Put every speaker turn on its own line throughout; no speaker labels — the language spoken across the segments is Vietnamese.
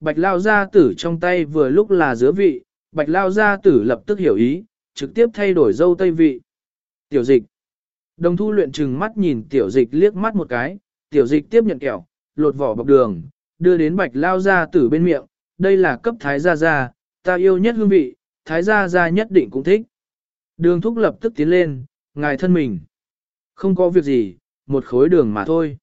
Bạch lao gia tử trong tay vừa lúc là dứa vị, bạch lao gia tử lập tức hiểu ý, trực tiếp thay đổi dâu tây vị. Tiểu dịch. Đồng thu luyện trừng mắt nhìn tiểu dịch liếc mắt một cái, tiểu dịch tiếp nhận kẹo, lột vỏ bọc đường, đưa đến bạch lao gia tử bên miệng, đây là cấp thái gia gia, ta yêu nhất hương vị, thái gia gia nhất định cũng thích. Đường thúc lập tức tiến lên, ngài thân mình. Không có việc gì, một khối đường mà thôi.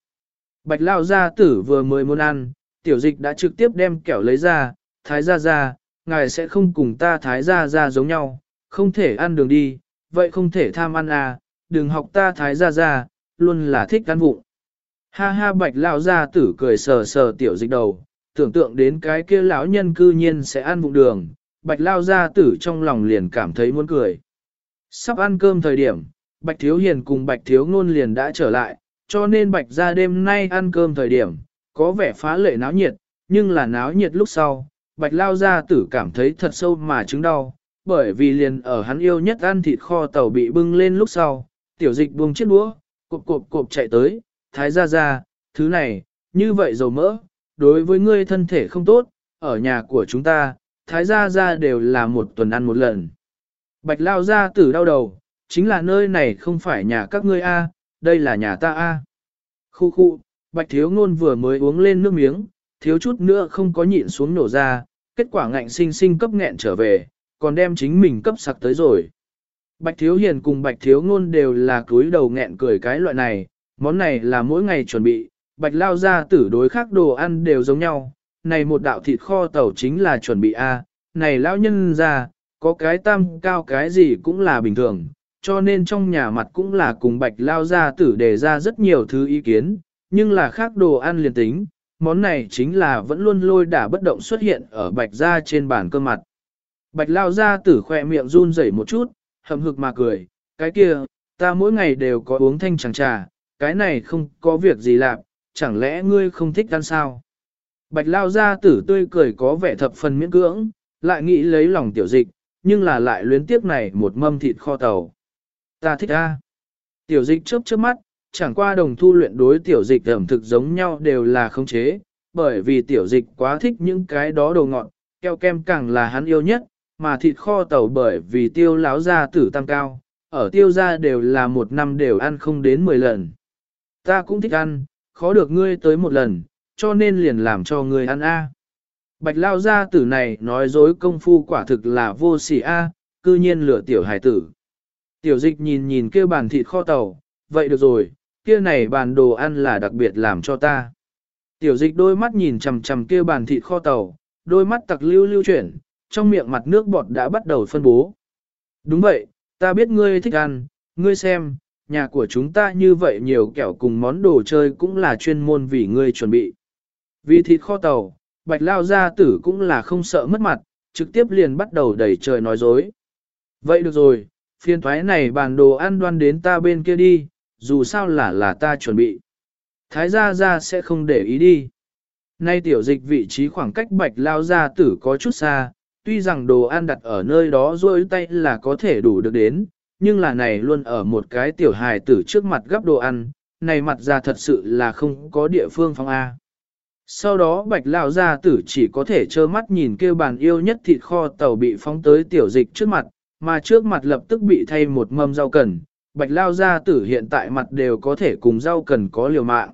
Bạch lao gia tử vừa mới muốn ăn, tiểu dịch đã trực tiếp đem kẹo lấy ra, thái gia gia, ngài sẽ không cùng ta thái gia gia giống nhau, không thể ăn đường đi, vậy không thể tham ăn à, đừng học ta thái gia gia, luôn là thích ăn vụng. Ha ha bạch lao gia tử cười sờ sờ tiểu dịch đầu, tưởng tượng đến cái kia lão nhân cư nhiên sẽ ăn vụng đường, bạch lao gia tử trong lòng liền cảm thấy muốn cười. Sắp ăn cơm thời điểm, bạch thiếu hiền cùng bạch thiếu ngôn liền đã trở lại, cho nên bạch ra đêm nay ăn cơm thời điểm, có vẻ phá lệ náo nhiệt, nhưng là náo nhiệt lúc sau, bạch lao gia tử cảm thấy thật sâu mà chứng đau, bởi vì liền ở hắn yêu nhất ăn thịt kho tàu bị bưng lên lúc sau, tiểu dịch buông chiếc đũa, cộp cộp cộp chạy tới, thái gia gia, thứ này, như vậy dầu mỡ, đối với ngươi thân thể không tốt, ở nhà của chúng ta, thái gia gia đều là một tuần ăn một lần. Bạch lao gia tử đau đầu, chính là nơi này không phải nhà các ngươi a, đây là nhà ta a. Khu khu, bạch thiếu ngôn vừa mới uống lên nước miếng, thiếu chút nữa không có nhịn xuống nổ ra, kết quả ngạnh sinh sinh cấp nghẹn trở về, còn đem chính mình cấp sặc tới rồi. Bạch thiếu hiền cùng bạch thiếu ngôn đều là cúi đầu nghẹn cười cái loại này, món này là mỗi ngày chuẩn bị, bạch lao ra tử đối khác đồ ăn đều giống nhau, này một đạo thịt kho tàu chính là chuẩn bị A, này lão nhân ra, có cái tam cao cái gì cũng là bình thường, cho nên trong nhà mặt cũng là cùng bạch lao ra tử đề ra rất nhiều thứ ý kiến, nhưng là khác đồ ăn liền tính, món này chính là vẫn luôn lôi đả bất động xuất hiện ở bạch ra trên bàn cơm mặt. Bạch lao ra tử khỏe miệng run rẩy một chút, hậm hực mà cười, cái kia, ta mỗi ngày đều có uống thanh chẳng trà, cái này không có việc gì làm, chẳng lẽ ngươi không thích ăn sao? Bạch lao ra tử tươi cười có vẻ thập phần miễn cưỡng, lại nghĩ lấy lòng tiểu dịch, nhưng là lại luyến tiếc này một mâm thịt kho tàu. Ta thích a. Tiểu dịch chớp chớp mắt, chẳng qua đồng thu luyện đối tiểu dịch ẩm thực giống nhau đều là không chế, bởi vì tiểu dịch quá thích những cái đó đồ ngọt, keo kem càng là hắn yêu nhất, mà thịt kho tàu bởi vì tiêu láo ra tử tăng cao, ở tiêu ra đều là một năm đều ăn không đến 10 lần. Ta cũng thích ăn, khó được ngươi tới một lần, cho nên liền làm cho ngươi ăn a. Bạch lao gia tử này nói dối công phu quả thực là vô sỉ a, cư nhiên lửa tiểu hải tử. Tiểu dịch nhìn nhìn kia bàn thịt kho tàu, vậy được rồi, kia này bàn đồ ăn là đặc biệt làm cho ta. Tiểu dịch đôi mắt nhìn chằm chằm kia bàn thịt kho tàu, đôi mắt tặc lưu lưu chuyển, trong miệng mặt nước bọt đã bắt đầu phân bố. Đúng vậy, ta biết ngươi thích ăn, ngươi xem, nhà của chúng ta như vậy nhiều kẹo cùng món đồ chơi cũng là chuyên môn vì ngươi chuẩn bị. Vì thịt kho tàu, bạch lao gia tử cũng là không sợ mất mặt, trực tiếp liền bắt đầu đẩy trời nói dối. Vậy được rồi, phiên thoái này bàn đồ ăn đoan đến ta bên kia đi, dù sao là là ta chuẩn bị. Thái gia gia sẽ không để ý đi. Nay tiểu dịch vị trí khoảng cách bạch lao gia tử có chút xa, tuy rằng đồ ăn đặt ở nơi đó rôi tay là có thể đủ được đến, nhưng là này luôn ở một cái tiểu hài tử trước mặt gấp đồ ăn, này mặt ra thật sự là không có địa phương phong A. Sau đó bạch lao gia tử chỉ có thể trơ mắt nhìn kêu bàn yêu nhất thịt kho tàu bị phóng tới tiểu dịch trước mặt, mà trước mặt lập tức bị thay một mâm rau cần, bạch lao gia tử hiện tại mặt đều có thể cùng rau cần có liều mạng.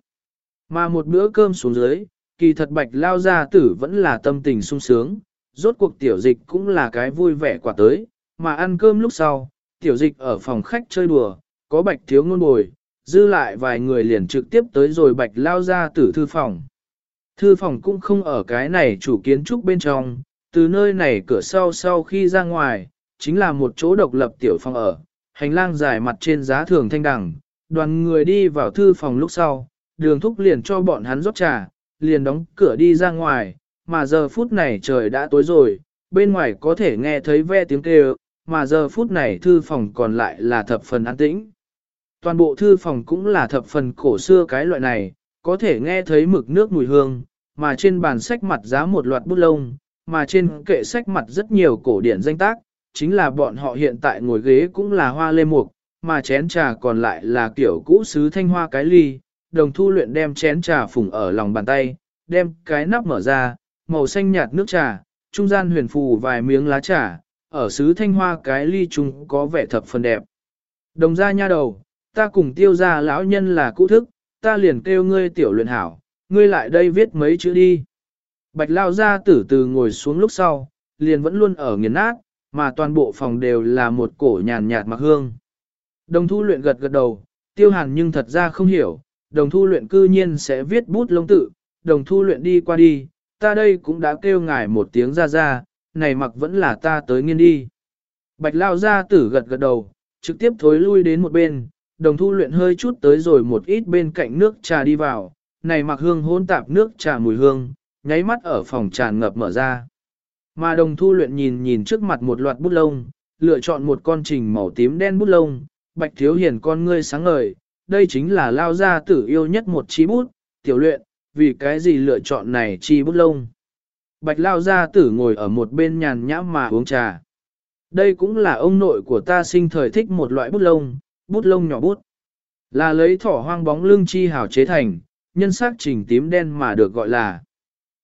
Mà một bữa cơm xuống dưới, kỳ thật bạch lao gia tử vẫn là tâm tình sung sướng, rốt cuộc tiểu dịch cũng là cái vui vẻ quả tới, mà ăn cơm lúc sau, tiểu dịch ở phòng khách chơi đùa, có bạch thiếu ngôn bồi, dư lại vài người liền trực tiếp tới rồi bạch lao gia tử thư phòng. Thư phòng cũng không ở cái này chủ kiến trúc bên trong, từ nơi này cửa sau sau khi ra ngoài, chính là một chỗ độc lập tiểu phòng ở, hành lang dài mặt trên giá thường thanh đẳng, đoàn người đi vào thư phòng lúc sau, đường thúc liền cho bọn hắn rót trà, liền đóng cửa đi ra ngoài, mà giờ phút này trời đã tối rồi, bên ngoài có thể nghe thấy ve tiếng kêu, mà giờ phút này thư phòng còn lại là thập phần an tĩnh. Toàn bộ thư phòng cũng là thập phần cổ xưa cái loại này, có thể nghe thấy mực nước mùi hương, mà trên bàn sách mặt giá một loạt bút lông, mà trên kệ sách mặt rất nhiều cổ điển danh tác, chính là bọn họ hiện tại ngồi ghế cũng là hoa lê mục, mà chén trà còn lại là kiểu cũ sứ thanh hoa cái ly, đồng thu luyện đem chén trà phùng ở lòng bàn tay, đem cái nắp mở ra, màu xanh nhạt nước trà, trung gian huyền phù vài miếng lá trà, ở sứ thanh hoa cái ly chung có vẻ thập phần đẹp. Đồng ra nha đầu, ta cùng tiêu ra lão nhân là cũ thức, ta liền kêu ngươi tiểu luyện hảo, ngươi lại đây viết mấy chữ đi. Bạch lao ra tử từ ngồi xuống lúc sau, liền vẫn luôn ở nghiền nát, mà toàn bộ phòng đều là một cổ nhàn nhạt mặc hương. Đồng thu luyện gật gật đầu, tiêu hàn nhưng thật ra không hiểu, đồng thu luyện cư nhiên sẽ viết bút lông tự, đồng thu luyện đi qua đi, ta đây cũng đã kêu ngài một tiếng ra ra, này mặc vẫn là ta tới nghiên đi. Bạch lao ra tử gật gật đầu, trực tiếp thối lui đến một bên, đồng thu luyện hơi chút tới rồi một ít bên cạnh nước trà đi vào, này mặc hương hôn tạp nước trà mùi hương, nháy mắt ở phòng tràn ngập mở ra. Mà đồng thu luyện nhìn nhìn trước mặt một loạt bút lông, lựa chọn một con trình màu tím đen bút lông, bạch thiếu hiền con ngươi sáng ngời, đây chính là lao gia tử yêu nhất một chi bút, tiểu luyện, vì cái gì lựa chọn này chi bút lông. Bạch lao gia tử ngồi ở một bên nhàn nhã mà uống trà. Đây cũng là ông nội của ta sinh thời thích một loại bút lông, bút lông nhỏ bút. Là lấy thỏ hoang bóng lưng chi hảo chế thành, nhân sắc trình tím đen mà được gọi là.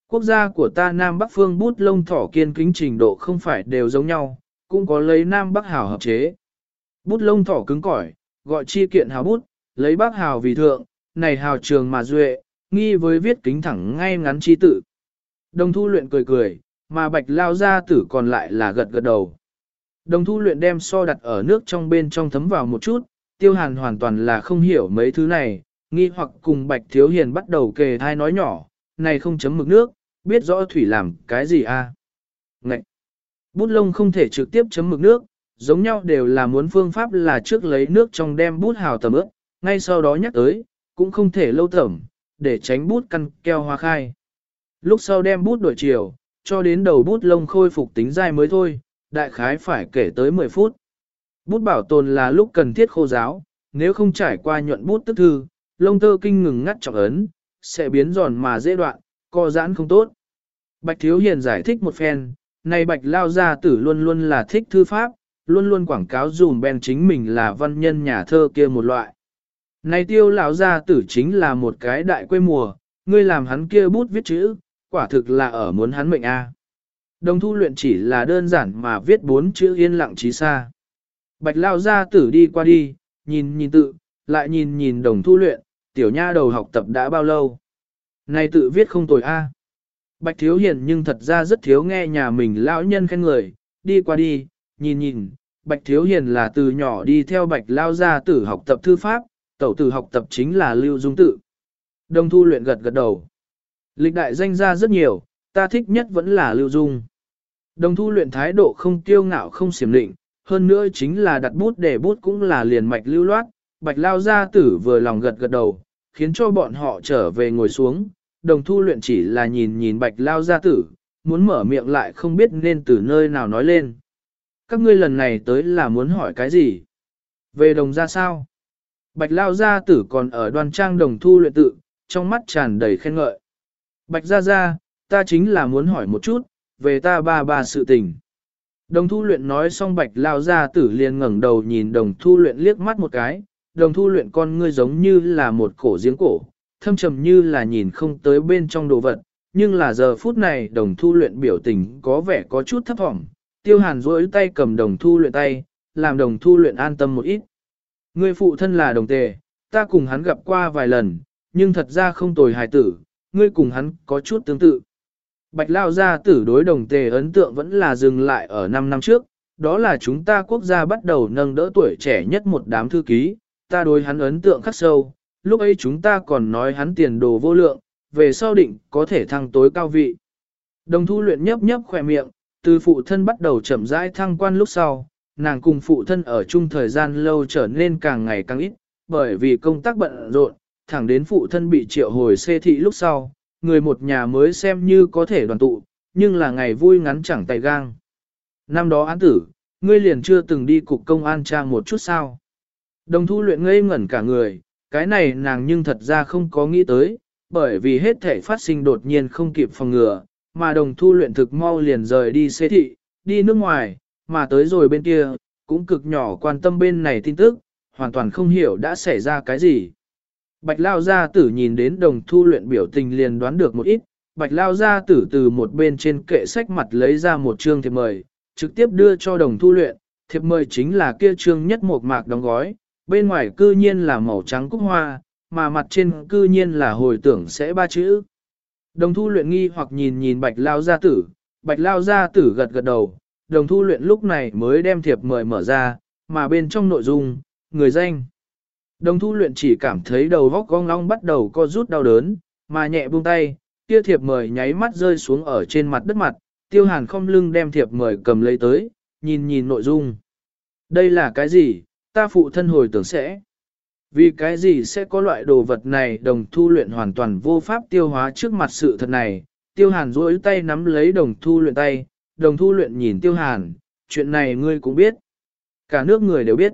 Quốc gia của ta Nam Bắc phương bút lông thỏ kiên kính trình độ không phải đều giống nhau, cũng có lấy Nam Bắc hào hợp chế. Bút lông thỏ cứng cỏi, gọi chi kiện hào bút, lấy Bắc hào vì thượng, này hào trường mà duệ, nghi với viết kính thẳng ngay ngắn chi tự. Đồng thu luyện cười cười, mà bạch lao ra tử còn lại là gật gật đầu. Đồng thu luyện đem so đặt ở nước trong bên trong thấm vào một chút, tiêu hàn hoàn toàn là không hiểu mấy thứ này, nghi hoặc cùng bạch thiếu hiền bắt đầu kề thai nói nhỏ, này không chấm mực nước, biết rõ thủy làm cái gì a? À? Ngậy! Bút lông không thể trực tiếp chấm mực nước, giống nhau đều là muốn phương pháp là trước lấy nước trong đem bút hào tầm ướp, ngay sau đó nhắc tới, cũng không thể lâu tẩm, để tránh bút căn keo hoa khai. Lúc sau đem bút đổi chiều, cho đến đầu bút lông khôi phục tính dai mới thôi, đại khái phải kể tới 10 phút. Bút bảo tồn là lúc cần thiết khô giáo, nếu không trải qua nhuận bút tức thư, lông tơ kinh ngừng ngắt trọng ấn, sẽ biến giòn mà dễ đoạn, co giãn không tốt. Bạch Thiếu Hiền giải thích một phen, này Bạch Lao Gia Tử luôn luôn là thích thư pháp, luôn luôn quảng cáo dùm ben chính mình là văn nhân nhà thơ kia một loại. Này tiêu lão gia tử chính là một cái đại quê mùa, ngươi làm hắn kia bút viết chữ, quả thực là ở muốn hắn mệnh a. Đồng thu luyện chỉ là đơn giản mà viết bốn chữ yên lặng trí xa. Bạch lao gia tử đi qua đi, nhìn nhìn tự, lại nhìn nhìn đồng thu luyện, tiểu nha đầu học tập đã bao lâu. Này tự viết không tồi a. Bạch thiếu hiền nhưng thật ra rất thiếu nghe nhà mình lão nhân khen người, đi qua đi, nhìn nhìn, bạch thiếu hiền là từ nhỏ đi theo bạch lao gia tử học tập thư pháp, tẩu tử học tập chính là lưu dung tự. Đồng thu luyện gật gật đầu. Lịch đại danh gia rất nhiều, ta thích nhất vẫn là lưu dung. Đồng thu luyện thái độ không tiêu ngạo không xiểm định, hơn nữa chính là đặt bút để bút cũng là liền mạch lưu loát, bạch lao gia tử vừa lòng gật gật đầu, khiến cho bọn họ trở về ngồi xuống, đồng thu luyện chỉ là nhìn nhìn bạch lao gia tử, muốn mở miệng lại không biết nên từ nơi nào nói lên. Các ngươi lần này tới là muốn hỏi cái gì? Về đồng ra sao? Bạch lao gia tử còn ở đoan trang đồng thu luyện tự, trong mắt tràn đầy khen ngợi. Bạch gia gia, ta chính là muốn hỏi một chút, về ta ba ba sự tình. Đồng thu luyện nói xong bạch lao gia tử liền ngẩng đầu nhìn đồng thu luyện liếc mắt một cái, đồng thu luyện con ngươi giống như là một cổ giếng cổ, thâm trầm như là nhìn không tới bên trong đồ vật, nhưng là giờ phút này đồng thu luyện biểu tình có vẻ có chút thấp vọng. Tiêu hàn duỗi tay cầm đồng thu luyện tay, làm đồng thu luyện an tâm một ít. Người phụ thân là đồng tề, ta cùng hắn gặp qua vài lần, nhưng thật ra không tồi hài tử, ngươi cùng hắn có chút tương tự. Bạch Lao gia tử đối đồng tề ấn tượng vẫn là dừng lại ở 5 năm trước, đó là chúng ta quốc gia bắt đầu nâng đỡ tuổi trẻ nhất một đám thư ký, ta đối hắn ấn tượng khắc sâu, lúc ấy chúng ta còn nói hắn tiền đồ vô lượng, về sau định có thể thăng tối cao vị. Đồng thu luyện nhấp nhấp khỏe miệng, từ phụ thân bắt đầu chậm rãi thăng quan lúc sau, nàng cùng phụ thân ở chung thời gian lâu trở nên càng ngày càng ít, bởi vì công tác bận rộn, thẳng đến phụ thân bị triệu hồi xê thị lúc sau, người một nhà mới xem như có thể đoàn tụ, nhưng là ngày vui ngắn chẳng tay gang. Năm đó án tử, ngươi liền chưa từng đi cục công an trang một chút sao. Đồng thu luyện ngây ngẩn cả người, cái này nàng nhưng thật ra không có nghĩ tới, bởi vì hết thể phát sinh đột nhiên không kịp phòng ngừa, mà đồng thu luyện thực mau liền rời đi xê thị, đi nước ngoài, mà tới rồi bên kia, cũng cực nhỏ quan tâm bên này tin tức, hoàn toàn không hiểu đã xảy ra cái gì. Bạch Lao Gia tử nhìn đến đồng thu luyện biểu tình liền đoán được một ít, bạch lao gia tử từ một bên trên kệ sách mặt lấy ra một chương thiệp mời, trực tiếp đưa cho đồng thu luyện, thiệp mời chính là kia chương nhất một mạc đóng gói, bên ngoài cư nhiên là màu trắng cúc hoa, mà mặt trên cư nhiên là hồi tưởng sẽ ba chữ. Đồng thu luyện nghi hoặc nhìn nhìn bạch lao gia tử, bạch lao gia tử gật gật đầu, đồng thu luyện lúc này mới đem thiệp mời mở ra, mà bên trong nội dung, người danh. Đồng thu luyện chỉ cảm thấy đầu vóc cong long bắt đầu co rút đau đớn, mà nhẹ buông tay, kia thiệp mời nháy mắt rơi xuống ở trên mặt đất mặt, tiêu hàn không lưng đem thiệp mời cầm lấy tới, nhìn nhìn nội dung. Đây là cái gì, ta phụ thân hồi tưởng sẽ. Vì cái gì sẽ có loại đồ vật này đồng thu luyện hoàn toàn vô pháp tiêu hóa trước mặt sự thật này, tiêu hàn duỗi tay nắm lấy đồng thu luyện tay, đồng thu luyện nhìn tiêu hàn, chuyện này ngươi cũng biết. Cả nước người đều biết.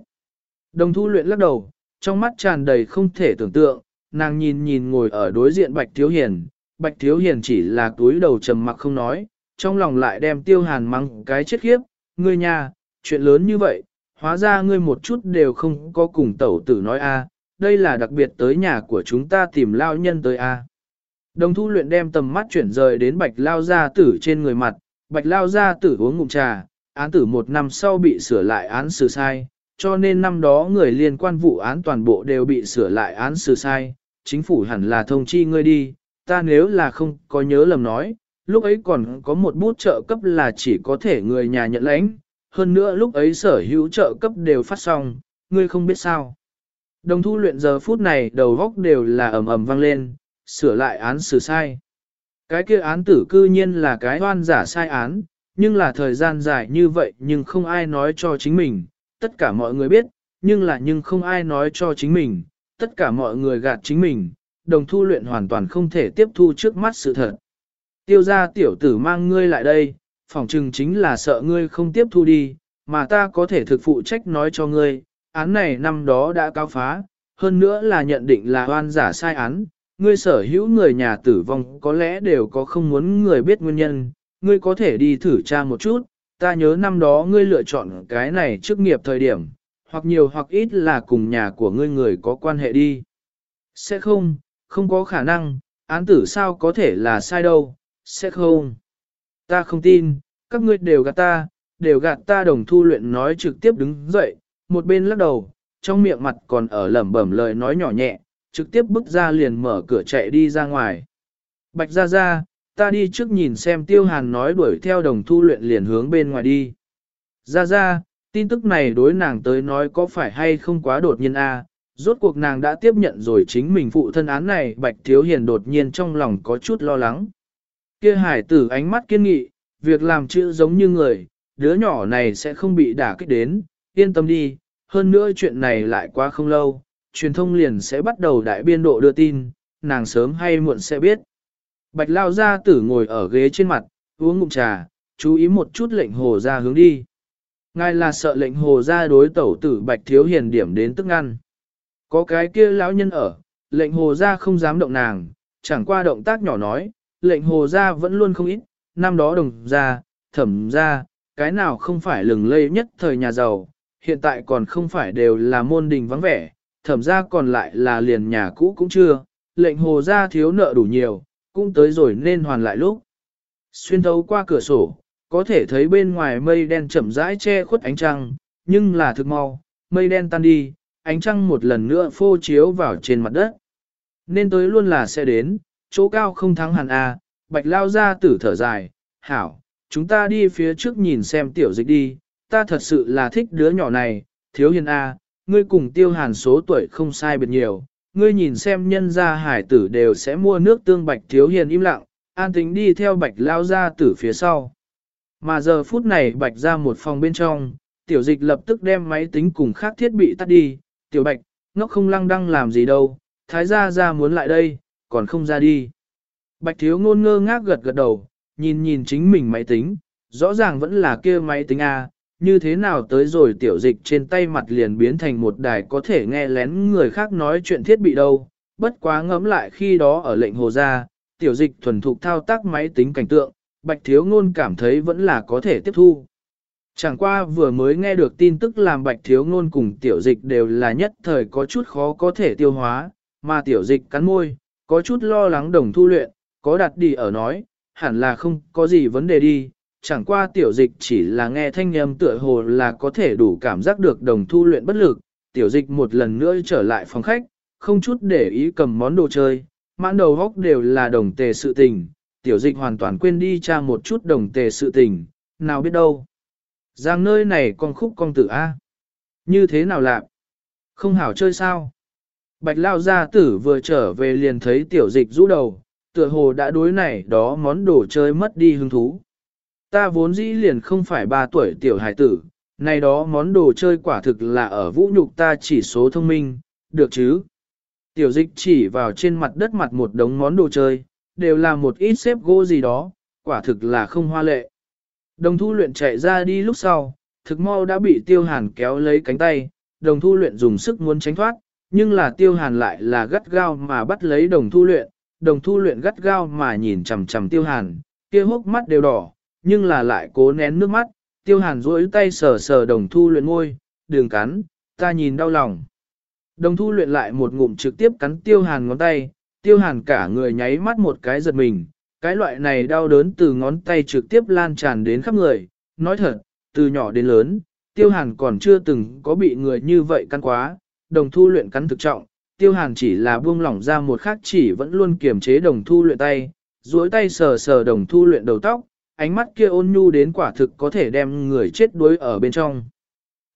Đồng thu luyện lắc đầu, trong mắt tràn đầy không thể tưởng tượng, nàng nhìn nhìn ngồi ở đối diện Bạch Thiếu Hiền, Bạch Thiếu Hiền chỉ là túi đầu trầm mặc không nói, trong lòng lại đem tiêu hàn mắng cái chết khiếp, ngươi nhà, chuyện lớn như vậy, hóa ra ngươi một chút đều không có cùng tẩu tử nói a, đây là đặc biệt tới nhà của chúng ta tìm lao nhân tới a. Đồng thu luyện đem tầm mắt chuyển rời đến bạch lao gia tử trên người mặt, bạch lao gia tử uống ngụm trà, án tử một năm sau bị sửa lại án xử sai, cho nên năm đó người liên quan vụ án toàn bộ đều bị sửa lại án xử sai, chính phủ hẳn là thông chi ngươi đi, ta nếu là không có nhớ lầm nói, lúc ấy còn có một bút trợ cấp là chỉ có thể người nhà nhận lãnh, hơn nữa lúc ấy sở hữu trợ cấp đều phát xong, ngươi không biết sao. Đồng thu luyện giờ phút này đầu góc đều là ầm ầm vang lên, sửa lại án xử sai. Cái kia án tử cư nhiên là cái oan giả sai án, nhưng là thời gian dài như vậy nhưng không ai nói cho chính mình, tất cả mọi người biết, nhưng là nhưng không ai nói cho chính mình, tất cả mọi người gạt chính mình, đồng thu luyện hoàn toàn không thể tiếp thu trước mắt sự thật. Tiêu gia tiểu tử mang ngươi lại đây, phỏng chừng chính là sợ ngươi không tiếp thu đi, mà ta có thể thực phụ trách nói cho ngươi, án này năm đó đã cao phá, hơn nữa là nhận định là oan giả sai án, ngươi sở hữu người nhà tử vong có lẽ đều có không muốn người biết nguyên nhân, ngươi có thể đi thử tra một chút, ta nhớ năm đó ngươi lựa chọn cái này trước nghiệp thời điểm, hoặc nhiều hoặc ít là cùng nhà của ngươi người có quan hệ đi. Sẽ không, không có khả năng, án tử sao có thể là sai đâu, sẽ không. Ta không tin, các ngươi đều gạt ta, đều gạt ta đồng thu luyện nói trực tiếp đứng dậy, một bên lắc đầu, trong miệng mặt còn ở lẩm bẩm lời nói nhỏ nhẹ, trực tiếp bước ra liền mở cửa chạy đi ra ngoài. Bạch ra ra, ta đi trước nhìn xem tiêu hàn nói đuổi theo đồng thu luyện liền hướng bên ngoài đi. Ra ra, tin tức này đối nàng tới nói có phải hay không quá đột nhiên a? rốt cuộc nàng đã tiếp nhận rồi chính mình phụ thân án này bạch thiếu hiền đột nhiên trong lòng có chút lo lắng. Kia hải tử ánh mắt kiên nghị, việc làm chữ giống như người, đứa nhỏ này sẽ không bị đả kích đến, yên tâm đi, hơn nữa chuyện này lại quá không lâu, truyền thông liền sẽ bắt đầu đại biên độ đưa tin, nàng sớm hay muộn sẽ biết. Bạch lao gia tử ngồi ở ghế trên mặt, uống ngụm trà, chú ý một chút lệnh hồ ra hướng đi. Ngài là sợ lệnh hồ ra đối tẩu tử bạch thiếu hiền điểm đến tức ngăn. Có cái kia lão nhân ở, lệnh hồ ra không dám động nàng, chẳng qua động tác nhỏ nói, lệnh hồ Gia vẫn luôn không ít, năm đó đồng Gia, thẩm Gia, cái nào không phải lừng lây nhất thời nhà giàu, hiện tại còn không phải đều là môn đình vắng vẻ, thẩm Gia còn lại là liền nhà cũ cũng chưa, lệnh hồ Gia thiếu nợ đủ nhiều, cũng tới rồi nên hoàn lại lúc. Xuyên thấu qua cửa sổ, có thể thấy bên ngoài mây đen chậm rãi che khuất ánh trăng, nhưng là thực mau, mây đen tan đi, ánh trăng một lần nữa phô chiếu vào trên mặt đất. Nên tới luôn là sẽ đến, chỗ cao không thắng hẳn a, bạch lao ra tử thở dài, hảo, chúng ta đi phía trước nhìn xem tiểu dịch đi, ta thật sự là thích đứa nhỏ này, thiếu hiền a, ngươi cùng tiêu hàn số tuổi không sai biệt nhiều, ngươi nhìn xem nhân gia hải tử đều sẽ mua nước tương bạch thiếu hiền im lặng, an tính đi theo bạch lao ra tử phía sau. Mà giờ phút này bạch ra một phòng bên trong, tiểu dịch lập tức đem máy tính cùng khác thiết bị tắt đi, tiểu bạch, nó không lăng đăng làm gì đâu, thái gia ra muốn lại đây, còn không ra đi. Bạch thiếu ngôn ngơ ngác gật gật đầu, nhìn nhìn chính mình máy tính, rõ ràng vẫn là kia máy tính A, như thế nào tới rồi tiểu dịch trên tay mặt liền biến thành một đài có thể nghe lén người khác nói chuyện thiết bị đâu, bất quá ngẫm lại khi đó ở lệnh hồ gia, tiểu dịch thuần thục thao tác máy tính cảnh tượng, bạch thiếu ngôn cảm thấy vẫn là có thể tiếp thu. Chẳng qua vừa mới nghe được tin tức làm bạch thiếu ngôn cùng tiểu dịch đều là nhất thời có chút khó có thể tiêu hóa, mà tiểu dịch cắn môi, có chút lo lắng đồng thu luyện, Có đặt đi ở nói, hẳn là không có gì vấn đề đi, chẳng qua tiểu dịch chỉ là nghe thanh âm tựa hồ là có thể đủ cảm giác được đồng thu luyện bất lực, tiểu dịch một lần nữa trở lại phòng khách, không chút để ý cầm món đồ chơi, mãn đầu góc đều là đồng tề sự tình, tiểu dịch hoàn toàn quên đi tra một chút đồng tề sự tình, nào biết đâu. Giang nơi này con khúc con tử A. Như thế nào lạ? Không hảo chơi sao? Bạch lao gia tử vừa trở về liền thấy tiểu dịch rũ đầu, tựa hồ đã đối này đó món đồ chơi mất đi hứng thú. Ta vốn dĩ liền không phải ba tuổi tiểu hải tử, này đó món đồ chơi quả thực là ở vũ nhục ta chỉ số thông minh, được chứ? Tiểu dịch chỉ vào trên mặt đất mặt một đống món đồ chơi, đều là một ít xếp gỗ gì đó, quả thực là không hoa lệ. Đồng thu luyện chạy ra đi lúc sau, thực mau đã bị tiêu hàn kéo lấy cánh tay, đồng thu luyện dùng sức muốn tránh thoát, nhưng là tiêu hàn lại là gắt gao mà bắt lấy đồng thu luyện, đồng thu luyện gắt gao mà nhìn chằm chằm tiêu hàn, kia hốc mắt đều đỏ, nhưng là lại cố nén nước mắt, tiêu hàn duỗi tay sờ sờ đồng thu luyện ngôi, đường cắn, ta nhìn đau lòng. Đồng thu luyện lại một ngụm trực tiếp cắn tiêu hàn ngón tay, tiêu hàn cả người nháy mắt một cái giật mình, cái loại này đau đớn từ ngón tay trực tiếp lan tràn đến khắp người, nói thật, từ nhỏ đến lớn, tiêu hàn còn chưa từng có bị người như vậy cắn quá, đồng thu luyện cắn thực trọng, tiêu hàn chỉ là buông lỏng ra một khắc chỉ vẫn luôn kiềm chế đồng thu luyện tay, duỗi tay sờ sờ đồng thu luyện đầu tóc, ánh mắt kia ôn nhu đến quả thực có thể đem người chết đuối ở bên trong.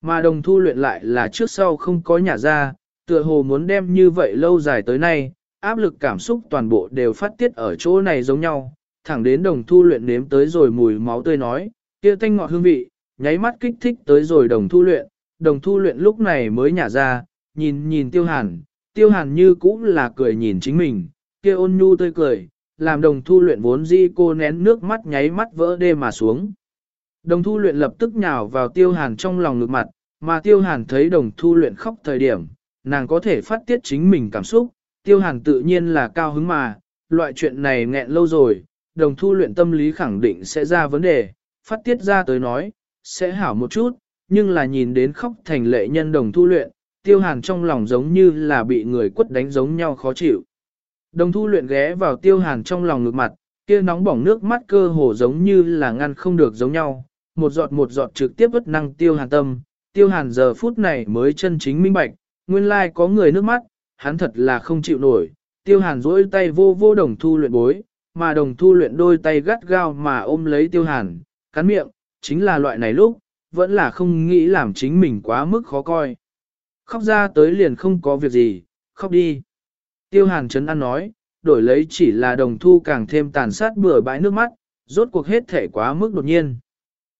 Mà đồng thu luyện lại là trước sau không có nhà ra, tựa hồ muốn đem như vậy lâu dài tới nay, áp lực cảm xúc toàn bộ đều phát tiết ở chỗ này giống nhau, thẳng đến đồng thu luyện nếm tới rồi mùi máu tươi nói, kia thanh ngọt hương vị, nháy mắt kích thích tới rồi đồng thu luyện, đồng thu luyện lúc này mới nhả ra, nhìn nhìn tiêu hàn, tiêu hàn như cũng là cười nhìn chính mình, kia ôn nhu tươi cười, làm đồng thu luyện vốn di cô nén nước mắt nháy mắt vỡ đê mà xuống. Đồng thu luyện lập tức nhào vào tiêu hàn trong lòng ngực mặt, mà tiêu hàn thấy đồng thu luyện khóc thời điểm, nàng có thể phát tiết chính mình cảm xúc, tiêu hàn tự nhiên là cao hứng mà, loại chuyện này nghẹn lâu rồi, đồng thu luyện tâm lý khẳng định sẽ ra vấn đề, phát tiết ra tới nói, sẽ hảo một chút, nhưng là nhìn đến khóc thành lệ nhân đồng thu luyện, tiêu hàn trong lòng giống như là bị người quất đánh giống nhau khó chịu. Đồng thu luyện ghé vào tiêu hàn trong lòng ngược mặt, kia nóng bỏng nước mắt cơ hồ giống như là ngăn không được giống nhau, một giọt một giọt trực tiếp bất năng tiêu hàn tâm, tiêu hàn giờ phút này mới chân chính minh bạch, nguyên lai có người nước mắt, hắn thật là không chịu nổi, tiêu hàn rỗi tay vô vô đồng thu luyện bối, mà đồng thu luyện đôi tay gắt gao mà ôm lấy tiêu hàn, cắn miệng, chính là loại này lúc, vẫn là không nghĩ làm chính mình quá mức khó coi. Khóc ra tới liền không có việc gì, khóc đi. Tiêu hàn chấn ăn nói, đổi lấy chỉ là đồng thu càng thêm tàn sát bừa bãi nước mắt, rốt cuộc hết thể quá mức đột nhiên.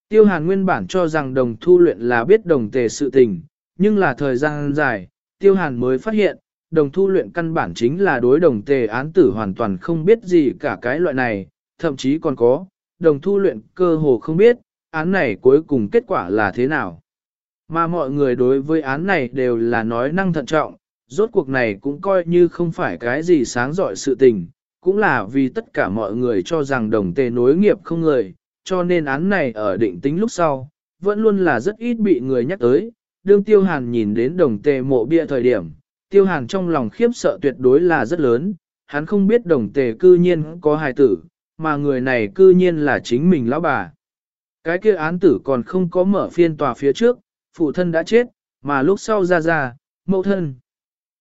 Tiêu hàn nguyên bản cho rằng đồng thu luyện là biết đồng tề sự tình, nhưng là thời gian dài, tiêu hàn mới phát hiện, đồng thu luyện căn bản chính là đối đồng tề án tử hoàn toàn không biết gì cả cái loại này, thậm chí còn có, đồng thu luyện cơ hồ không biết, án này cuối cùng kết quả là thế nào. Mà mọi người đối với án này đều là nói năng thận trọng, rốt cuộc này cũng coi như không phải cái gì sáng giỏi sự tình, cũng là vì tất cả mọi người cho rằng đồng tề nối nghiệp không người, cho nên án này ở định tính lúc sau, vẫn luôn là rất ít bị người nhắc tới. Đương Tiêu Hàn nhìn đến đồng tề mộ bia thời điểm, Tiêu Hàn trong lòng khiếp sợ tuyệt đối là rất lớn, hắn không biết đồng tề cư nhiên có hài tử, mà người này cư nhiên là chính mình lão bà. Cái kia án tử còn không có mở phiên tòa phía trước, phụ thân đã chết, mà lúc sau ra ra, mẫu thân.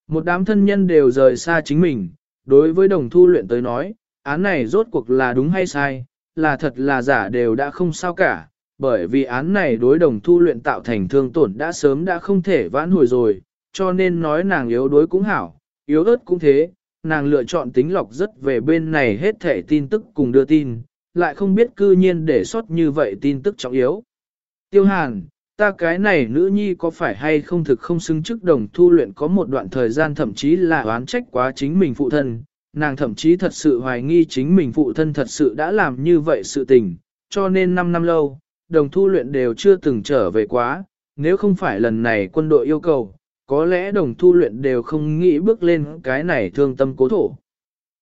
Một đám thân nhân đều rời xa chính mình, đối với đồng thu luyện tới nói, án này rốt cuộc là đúng hay sai, là thật là giả đều đã không sao cả, bởi vì án này đối đồng thu luyện tạo thành thương tổn đã sớm đã không thể vãn hồi rồi, cho nên nói nàng yếu đối cũng hảo, yếu ớt cũng thế, nàng lựa chọn tính lọc rất về bên này hết thể tin tức cùng đưa tin, lại không biết cư nhiên để sót như vậy tin tức trọng yếu. Tiêu Hàn, ta cái này nữ nhi có phải hay không thực không xứng chức đồng thu luyện có một đoạn thời gian thậm chí là oán trách quá chính mình phụ thân, nàng thậm chí thật sự hoài nghi chính mình phụ thân thật sự đã làm như vậy sự tình, cho nên 5 năm lâu, đồng thu luyện đều chưa từng trở về quá, nếu không phải lần này quân đội yêu cầu, có lẽ đồng thu luyện đều không nghĩ bước lên cái này thương tâm cố thổ.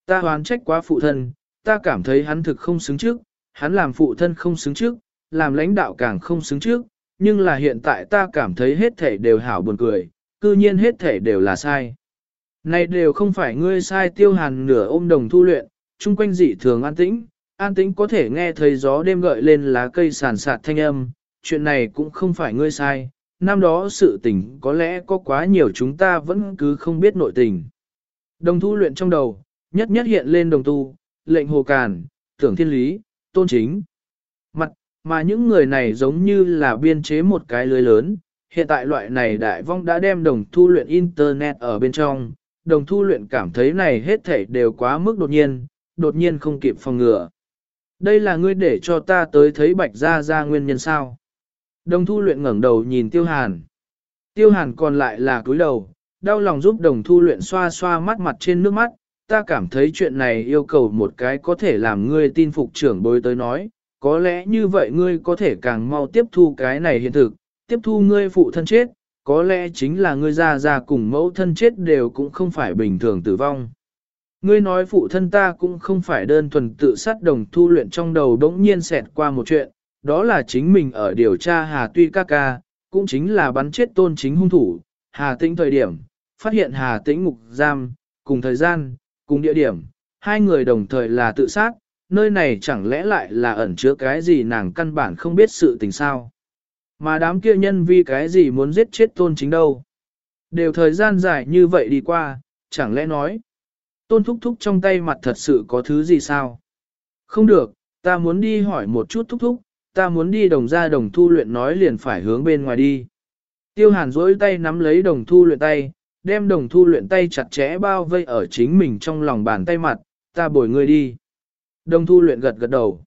Ta hoán trách quá phụ thân, ta cảm thấy hắn thực không xứng trước, hắn làm phụ thân không xứng trước, làm lãnh đạo càng không xứng trước, nhưng là hiện tại ta cảm thấy hết thể đều hảo buồn cười, cư nhiên hết thể đều là sai. Này đều không phải ngươi sai tiêu hàn nửa ôm đồng thu luyện, chung quanh dị thường an tĩnh, an tĩnh có thể nghe thấy gió đêm gợi lên lá cây sàn sạt thanh âm, chuyện này cũng không phải ngươi sai, năm đó sự tình có lẽ có quá nhiều chúng ta vẫn cứ không biết nội tình. Đồng thu luyện trong đầu, nhất nhất hiện lên đồng tu, lệnh hồ càn, tưởng thiên lý, tôn chính. Mặt, mà những người này giống như là biên chế một cái lưới lớn, hiện tại loại này đại vong đã đem đồng thu luyện internet ở bên trong, đồng thu luyện cảm thấy này hết thảy đều quá mức đột nhiên, đột nhiên không kịp phòng ngừa. Đây là ngươi để cho ta tới thấy bạch ra ra nguyên nhân sao. Đồng thu luyện ngẩng đầu nhìn tiêu hàn. Tiêu hàn còn lại là cúi đầu, đau lòng giúp đồng thu luyện xoa xoa mắt mặt trên nước mắt. Ta cảm thấy chuyện này yêu cầu một cái có thể làm ngươi tin phục trưởng bối tới nói, có lẽ như vậy ngươi có thể càng mau tiếp thu cái này hiện thực, tiếp thu ngươi phụ thân chết, có lẽ chính là ngươi ra ra cùng mẫu thân chết đều cũng không phải bình thường tử vong. Ngươi nói phụ thân ta cũng không phải đơn thuần tự sát đồng thu luyện trong đầu đống nhiên xẹt qua một chuyện, đó là chính mình ở điều tra Hà Tuy ca ca, cũng chính là bắn chết tôn chính hung thủ, Hà Tĩnh thời điểm, phát hiện Hà Tĩnh ngục giam, cùng thời gian, cùng địa điểm, hai người đồng thời là tự sát, nơi này chẳng lẽ lại là ẩn chứa cái gì nàng căn bản không biết sự tình sao. Mà đám kia nhân vì cái gì muốn giết chết tôn chính đâu. Đều thời gian dài như vậy đi qua, chẳng lẽ nói. Tôn thúc thúc trong tay mặt thật sự có thứ gì sao? Không được, ta muốn đi hỏi một chút thúc thúc, ta muốn đi đồng ra đồng thu luyện nói liền phải hướng bên ngoài đi. Tiêu hàn rỗi tay nắm lấy đồng thu luyện tay, đem đồng thu luyện tay chặt chẽ bao vây ở chính mình trong lòng bàn tay mặt, ta bồi ngươi đi. Đồng thu luyện gật gật đầu.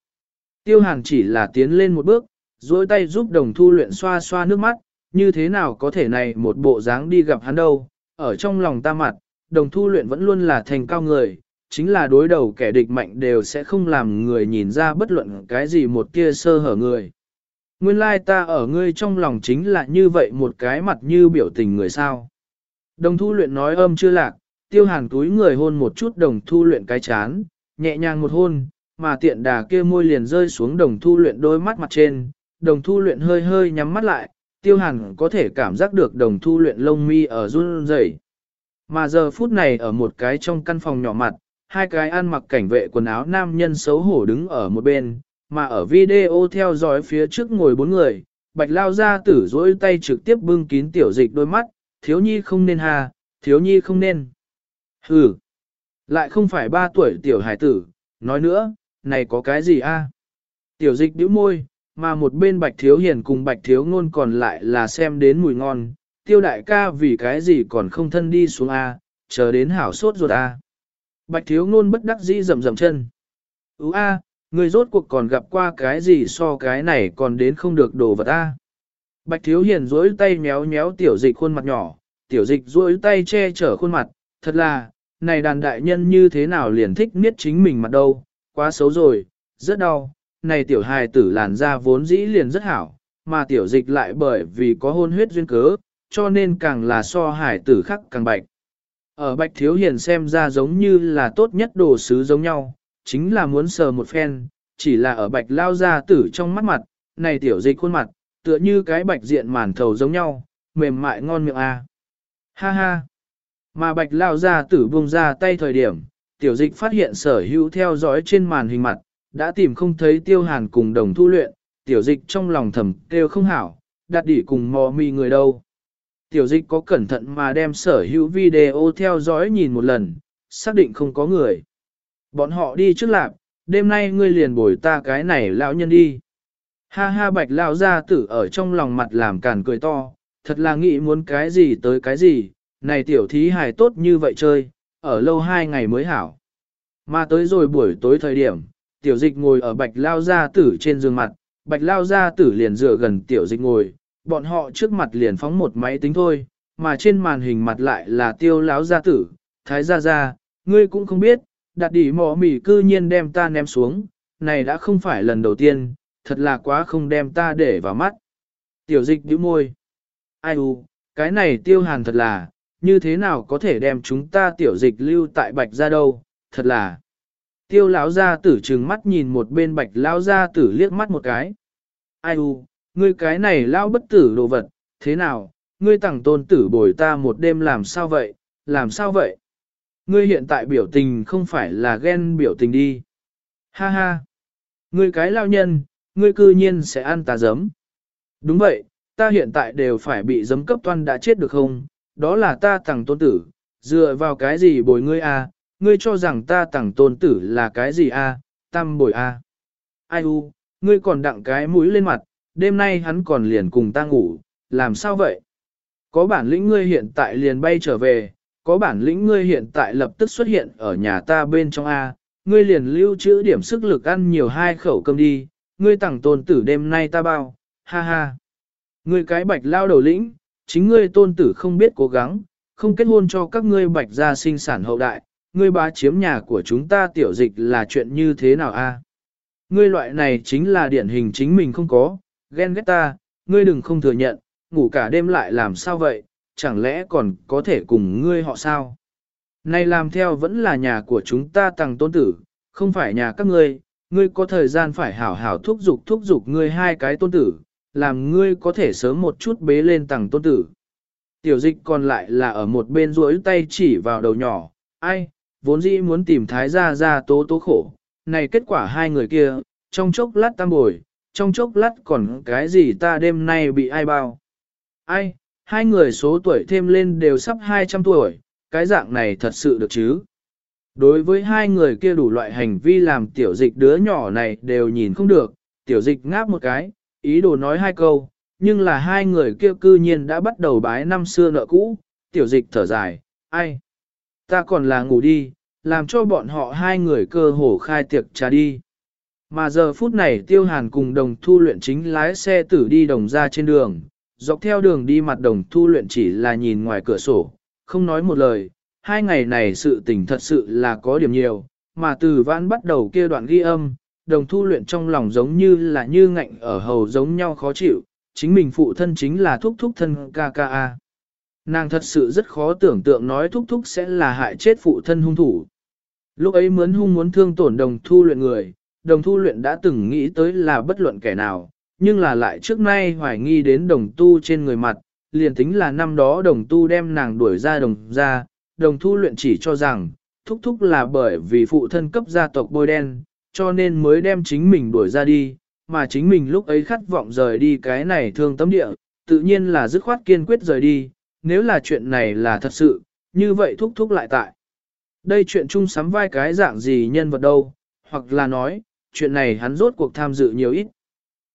Tiêu hàn chỉ là tiến lên một bước, dối tay giúp đồng thu luyện xoa xoa nước mắt, như thế nào có thể này một bộ dáng đi gặp hắn đâu, ở trong lòng ta mặt, đồng thu luyện vẫn luôn là thành cao người, chính là đối đầu kẻ địch mạnh đều sẽ không làm người nhìn ra bất luận cái gì một tia sơ hở người. Nguyên lai ta ở ngươi trong lòng chính là như vậy một cái mặt như biểu tình người sao. Đồng thu luyện nói âm chưa lạc, tiêu hàn túi người hôn một chút đồng thu luyện cái chán, nhẹ nhàng một hôn, mà tiện đà kia môi liền rơi xuống đồng thu luyện đôi mắt mặt trên, đồng thu luyện hơi hơi nhắm mắt lại, tiêu hàn có thể cảm giác được đồng thu luyện lông mi ở run rẩy. Mà giờ phút này ở một cái trong căn phòng nhỏ mặt, hai cái ăn mặc cảnh vệ quần áo nam nhân xấu hổ đứng ở một bên, mà ở video theo dõi phía trước ngồi bốn người, bạch lao ra tử dỗi tay trực tiếp bưng kín tiểu dịch đôi mắt, thiếu nhi không nên hà, thiếu nhi không nên. Hừ, lại không phải ba tuổi tiểu hải tử, nói nữa, này có cái gì a? Tiểu dịch bĩu môi, mà một bên bạch thiếu hiền cùng bạch thiếu ngôn còn lại là xem đến mùi ngon, tiêu đại ca vì cái gì còn không thân đi xuống a, chờ đến hảo sốt ruột a. Bạch thiếu ngôn bất đắc dĩ rầm rầm chân. Ú a, người rốt cuộc còn gặp qua cái gì so cái này còn đến không được đồ vật a. Bạch thiếu hiền duỗi tay méo méo tiểu dịch khuôn mặt nhỏ, tiểu dịch duỗi tay che chở khuôn mặt, thật là, này đàn đại nhân như thế nào liền thích miết chính mình mặt đâu, quá xấu rồi, rất đau, này tiểu hài tử làn da vốn dĩ liền rất hảo, mà tiểu dịch lại bởi vì có hôn huyết duyên cớ, cho nên càng là so hài tử khắc càng bạch. Ở Bạch Thiếu Hiền xem ra giống như là tốt nhất đồ sứ giống nhau, chính là muốn sờ một phen, chỉ là ở Bạch Lao Gia Tử trong mắt mặt, này tiểu dịch khuôn mặt, tựa như cái bạch diện màn thầu giống nhau, mềm mại ngon miệng a. À. Ha ha. Mà Bạch Lao Gia Tử buông ra tay thời điểm, tiểu dịch phát hiện sở hữu theo dõi trên màn hình mặt, đã tìm không thấy tiêu hàn cùng đồng thu luyện, tiểu dịch trong lòng thầm kêu không hảo, đặt đỉ cùng mò mì người đâu. Tiểu dịch có cẩn thận mà đem sở hữu video theo dõi nhìn một lần, xác định không có người. Bọn họ đi trước lạp, đêm nay ngươi liền bồi ta cái này lão nhân đi. Ha ha bạch lão gia tử ở trong lòng mặt làm càn cười to, thật là nghĩ muốn cái gì tới cái gì, này tiểu thí hài tốt như vậy chơi, ở lâu hai ngày mới hảo. Mà tới rồi buổi tối thời điểm, tiểu dịch ngồi ở bạch lao gia tử trên giường mặt, bạch lao gia tử liền dựa gần tiểu dịch ngồi, bọn họ trước mặt liền phóng một máy tính thôi, mà trên màn hình mặt lại là tiêu lão gia tử, thái gia gia, ngươi cũng không biết, đặt đỉ mỏ mỉ cư nhiên đem ta ném xuống, này đã không phải lần đầu tiên, thật là quá không đem ta để vào mắt. Tiểu dịch nhíu môi. Ai u, cái này tiêu hàn thật là, như thế nào có thể đem chúng ta tiểu dịch lưu tại bạch ra đâu, thật là. Tiêu lão gia tử trừng mắt nhìn một bên bạch lão gia tử liếc mắt một cái. Ai u, ngươi cái này lão bất tử đồ vật, thế nào, ngươi tặng tôn tử bồi ta một đêm làm sao vậy, làm sao vậy? Ngươi hiện tại biểu tình không phải là ghen biểu tình đi. Ha ha. Ngươi cái lao nhân, ngươi cư nhiên sẽ ăn ta giấm. Đúng vậy, ta hiện tại đều phải bị giấm cấp toan đã chết được không? Đó là ta tặng tôn tử, dựa vào cái gì bồi ngươi à? Ngươi cho rằng ta tặng tôn tử là cái gì à? Tam bồi à? Ai u, ngươi còn đặng cái mũi lên mặt, đêm nay hắn còn liền cùng ta ngủ, làm sao vậy? Có bản lĩnh ngươi hiện tại liền bay trở về, có bản lĩnh ngươi hiện tại lập tức xuất hiện ở nhà ta bên trong A, ngươi liền lưu trữ điểm sức lực ăn nhiều hai khẩu cơm đi, ngươi tặng tôn tử đêm nay ta bao, ha ha. Ngươi cái bạch lao đầu lĩnh, chính ngươi tôn tử không biết cố gắng, không kết hôn cho các ngươi bạch gia sinh sản hậu đại, ngươi bá chiếm nhà của chúng ta tiểu dịch là chuyện như thế nào a? Ngươi loại này chính là điển hình chính mình không có, ghen ghét ta, ngươi đừng không thừa nhận, ngủ cả đêm lại làm sao vậy, chẳng lẽ còn có thể cùng ngươi họ sao? Này làm theo vẫn là nhà của chúng ta tăng tôn tử, không phải nhà các ngươi, ngươi có thời gian phải hảo hảo thúc giục thúc giục ngươi hai cái tôn tử, làm ngươi có thể sớm một chút bế lên tầng tôn tử. Tiểu dịch còn lại là ở một bên duỗi tay chỉ vào đầu nhỏ, ai, vốn dĩ muốn tìm thái gia ra tố tố khổ, này kết quả hai người kia, trong chốc lát tam bồi, trong chốc lát còn cái gì ta đêm nay bị ai bao. Ai, hai người số tuổi thêm lên đều sắp 200 tuổi, cái dạng này thật sự được chứ. Đối với hai người kia đủ loại hành vi làm tiểu dịch đứa nhỏ này đều nhìn không được, tiểu dịch ngáp một cái, ý đồ nói hai câu, nhưng là hai người kia cư nhiên đã bắt đầu bái năm xưa nợ cũ, tiểu dịch thở dài, ai? Ta còn là ngủ đi, làm cho bọn họ hai người cơ hồ khai tiệc trà đi. Mà giờ phút này tiêu hàn cùng đồng thu luyện chính lái xe tử đi đồng ra trên đường, dọc theo đường đi mặt đồng thu luyện chỉ là nhìn ngoài cửa sổ, không nói một lời, hai ngày này sự tình thật sự là có điểm nhiều, mà từ vãn bắt đầu kia đoạn ghi âm, đồng thu luyện trong lòng giống như là như ngạnh ở hầu giống nhau khó chịu, chính mình phụ thân chính là thúc thúc thân KKA. Nàng thật sự rất khó tưởng tượng nói thúc thúc sẽ là hại chết phụ thân hung thủ. Lúc ấy muốn hung muốn thương tổn đồng thu luyện người, đồng thu luyện đã từng nghĩ tới là bất luận kẻ nào, nhưng là lại trước nay hoài nghi đến đồng tu trên người mặt, liền tính là năm đó đồng tu đem nàng đuổi ra đồng ra, đồng thu luyện chỉ cho rằng, thúc thúc là bởi vì phụ thân cấp gia tộc bôi đen, cho nên mới đem chính mình đuổi ra đi, mà chính mình lúc ấy khát vọng rời đi cái này thương tấm địa, tự nhiên là dứt khoát kiên quyết rời đi, nếu là chuyện này là thật sự, như vậy thúc thúc lại tại. Đây chuyện chung sắm vai cái dạng gì nhân vật đâu, hoặc là nói, chuyện này hắn rốt cuộc tham dự nhiều ít.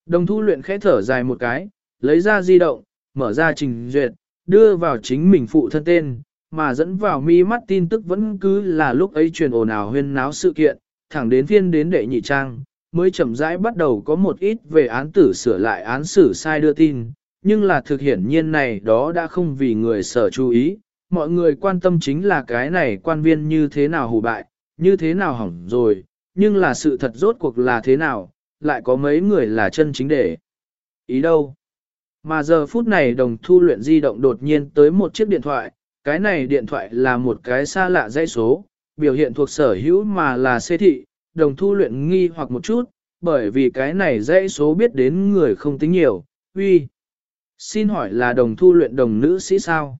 Đồng thu luyện khẽ thở dài một cái, lấy ra di động, mở ra trình duyệt, đưa vào chính mình phụ thân tên, mà dẫn vào mi mắt tin tức vẫn cứ là lúc ấy truyền ồn ào huyên náo sự kiện, thẳng đến phiên đến đệ nhị trang, mới chậm rãi bắt đầu có một ít về án tử sửa lại án xử sai đưa tin, nhưng là thực hiển nhiên này đó đã không vì người sở chú ý, mọi người quan tâm chính là cái này quan viên như thế nào hủ bại, như thế nào hỏng rồi, nhưng là sự thật rốt cuộc là thế nào, lại có mấy người là chân chính để. Ý đâu? Mà giờ phút này đồng thu luyện di động đột nhiên tới một chiếc điện thoại, cái này điện thoại là một cái xa lạ dãy số, biểu hiện thuộc sở hữu mà là xê thị, đồng thu luyện nghi hoặc một chút, bởi vì cái này dãy số biết đến người không tính nhiều, uy. Xin hỏi là đồng thu luyện đồng nữ sĩ sao?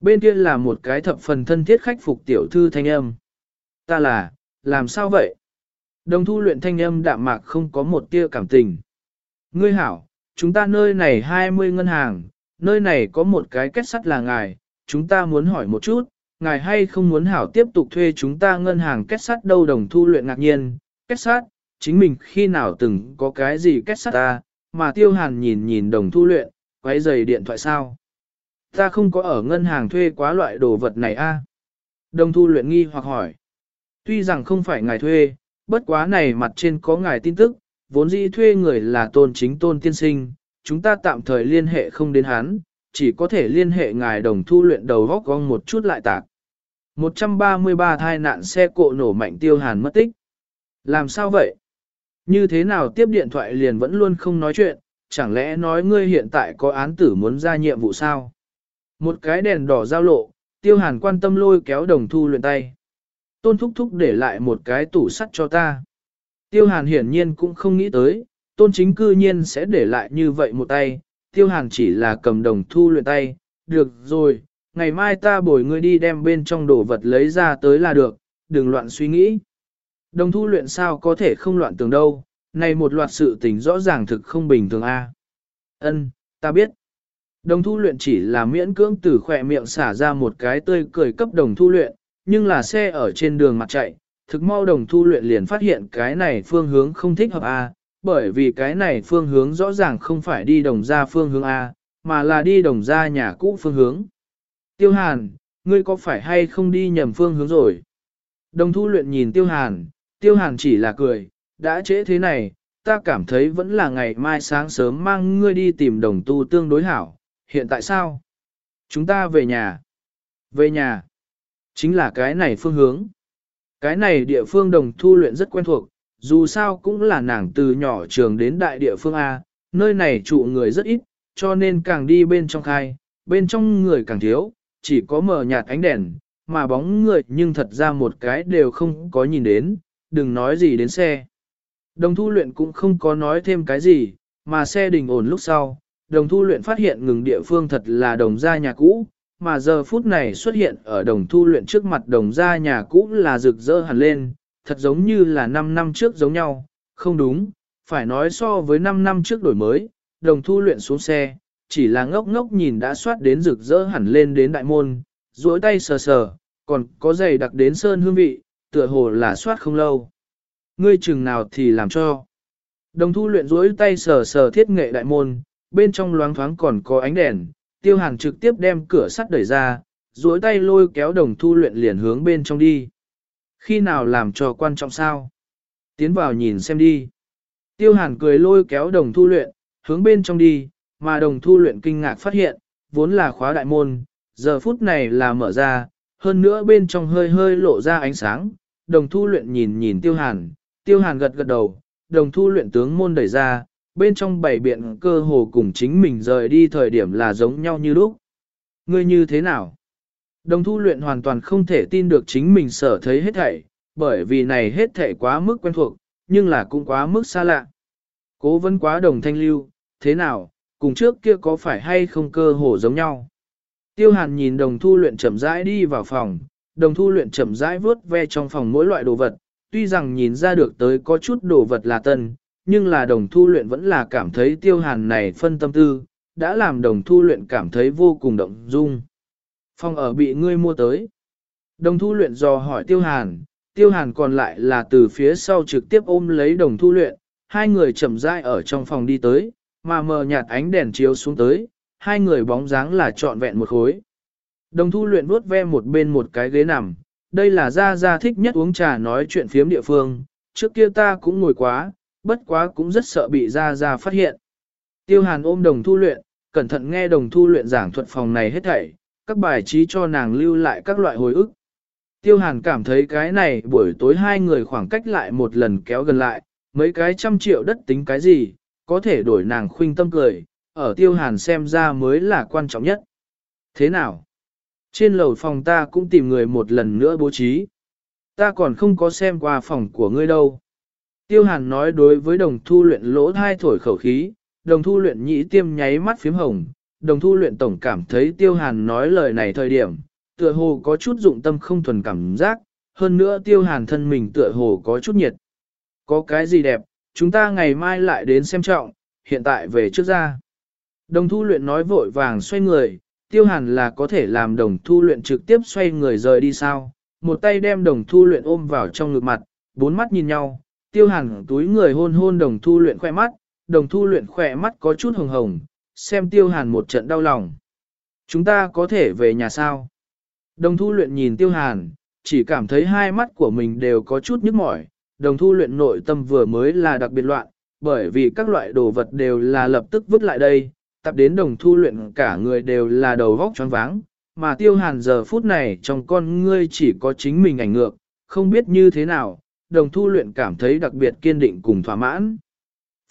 Bên kia là một cái thập phần thân thiết khách phục tiểu thư thanh âm. Ta là, làm sao vậy? Đồng thu luyện thanh âm đạm mạc không có một tia cảm tình. Ngươi hảo, chúng ta nơi này 20 ngân hàng, nơi này có một cái kết sắt là ngài, chúng ta muốn hỏi một chút, ngài hay không muốn hảo tiếp tục thuê chúng ta ngân hàng kết sắt đâu đồng thu luyện ngạc nhiên, kết sắt, chính mình khi nào từng có cái gì kết sắt ta, mà tiêu hàn nhìn nhìn đồng thu luyện, quay giày điện thoại sao. Ta không có ở ngân hàng thuê quá loại đồ vật này a. Đồng thu luyện nghi hoặc hỏi. Tuy rằng không phải ngài thuê, bất quá này mặt trên có ngài tin tức, vốn dĩ thuê người là tôn chính tôn tiên sinh, chúng ta tạm thời liên hệ không đến hắn, chỉ có thể liên hệ ngài đồng thu luyện đầu góc gong một chút lại tạc. 133 thai nạn xe cộ nổ mạnh tiêu hàn mất tích. Làm sao vậy? Như thế nào tiếp điện thoại liền vẫn luôn không nói chuyện, chẳng lẽ nói ngươi hiện tại có án tử muốn ra nhiệm vụ sao? Một cái đèn đỏ giao lộ, tiêu hàn quan tâm lôi kéo đồng thu luyện tay. Tôn thúc thúc để lại một cái tủ sắt cho ta. Tiêu hàn hiển nhiên cũng không nghĩ tới, tôn chính cư nhiên sẽ để lại như vậy một tay, tiêu hàn chỉ là cầm đồng thu luyện tay, được rồi, ngày mai ta bồi ngươi đi đem bên trong đồ vật lấy ra tới là được, đừng loạn suy nghĩ. Đồng thu luyện sao có thể không loạn tưởng đâu, này một loạt sự tình rõ ràng thực không bình thường a. Ân, ta biết. Đồng thu luyện chỉ là miễn cưỡng từ khỏe miệng xả ra một cái tươi cười cấp đồng thu luyện, nhưng là xe ở trên đường mặt chạy, thực mau đồng thu luyện liền phát hiện cái này phương hướng không thích hợp A, bởi vì cái này phương hướng rõ ràng không phải đi đồng ra phương hướng A, mà là đi đồng ra nhà cũ phương hướng. Tiêu Hàn, ngươi có phải hay không đi nhầm phương hướng rồi? Đồng thu luyện nhìn Tiêu Hàn, Tiêu Hàn chỉ là cười, đã trễ thế này, ta cảm thấy vẫn là ngày mai sáng sớm mang ngươi đi tìm đồng tu tương đối hảo, hiện tại sao? Chúng ta về nhà. Về nhà. Chính là cái này phương hướng. Cái này địa phương đồng thu luyện rất quen thuộc, dù sao cũng là nàng từ nhỏ trường đến đại địa phương A, nơi này trụ người rất ít, cho nên càng đi bên trong khai, bên trong người càng thiếu, chỉ có mờ nhạt ánh đèn, mà bóng người nhưng thật ra một cái đều không có nhìn đến, đừng nói gì đến xe. Đồng thu luyện cũng không có nói thêm cái gì, mà xe đình ổn lúc sau, đồng thu luyện phát hiện ngừng địa phương thật là đồng gia nhà cũ, mà giờ phút này xuất hiện ở đồng thu luyện trước mặt đồng gia nhà cũ là rực rỡ hẳn lên, thật giống như là 5 năm trước giống nhau, không đúng, phải nói so với 5 năm trước đổi mới, đồng thu luyện xuống xe, chỉ là ngốc ngốc nhìn đã soát đến rực rỡ hẳn lên đến đại môn, duỗi tay sờ sờ, còn có giày đặc đến sơn hương vị, tựa hồ là soát không lâu. Ngươi chừng nào thì làm cho. Đồng thu luyện duỗi tay sờ sờ thiết nghệ đại môn, bên trong loáng thoáng còn có ánh đèn, tiêu hàn trực tiếp đem cửa sắt đẩy ra, duỗi tay lôi kéo đồng thu luyện liền hướng bên trong đi. Khi nào làm cho quan trọng sao? Tiến vào nhìn xem đi. Tiêu hàn cười lôi kéo đồng thu luyện, hướng bên trong đi, mà đồng thu luyện kinh ngạc phát hiện, vốn là khóa đại môn, giờ phút này là mở ra, hơn nữa bên trong hơi hơi lộ ra ánh sáng, đồng thu luyện nhìn nhìn tiêu hàn, tiêu hàn gật gật đầu, đồng thu luyện tướng môn đẩy ra, bên trong bảy biện cơ hồ cùng chính mình rời đi thời điểm là giống nhau như lúc. Ngươi như thế nào? Đồng thu luyện hoàn toàn không thể tin được chính mình sở thấy hết thảy, bởi vì này hết thảy quá mức quen thuộc, nhưng là cũng quá mức xa lạ. Cố vấn quá đồng thanh lưu, thế nào, cùng trước kia có phải hay không cơ hồ giống nhau? Tiêu hàn nhìn đồng thu luyện chậm rãi đi vào phòng, đồng thu luyện chậm rãi vớt ve trong phòng mỗi loại đồ vật, tuy rằng nhìn ra được tới có chút đồ vật là tân, nhưng là đồng thu luyện vẫn là cảm thấy tiêu hàn này phân tâm tư, đã làm đồng thu luyện cảm thấy vô cùng động dung. Phòng ở bị ngươi mua tới. Đồng thu luyện dò hỏi tiêu hàn, tiêu hàn còn lại là từ phía sau trực tiếp ôm lấy đồng thu luyện, hai người chậm rãi ở trong phòng đi tới, mà mờ nhạt ánh đèn chiếu xuống tới, hai người bóng dáng là trọn vẹn một khối. Đồng thu luyện vuốt ve một bên một cái ghế nằm, đây là Gia Gia thích nhất uống trà nói chuyện phiếm địa phương, trước kia ta cũng ngồi quá, bất quá cũng rất sợ bị Gia Gia phát hiện. Tiêu Hàn ôm đồng thu luyện, cẩn thận nghe đồng thu luyện giảng thuật phòng này hết thảy, các bài trí cho nàng lưu lại các loại hồi ức. Tiêu Hàn cảm thấy cái này buổi tối hai người khoảng cách lại một lần kéo gần lại, mấy cái trăm triệu đất tính cái gì, có thể đổi nàng khuynh tâm cười, ở Tiêu Hàn xem ra mới là quan trọng nhất. Thế nào? Trên lầu phòng ta cũng tìm người một lần nữa bố trí. Ta còn không có xem qua phòng của ngươi đâu. Tiêu hàn nói đối với đồng thu luyện lỗ thai thổi khẩu khí, đồng thu luyện nhĩ tiêm nháy mắt phím hồng, đồng thu luyện tổng cảm thấy tiêu hàn nói lời này thời điểm, tựa hồ có chút dụng tâm không thuần cảm giác, hơn nữa tiêu hàn thân mình tựa hồ có chút nhiệt. Có cái gì đẹp, chúng ta ngày mai lại đến xem trọng, hiện tại về trước ra. Đồng thu luyện nói vội vàng xoay người, tiêu hàn là có thể làm đồng thu luyện trực tiếp xoay người rời đi sao, một tay đem đồng thu luyện ôm vào trong ngực mặt, bốn mắt nhìn nhau, tiêu hàn túi người hôn hôn đồng thu luyện khỏe mắt, đồng thu luyện khỏe mắt có chút hồng hồng, xem tiêu hàn một trận đau lòng. Chúng ta có thể về nhà sao? Đồng thu luyện nhìn tiêu hàn, chỉ cảm thấy hai mắt của mình đều có chút nhức mỏi, đồng thu luyện nội tâm vừa mới là đặc biệt loạn, bởi vì các loại đồ vật đều là lập tức vứt lại đây, tập đến đồng thu luyện cả người đều là đầu vóc choáng váng, mà tiêu hàn giờ phút này trong con ngươi chỉ có chính mình ảnh ngược, không biết như thế nào, đồng thu luyện cảm thấy đặc biệt kiên định cùng thỏa mãn.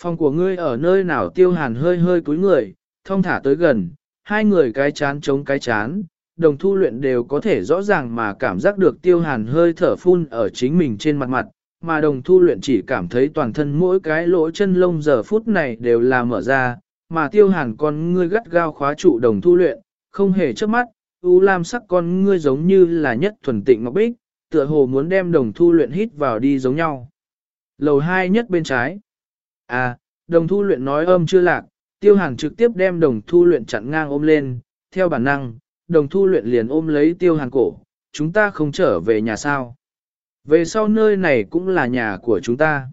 Phòng của ngươi ở nơi nào tiêu hàn hơi hơi cúi người, thông thả tới gần, hai người cái chán chống cái chán, đồng thu luyện đều có thể rõ ràng mà cảm giác được tiêu hàn hơi thở phun ở chính mình trên mặt mặt, mà đồng thu luyện chỉ cảm thấy toàn thân mỗi cái lỗ chân lông giờ phút này đều là mở ra, mà tiêu hàn con ngươi gắt gao khóa trụ đồng thu luyện, không hề chớp mắt, u lam sắc con ngươi giống như là nhất thuần tịnh ngọc bích, tựa hồ muốn đem đồng thu luyện hít vào đi giống nhau. Lầu hai nhất bên trái. À, đồng thu luyện nói âm chưa lạc, tiêu hàn trực tiếp đem đồng thu luyện chặn ngang ôm lên, theo bản năng, đồng thu luyện liền ôm lấy tiêu hàn cổ, chúng ta không trở về nhà sao. Về sau nơi này cũng là nhà của chúng ta.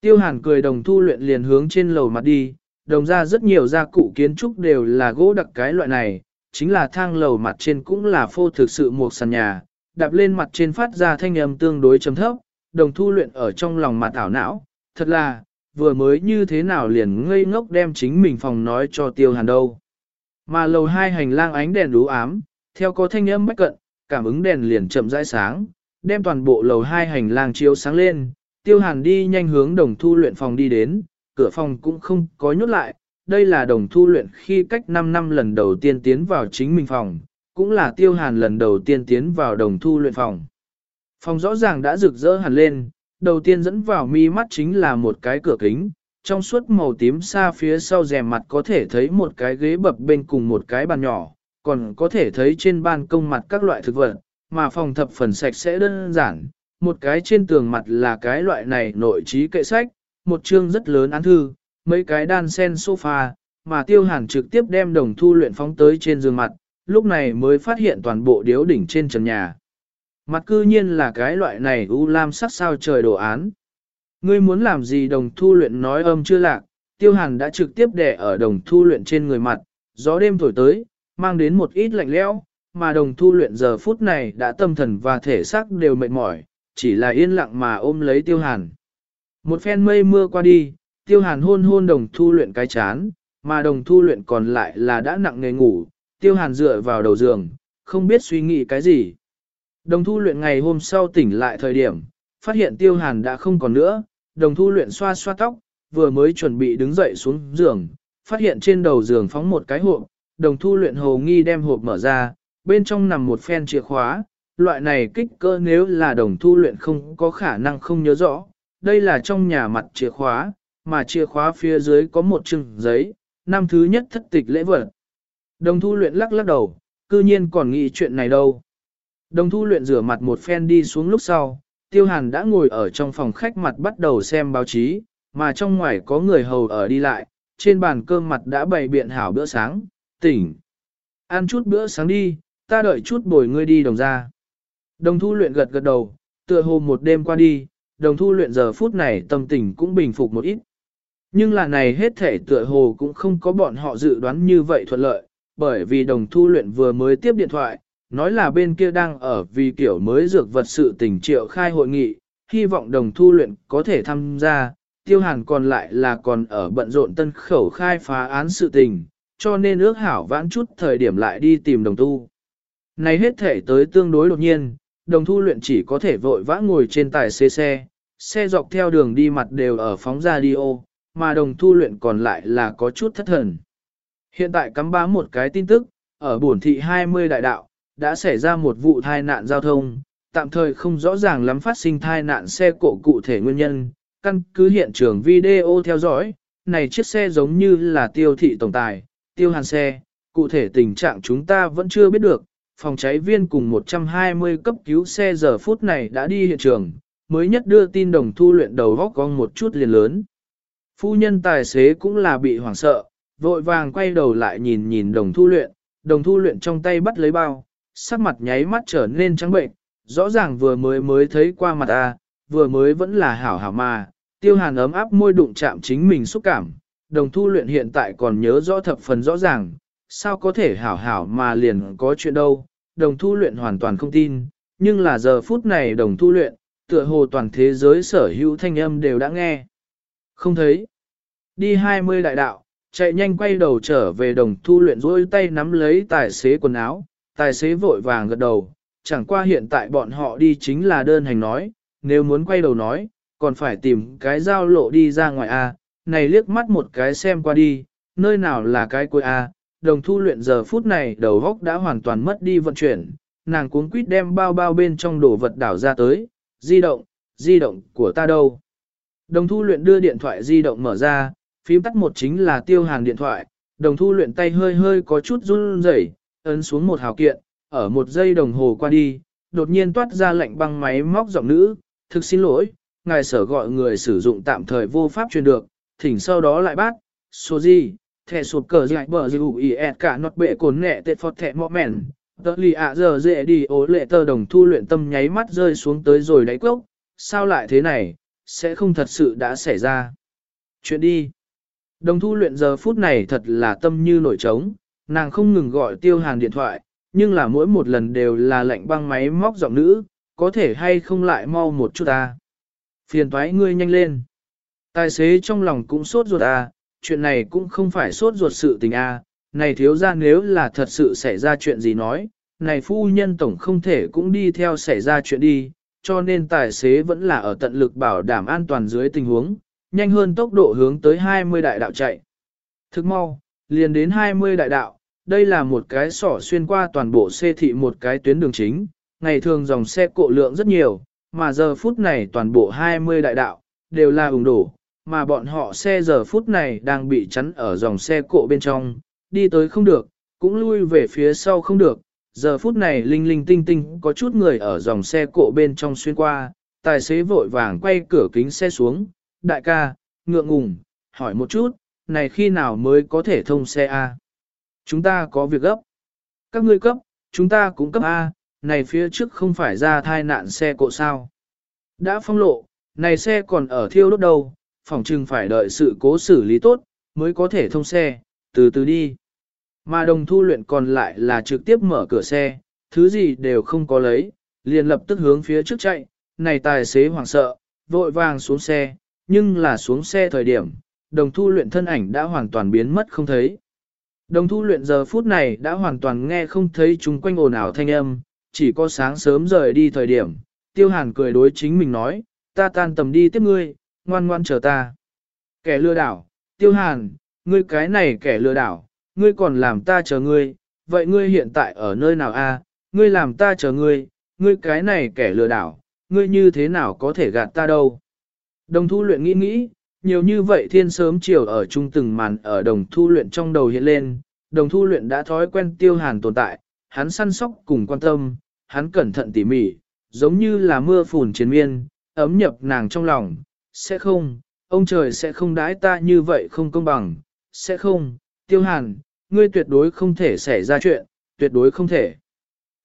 Tiêu hàn cười đồng thu luyện liền hướng trên lầu mặt đi, đồng ra rất nhiều gia cụ kiến trúc đều là gỗ đặc cái loại này, chính là thang lầu mặt trên cũng là phô thực sự một sàn nhà, đạp lên mặt trên phát ra thanh âm tương đối chấm thấp, đồng thu luyện ở trong lòng mặt ảo não, thật là, vừa mới như thế nào liền ngây ngốc đem chính mình phòng nói cho tiêu hàn đâu. Mà lầu hai hành lang ánh đèn đú ám, theo có thanh âm bách cận, cảm ứng đèn liền chậm rãi sáng, đem toàn bộ lầu hai hành lang chiếu sáng lên, tiêu hàn đi nhanh hướng đồng thu luyện phòng đi đến, cửa phòng cũng không có nhốt lại, đây là đồng thu luyện khi cách 5 năm lần đầu tiên tiến vào chính mình phòng, cũng là tiêu hàn lần đầu tiên tiến vào đồng thu luyện phòng. Phòng rõ ràng đã rực rỡ hẳn lên, đầu tiên dẫn vào mi mắt chính là một cái cửa kính, trong suốt màu tím xa phía sau rèm mặt có thể thấy một cái ghế bập bên cùng một cái bàn nhỏ, còn có thể thấy trên ban công mặt các loại thực vật, mà phòng thập phần sạch sẽ đơn giản, một cái trên tường mặt là cái loại này nội trí kệ sách, một chương rất lớn án thư, mấy cái đan sen sofa, mà tiêu hàn trực tiếp đem đồng thu luyện phóng tới trên giường mặt, lúc này mới phát hiện toàn bộ điếu đỉnh trên trần nhà. Mặt cư nhiên là cái loại này u lam sắc sao trời đồ án. Ngươi muốn làm gì đồng thu luyện nói âm chưa lạc, tiêu hàn đã trực tiếp đè ở đồng thu luyện trên người mặt, gió đêm thổi tới, mang đến một ít lạnh lẽo, mà đồng thu luyện giờ phút này đã tâm thần và thể xác đều mệt mỏi, chỉ là yên lặng mà ôm lấy tiêu hàn. Một phen mây mưa qua đi, tiêu hàn hôn hôn đồng thu luyện cái chán, mà đồng thu luyện còn lại là đã nặng nề ngủ, tiêu hàn dựa vào đầu giường, không biết suy nghĩ cái gì. Đồng thu luyện ngày hôm sau tỉnh lại thời điểm, phát hiện tiêu hàn đã không còn nữa, đồng thu luyện xoa xoa tóc, vừa mới chuẩn bị đứng dậy xuống giường, phát hiện trên đầu giường phóng một cái hộp, đồng thu luyện hồ nghi đem hộp mở ra, bên trong nằm một phen chìa khóa, loại này kích cỡ nếu là đồng thu luyện không có khả năng không nhớ rõ, đây là trong nhà mặt chìa khóa, mà chìa khóa phía dưới có một chừng giấy, năm thứ nhất thất tịch lễ vật. Đồng thu luyện lắc lắc đầu, cư nhiên còn nghĩ chuyện này đâu. Đồng thu luyện rửa mặt một phen đi xuống lúc sau, tiêu hàn đã ngồi ở trong phòng khách mặt bắt đầu xem báo chí, mà trong ngoài có người hầu ở đi lại, trên bàn cơm mặt đã bày biện hảo bữa sáng, tỉnh. Ăn chút bữa sáng đi, ta đợi chút bồi ngươi đi đồng ra. Đồng thu luyện gật gật đầu, tựa hồ một đêm qua đi, đồng thu luyện giờ phút này tâm tình cũng bình phục một ít. Nhưng là này hết thể tựa hồ cũng không có bọn họ dự đoán như vậy thuận lợi, bởi vì đồng thu luyện vừa mới tiếp điện thoại, nói là bên kia đang ở vì kiểu mới dược vật sự tình triệu khai hội nghị, hy vọng đồng thu luyện có thể tham gia, tiêu hàn còn lại là còn ở bận rộn tân khẩu khai phá án sự tình, cho nên ước hảo vãn chút thời điểm lại đi tìm đồng tu. Này hết thể tới tương đối đột nhiên, đồng thu luyện chỉ có thể vội vã ngồi trên tài xế xe, xe dọc theo đường đi mặt đều ở phóng ra đi ô, mà đồng thu luyện còn lại là có chút thất thần. Hiện tại cắm bám một cái tin tức, ở buồn thị 20 đại đạo, đã xảy ra một vụ tai nạn giao thông, tạm thời không rõ ràng lắm phát sinh tai nạn xe cộ cụ thể nguyên nhân, căn cứ hiện trường video theo dõi, này chiếc xe giống như là tiêu thị tổng tài, tiêu hàn xe, cụ thể tình trạng chúng ta vẫn chưa biết được, phòng cháy viên cùng 120 cấp cứu xe giờ phút này đã đi hiện trường, mới nhất đưa tin đồng thu luyện đầu góc con một chút liền lớn. Phu nhân tài xế cũng là bị hoảng sợ, vội vàng quay đầu lại nhìn nhìn đồng thu luyện, đồng thu luyện trong tay bắt lấy bao, sắc mặt nháy mắt trở nên trắng bệnh, rõ ràng vừa mới mới thấy qua mặt a, vừa mới vẫn là hảo hảo mà, tiêu hàn ấm áp môi đụng chạm chính mình xúc cảm, đồng thu luyện hiện tại còn nhớ rõ thập phần rõ ràng, sao có thể hảo hảo mà liền có chuyện đâu, đồng thu luyện hoàn toàn không tin, nhưng là giờ phút này đồng thu luyện, tựa hồ toàn thế giới sở hữu thanh âm đều đã nghe. Không thấy. Đi 20 đại đạo, chạy nhanh quay đầu trở về đồng thu luyện rôi tay nắm lấy tài xế quần áo, tài xế vội vàng gật đầu, chẳng qua hiện tại bọn họ đi chính là đơn hành nói, nếu muốn quay đầu nói, còn phải tìm cái giao lộ đi ra ngoài A, này liếc mắt một cái xem qua đi, nơi nào là cái cuối A, đồng thu luyện giờ phút này đầu góc đã hoàn toàn mất đi vận chuyển, nàng cuống quýt đem bao bao bên trong đồ vật đảo ra tới, di động, di động của ta đâu. Đồng thu luyện đưa điện thoại di động mở ra, phím tắt một chính là tiêu hàng điện thoại, đồng thu luyện tay hơi hơi có chút run rẩy, ấn xuống một hào kiện, ở một giây đồng hồ qua đi, đột nhiên toát ra lệnh băng máy móc giọng nữ, thực xin lỗi, ngài sở gọi người sử dụng tạm thời vô pháp truyền được, thỉnh sau đó lại bắt, số gì, thẻ sụp cờ dạy bờ dư ý ẹt cả nọt bệ cồn nẹ tệ phọt thẻ mọ mẹn. tớ lì ạ giờ dễ đi ố lệ tờ đồng thu luyện tâm nháy mắt rơi xuống tới rồi đáy cốc, sao lại thế này, sẽ không thật sự đã xảy ra. Chuyện đi. Đồng thu luyện giờ phút này thật là tâm như nổi trống, nàng không ngừng gọi tiêu hàn điện thoại, nhưng là mỗi một lần đều là lệnh băng máy móc giọng nữ, có thể hay không lại mau một chút ta. Phiền toái ngươi nhanh lên. Tài xế trong lòng cũng sốt ruột à, chuyện này cũng không phải sốt ruột sự tình à, này thiếu ra nếu là thật sự xảy ra chuyện gì nói, này phu nhân tổng không thể cũng đi theo xảy ra chuyện đi, cho nên tài xế vẫn là ở tận lực bảo đảm an toàn dưới tình huống, nhanh hơn tốc độ hướng tới 20 đại đạo chạy. Thức mau, liền đến 20 đại đạo, đây là một cái sỏ xuyên qua toàn bộ xe thị một cái tuyến đường chính, ngày thường dòng xe cộ lượng rất nhiều, mà giờ phút này toàn bộ 20 đại đạo, đều là ủng đổ, mà bọn họ xe giờ phút này đang bị chắn ở dòng xe cộ bên trong, đi tới không được, cũng lui về phía sau không được. Giờ phút này linh linh tinh tinh có chút người ở dòng xe cộ bên trong xuyên qua, tài xế vội vàng quay cửa kính xe xuống, đại ca, ngượng ngùng, hỏi một chút, này khi nào mới có thể thông xe A? Chúng ta có việc gấp. Các ngươi cấp, chúng ta cũng cấp A, này phía trước không phải ra thai nạn xe cộ sao. Đã phong lộ, này xe còn ở thiêu đốt đâu, phòng trừng phải đợi sự cố xử lý tốt, mới có thể thông xe, từ từ đi. Mà đồng thu luyện còn lại là trực tiếp mở cửa xe, thứ gì đều không có lấy, liền lập tức hướng phía trước chạy, này tài xế hoảng sợ, vội vàng xuống xe, nhưng là xuống xe thời điểm, đồng thu luyện thân ảnh đã hoàn toàn biến mất không thấy. Đồng thu luyện giờ phút này đã hoàn toàn nghe không thấy chúng quanh ồn ào thanh âm, chỉ có sáng sớm rời đi thời điểm, tiêu hàn cười đối chính mình nói, ta tan tầm đi tiếp ngươi, ngoan ngoan chờ ta. Kẻ lừa đảo, tiêu hàn, ngươi cái này kẻ lừa đảo, ngươi còn làm ta chờ ngươi, vậy ngươi hiện tại ở nơi nào a? ngươi làm ta chờ ngươi, ngươi cái này kẻ lừa đảo, ngươi như thế nào có thể gạt ta đâu. Đồng thu luyện nghĩ nghĩ, nhiều như vậy thiên sớm chiều ở chung từng màn ở đồng thu luyện trong đầu hiện lên, đồng thu luyện đã thói quen tiêu hàn tồn tại, hắn săn sóc cùng quan tâm, hắn cẩn thận tỉ mỉ, giống như là mưa phùn chiến miên, ấm nhập nàng trong lòng, sẽ không, ông trời sẽ không đãi ta như vậy không công bằng, sẽ không, tiêu hàn, ngươi tuyệt đối không thể xảy ra chuyện, tuyệt đối không thể.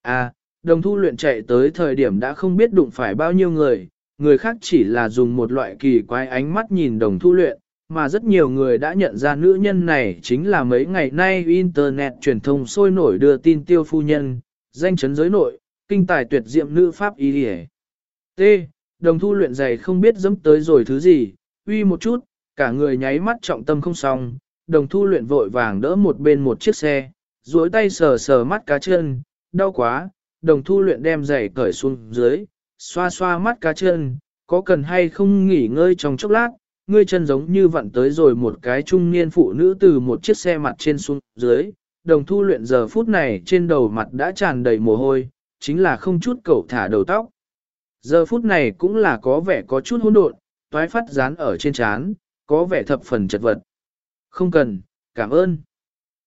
À, đồng thu luyện chạy tới thời điểm đã không biết đụng phải bao nhiêu người, người khác chỉ là dùng một loại kỳ quái ánh mắt nhìn đồng thu luyện, mà rất nhiều người đã nhận ra nữ nhân này chính là mấy ngày nay Internet truyền thông sôi nổi đưa tin tiêu phu nhân, danh chấn giới nội, kinh tài tuyệt diệm nữ pháp y. T. Đồng thu luyện giày không biết dẫm tới rồi thứ gì, uy một chút, cả người nháy mắt trọng tâm không xong, đồng thu luyện vội vàng đỡ một bên một chiếc xe, duỗi tay sờ sờ mắt cá chân, đau quá, đồng thu luyện đem giày cởi xuống dưới, xoa xoa mắt cá chân, có cần hay không nghỉ ngơi trong chốc lát, ngươi chân giống như vặn tới rồi một cái trung niên phụ nữ từ một chiếc xe mặt trên xuống dưới, đồng thu luyện giờ phút này trên đầu mặt đã tràn đầy mồ hôi, chính là không chút cẩu thả đầu tóc. Giờ phút này cũng là có vẻ có chút hỗn độn, toái phát dán ở trên trán, có vẻ thập phần chật vật. Không cần, cảm ơn.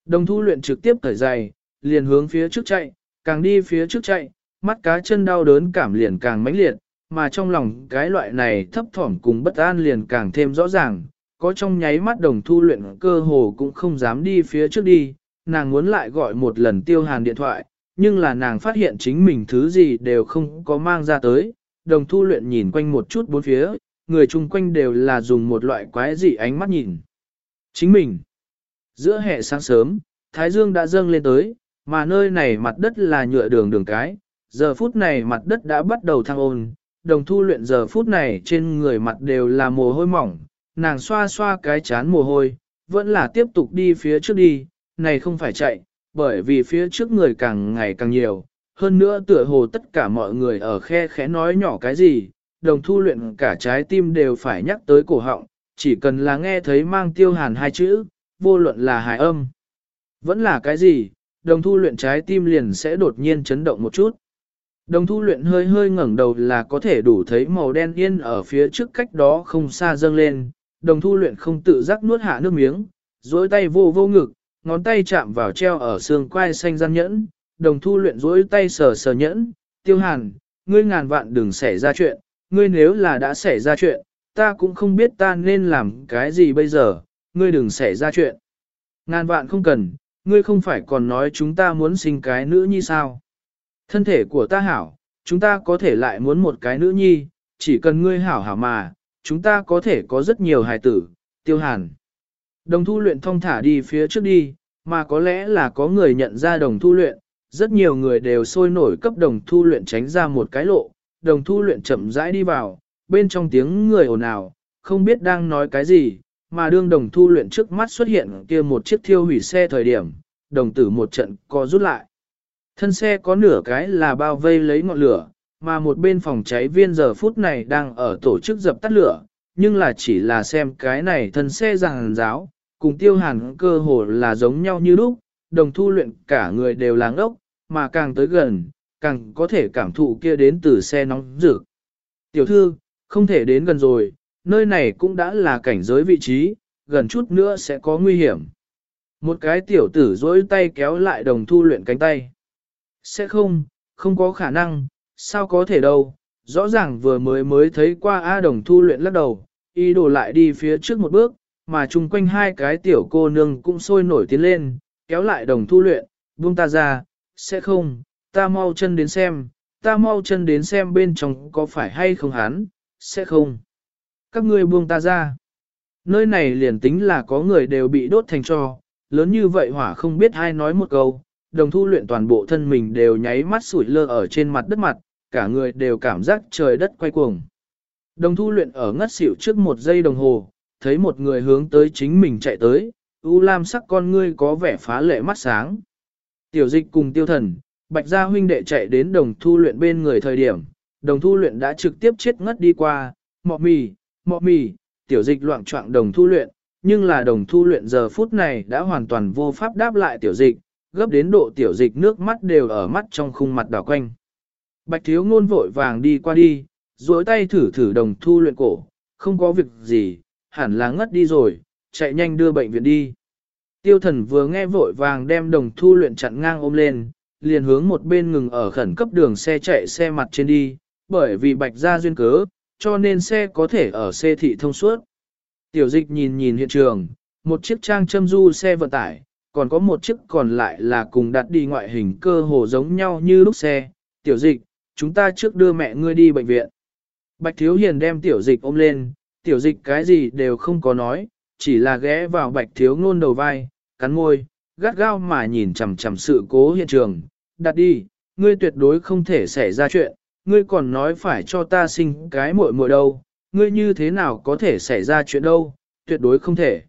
Đồng thu luyện trực tiếp thở dài, liền hướng phía trước chạy, càng đi phía trước chạy, mắt cá chân đau đớn cảm liền càng mãnh liệt, mà trong lòng cái loại này thấp thỏm cùng bất an liền càng thêm rõ ràng, có trong nháy mắt đồng thu luyện cơ hồ cũng không dám đi phía trước đi, nàng muốn lại gọi một lần tiêu hàn điện thoại, nhưng là nàng phát hiện chính mình thứ gì đều không có mang ra tới, đồng thu luyện nhìn quanh một chút bốn phía, người chung quanh đều là dùng một loại quái dị ánh mắt nhìn. Chính mình, giữa hệ sáng sớm, Thái Dương đã dâng lên tới, mà nơi này mặt đất là nhựa đường đường cái, giờ phút này mặt đất đã bắt đầu thăng ôn, đồng thu luyện giờ phút này trên người mặt đều là mồ hôi mỏng, nàng xoa xoa cái chán mồ hôi, vẫn là tiếp tục đi phía trước đi, này không phải chạy, bởi vì phía trước người càng ngày càng nhiều, hơn nữa tựa hồ tất cả mọi người ở khe khẽ nói nhỏ cái gì, đồng thu luyện cả trái tim đều phải nhắc tới cổ họng, chỉ cần là nghe thấy mang tiêu hàn hai chữ, vô luận là hài âm. Vẫn là cái gì, đồng thu luyện trái tim liền sẽ đột nhiên chấn động một chút. Đồng thu luyện hơi hơi ngẩng đầu là có thể đủ thấy màu đen yên ở phía trước cách đó không xa dâng lên, đồng thu luyện không tự giác nuốt hạ nước miếng, dối tay vô vô ngực, ngón tay chạm vào treo ở xương quai xanh gian nhẫn, đồng thu luyện rỗi tay sờ sờ nhẫn, tiêu hàn, ngươi ngàn vạn đừng xảy ra chuyện, ngươi nếu là đã xảy ra chuyện, ta cũng không biết ta nên làm cái gì bây giờ, ngươi đừng xảy ra chuyện. Ngàn vạn không cần, ngươi không phải còn nói chúng ta muốn sinh cái nữ nhi sao. Thân thể của ta hảo, chúng ta có thể lại muốn một cái nữ nhi, chỉ cần ngươi hảo hảo mà, chúng ta có thể có rất nhiều hài tử, tiêu hàn. Đồng thu luyện thong thả đi phía trước đi, mà có lẽ là có người nhận ra đồng thu luyện, rất nhiều người đều sôi nổi cấp đồng thu luyện tránh ra một cái lộ, đồng thu luyện chậm rãi đi vào, bên trong tiếng người ồn ào, không biết đang nói cái gì, mà đương đồng thu luyện trước mắt xuất hiện kia một chiếc thiêu hủy xe thời điểm, đồng tử một trận co rút lại. Thân xe có nửa cái là bao vây lấy ngọn lửa, mà một bên phòng cháy viên giờ phút này đang ở tổ chức dập tắt lửa, nhưng là chỉ là xem cái này thân xe ràng giáo, cùng tiêu hàn cơ hồ là giống nhau như lúc, đồng thu luyện cả người đều láng ốc, mà càng tới gần, càng có thể cảm thụ kia đến từ xe nóng rực. Tiểu thư, không thể đến gần rồi, nơi này cũng đã là cảnh giới vị trí, gần chút nữa sẽ có nguy hiểm. Một cái tiểu tử dối tay kéo lại đồng thu luyện cánh tay. Sẽ không, không có khả năng, sao có thể đâu, rõ ràng vừa mới mới thấy qua A đồng thu luyện lắc đầu, y đổ lại đi phía trước một bước, mà chung quanh hai cái tiểu cô nương cũng sôi nổi tiến lên, kéo lại đồng thu luyện, buông ta ra, sẽ không, ta mau chân đến xem, ta mau chân đến xem bên trong có phải hay không hắn, sẽ không. Các ngươi buông ta ra. Nơi này liền tính là có người đều bị đốt thành cho, lớn như vậy hỏa không biết ai nói một câu, đồng thu luyện toàn bộ thân mình đều nháy mắt sủi lơ ở trên mặt đất mặt, cả người đều cảm giác trời đất quay cuồng. Đồng thu luyện ở ngất xỉu trước một giây đồng hồ, thấy một người hướng tới chính mình chạy tới, u lam sắc con ngươi có vẻ phá lệ mắt sáng. Tiểu dịch cùng tiêu thần, bạch gia huynh đệ chạy đến đồng thu luyện bên người thời điểm, đồng thu luyện đã trực tiếp chết ngất đi qua, mọ mì, mọ mì, tiểu dịch loạn trọng đồng thu luyện, nhưng là đồng thu luyện giờ phút này đã hoàn toàn vô pháp đáp lại tiểu dịch, gấp đến độ tiểu dịch nước mắt đều ở mắt trong khung mặt đảo quanh. Bạch thiếu ngôn vội vàng đi qua đi, duỗi tay thử thử đồng thu luyện cổ, không có việc gì, hẳn là ngất đi rồi, chạy nhanh đưa bệnh viện đi. Tiêu thần vừa nghe vội vàng đem đồng thu luyện chặn ngang ôm lên, liền hướng một bên ngừng ở khẩn cấp đường xe chạy xe mặt trên đi, bởi vì bạch ra duyên cớ, cho nên xe có thể ở xe thị thông suốt. Tiểu dịch nhìn nhìn hiện trường, một chiếc trang châm du xe vận tải, còn có một chiếc còn lại là cùng đặt đi ngoại hình cơ hồ giống nhau như lúc xe. Tiểu dịch, chúng ta trước đưa mẹ ngươi đi bệnh viện. Bạch Thiếu Hiền đem tiểu dịch ôm lên, tiểu dịch cái gì đều không có nói, chỉ là ghé vào bạch thiếu ngôn đầu vai, cắn môi, gắt gao mà nhìn chằm chằm sự cố hiện trường. Đặt đi, ngươi tuyệt đối không thể xảy ra chuyện, ngươi còn nói phải cho ta sinh cái muội muội đâu, ngươi như thế nào có thể xảy ra chuyện đâu, tuyệt đối không thể.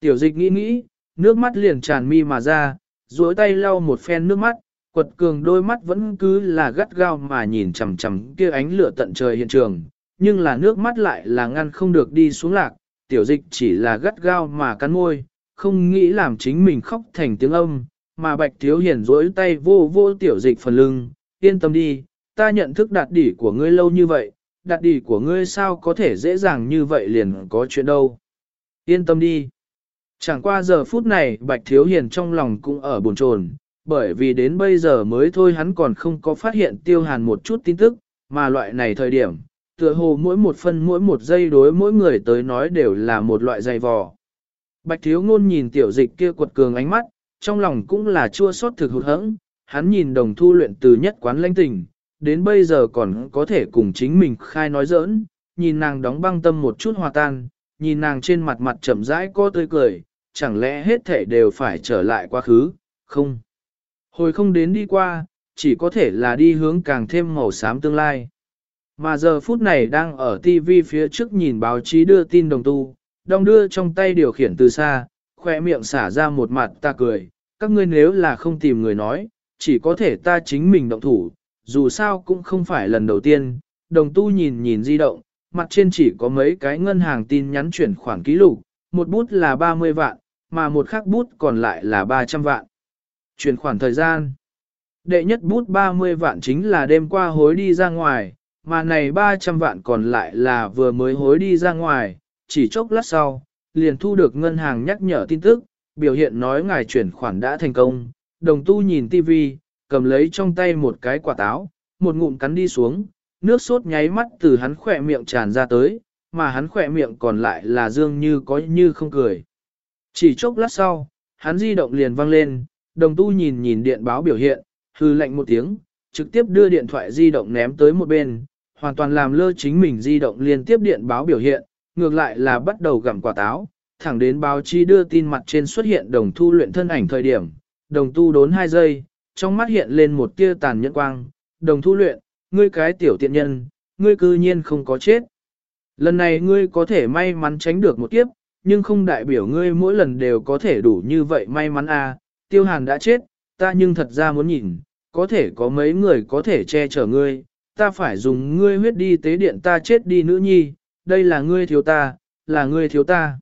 Tiểu dịch nghĩ nghĩ, nước mắt liền tràn mi mà ra, duỗi tay lau một phen nước mắt, quật cường đôi mắt vẫn cứ là gắt gao mà nhìn chằm chằm kia ánh lửa tận trời hiện trường, nhưng là nước mắt lại là ngăn không được đi xuống lạc, tiểu dịch chỉ là gắt gao mà cắn môi, không nghĩ làm chính mình khóc thành tiếng âm, mà bạch thiếu hiển duỗi tay vô vô tiểu dịch phần lưng, yên tâm đi, ta nhận thức đạt đỉ của ngươi lâu như vậy, đạt đỉ của ngươi sao có thể dễ dàng như vậy liền có chuyện đâu. Yên tâm đi. Chẳng qua giờ phút này Bạch Thiếu Hiền trong lòng cũng ở buồn chồn, bởi vì đến bây giờ mới thôi hắn còn không có phát hiện tiêu hàn một chút tin tức, mà loại này thời điểm, tựa hồ mỗi một phân mỗi một giây đối mỗi người tới nói đều là một loại dày vò. Bạch Thiếu Ngôn nhìn tiểu dịch kia quật cường ánh mắt, trong lòng cũng là chua xót thực hụt hẫng, hắn nhìn đồng thu luyện từ nhất quán lãnh tình, đến bây giờ còn có thể cùng chính mình khai nói giỡn, nhìn nàng đóng băng tâm một chút hòa tan, nhìn nàng trên mặt mặt chậm rãi có tươi cười, chẳng lẽ hết thể đều phải trở lại quá khứ, không. Hồi không đến đi qua, chỉ có thể là đi hướng càng thêm màu xám tương lai. Mà giờ phút này đang ở TV phía trước nhìn báo chí đưa tin đồng tu, đong đưa trong tay điều khiển từ xa, khoe miệng xả ra một mặt ta cười, các ngươi nếu là không tìm người nói, chỉ có thể ta chính mình động thủ, dù sao cũng không phải lần đầu tiên, đồng tu nhìn nhìn di động, mặt trên chỉ có mấy cái ngân hàng tin nhắn chuyển khoản ký lục, một bút là 30 vạn, mà một khác bút còn lại là 300 vạn. Chuyển khoản thời gian. Đệ nhất bút 30 vạn chính là đêm qua hối đi ra ngoài, mà này 300 vạn còn lại là vừa mới hối đi ra ngoài, chỉ chốc lát sau, liền thu được ngân hàng nhắc nhở tin tức, biểu hiện nói ngài chuyển khoản đã thành công, đồng tu nhìn TV, cầm lấy trong tay một cái quả táo, một ngụm cắn đi xuống, nước sốt nháy mắt từ hắn khỏe miệng tràn ra tới, mà hắn khỏe miệng còn lại là dương như có như không cười. Chỉ chốc lát sau, hắn di động liền vang lên, đồng tu nhìn nhìn điện báo biểu hiện, hư lạnh một tiếng, trực tiếp đưa điện thoại di động ném tới một bên, hoàn toàn làm lơ chính mình di động liên tiếp điện báo biểu hiện, ngược lại là bắt đầu gặm quả táo, thẳng đến báo chí đưa tin mặt trên xuất hiện đồng thu luyện thân ảnh thời điểm, đồng tu đốn 2 giây, trong mắt hiện lên một tia tàn nhẫn quang, đồng thu luyện, ngươi cái tiểu tiện nhân, ngươi cư nhiên không có chết. Lần này ngươi có thể may mắn tránh được một kiếp, nhưng không đại biểu ngươi mỗi lần đều có thể đủ như vậy may mắn à, tiêu hàn đã chết, ta nhưng thật ra muốn nhìn, có thể có mấy người có thể che chở ngươi, ta phải dùng ngươi huyết đi tế điện ta chết đi nữ nhi, đây là ngươi thiếu ta, là ngươi thiếu ta.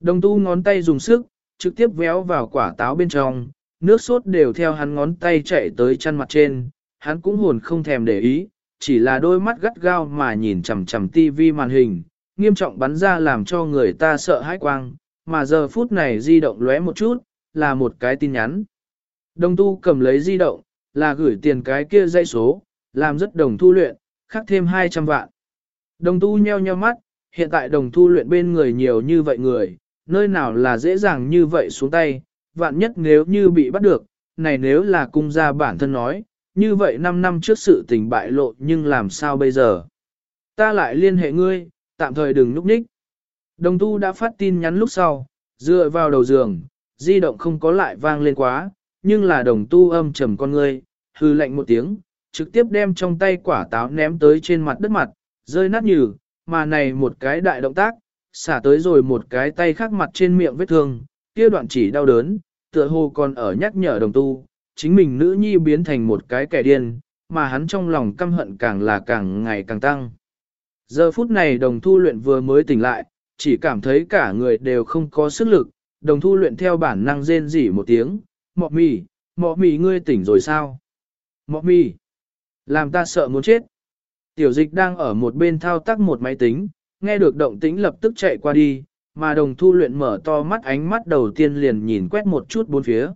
Đồng tu ngón tay dùng sức, trực tiếp véo vào quả táo bên trong, nước sốt đều theo hắn ngón tay chạy tới chân mặt trên, hắn cũng hồn không thèm để ý, chỉ là đôi mắt gắt gao mà nhìn chằm chằm tivi màn hình, nghiêm trọng bắn ra làm cho người ta sợ hãi quang, mà giờ phút này di động lóe một chút, là một cái tin nhắn. Đồng tu cầm lấy di động, là gửi tiền cái kia dây số, làm rất đồng thu luyện, khắc thêm 200 vạn. Đồng tu nheo nheo mắt, hiện tại đồng thu luyện bên người nhiều như vậy người, nơi nào là dễ dàng như vậy xuống tay, vạn nhất nếu như bị bắt được, này nếu là cung gia bản thân nói, như vậy 5 năm trước sự tình bại lộ nhưng làm sao bây giờ? Ta lại liên hệ ngươi, tạm thời đừng núp ních. Đồng tu đã phát tin nhắn lúc sau, dựa vào đầu giường, di động không có lại vang lên quá, nhưng là đồng tu âm trầm con ngươi, hư lạnh một tiếng, trực tiếp đem trong tay quả táo ném tới trên mặt đất mặt, rơi nát nhừ, mà này một cái đại động tác, xả tới rồi một cái tay khác mặt trên miệng vết thương, kia đoạn chỉ đau đớn, tựa hồ còn ở nhắc nhở đồng tu, chính mình nữ nhi biến thành một cái kẻ điên, mà hắn trong lòng căm hận càng là càng ngày càng tăng. Giờ phút này đồng thu luyện vừa mới tỉnh lại, chỉ cảm thấy cả người đều không có sức lực, đồng thu luyện theo bản năng rên rỉ một tiếng, mọ mì, mọ mì ngươi tỉnh rồi sao? Mọ mì, làm ta sợ muốn chết. Tiểu dịch đang ở một bên thao tác một máy tính, nghe được động tĩnh lập tức chạy qua đi, mà đồng thu luyện mở to mắt ánh mắt đầu tiên liền nhìn quét một chút bốn phía.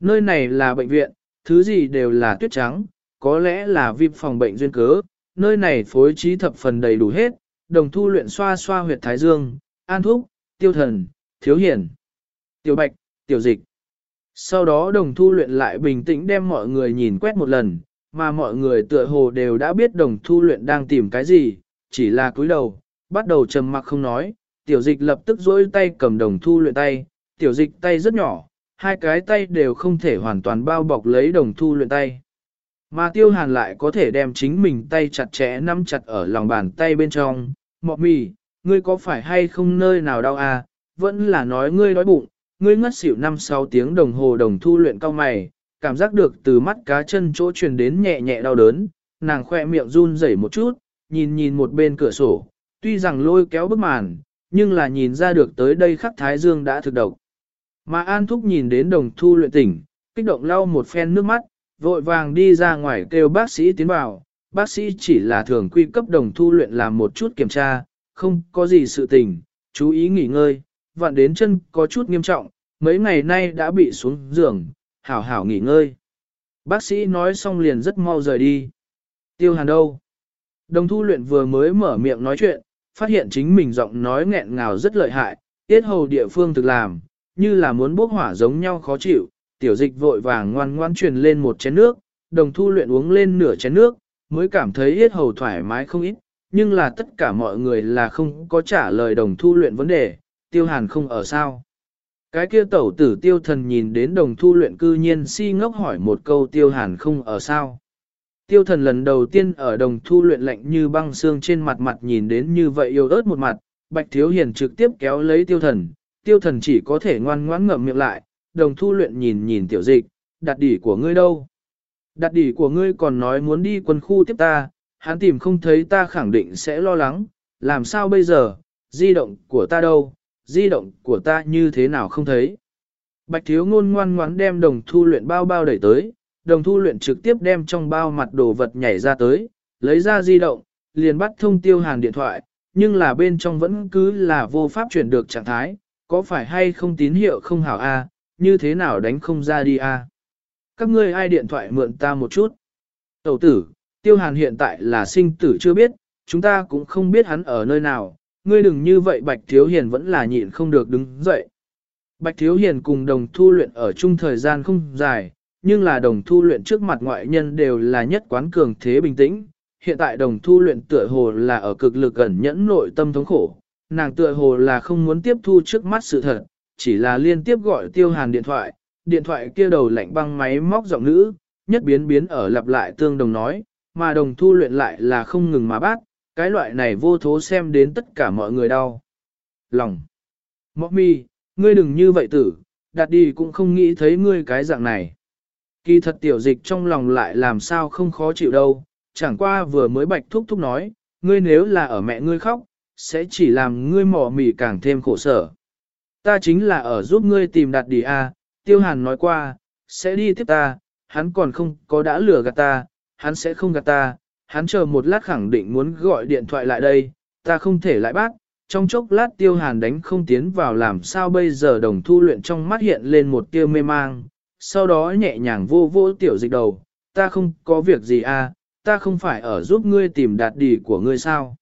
Nơi này là bệnh viện, thứ gì đều là tuyết trắng, có lẽ là viêm phòng bệnh duyên cớ, nơi này phối trí thập phần đầy đủ hết, đồng thu luyện xoa xoa huyệt thái dương, an thúc, tiêu thần, thiếu hiển, tiểu bạch, tiểu dịch. Sau đó đồng thu luyện lại bình tĩnh đem mọi người nhìn quét một lần, mà mọi người tựa hồ đều đã biết đồng thu luyện đang tìm cái gì, chỉ là cúi đầu, bắt đầu trầm mặc không nói, tiểu dịch lập tức dỗi tay cầm đồng thu luyện tay, tiểu dịch tay rất nhỏ, hai cái tay đều không thể hoàn toàn bao bọc lấy đồng thu luyện tay. Mà tiêu hàn lại có thể đem chính mình tay chặt chẽ nắm chặt ở lòng bàn tay bên trong, mọ mì, ngươi có phải hay không nơi nào đau à, vẫn là nói ngươi đói bụng, ngươi ngất xỉu 5-6 tiếng đồng hồ đồng thu luyện cao mày, cảm giác được từ mắt cá chân chỗ truyền đến nhẹ nhẹ đau đớn, nàng khoe miệng run rẩy một chút, nhìn nhìn một bên cửa sổ, tuy rằng lôi kéo bức màn, nhưng là nhìn ra được tới đây khắc thái dương đã thực độc. Mà An Thúc nhìn đến đồng thu luyện tỉnh, kích động lau một phen nước mắt, vội vàng đi ra ngoài kêu bác sĩ tiến vào. Bác sĩ chỉ là thường quy cấp đồng thu luyện làm một chút kiểm tra, không có gì sự tình, chú ý nghỉ ngơi, vặn đến chân có chút nghiêm trọng, mấy ngày nay đã bị xuống giường, hảo hảo nghỉ ngơi. Bác sĩ nói xong liền rất mau rời đi. Tiêu hàn đâu? Đồng thu luyện vừa mới mở miệng nói chuyện, phát hiện chính mình giọng nói nghẹn ngào rất lợi hại, tiết hầu địa phương thực làm, như là muốn bốc hỏa giống nhau khó chịu, tiểu dịch vội vàng ngoan ngoan truyền lên một chén nước, đồng thu luyện uống lên nửa chén nước, mới cảm thấy yết hầu thoải mái không ít, nhưng là tất cả mọi người là không có trả lời đồng thu luyện vấn đề, tiêu hàn không ở sao. Cái kia tẩu tử tiêu thần nhìn đến đồng thu luyện cư nhiên si ngốc hỏi một câu tiêu hàn không ở sao. Tiêu thần lần đầu tiên ở đồng thu luyện lạnh như băng xương trên mặt mặt nhìn đến như vậy yêu ớt một mặt, bạch thiếu hiền trực tiếp kéo lấy tiêu thần, tiêu thần chỉ có thể ngoan ngoãn ngậm miệng lại, đồng thu luyện nhìn nhìn tiểu dịch, đặt đỉ của ngươi đâu? Đặt đỉ của ngươi còn nói muốn đi quân khu tiếp ta, hắn tìm không thấy ta khẳng định sẽ lo lắng, làm sao bây giờ, di động của ta đâu, di động của ta như thế nào không thấy? Bạch thiếu ngôn ngoan ngoãn đem đồng thu luyện bao bao đẩy tới, đồng thu luyện trực tiếp đem trong bao mặt đồ vật nhảy ra tới, lấy ra di động, liền bắt thông tiêu hàng điện thoại, nhưng là bên trong vẫn cứ là vô pháp chuyển được trạng thái, có phải hay không tín hiệu không hảo a, như thế nào đánh không ra đi a? các ngươi ai điện thoại mượn ta một chút. Tẩu tử, tiêu hàn hiện tại là sinh tử chưa biết, chúng ta cũng không biết hắn ở nơi nào, ngươi đừng như vậy Bạch Thiếu Hiền vẫn là nhịn không được đứng dậy. Bạch Thiếu Hiền cùng đồng thu luyện ở chung thời gian không dài, nhưng là đồng thu luyện trước mặt ngoại nhân đều là nhất quán cường thế bình tĩnh. Hiện tại đồng thu luyện tựa hồ là ở cực lực ẩn nhẫn nội tâm thống khổ, nàng tựa hồ là không muốn tiếp thu trước mắt sự thật, chỉ là liên tiếp gọi tiêu hàn điện thoại, điện thoại kia đầu lạnh băng máy móc giọng nữ, nhất biến biến ở lặp lại tương đồng nói, mà đồng thu luyện lại là không ngừng mà bát, cái loại này vô thố xem đến tất cả mọi người đau. Lòng. Mọc mi, ngươi đừng như vậy tử, đặt đi cũng không nghĩ thấy ngươi cái dạng này. Kỳ thật tiểu dịch trong lòng lại làm sao không khó chịu đâu, chẳng qua vừa mới bạch thúc thúc nói, ngươi nếu là ở mẹ ngươi khóc, sẽ chỉ làm ngươi mỏ mỉ càng thêm khổ sở. Ta chính là ở giúp ngươi tìm đặt đi a. tiêu hàn nói qua, sẽ đi tiếp ta, hắn còn không có đã lừa gạt ta, hắn sẽ không gạt ta, hắn chờ một lát khẳng định muốn gọi điện thoại lại đây, ta không thể lại bác, trong chốc lát tiêu hàn đánh không tiến vào làm sao bây giờ đồng thu luyện trong mắt hiện lên một tia mê mang, sau đó nhẹ nhàng vô vô tiểu dịch đầu, ta không có việc gì à, ta không phải ở giúp ngươi tìm đạt đỉ của ngươi sao.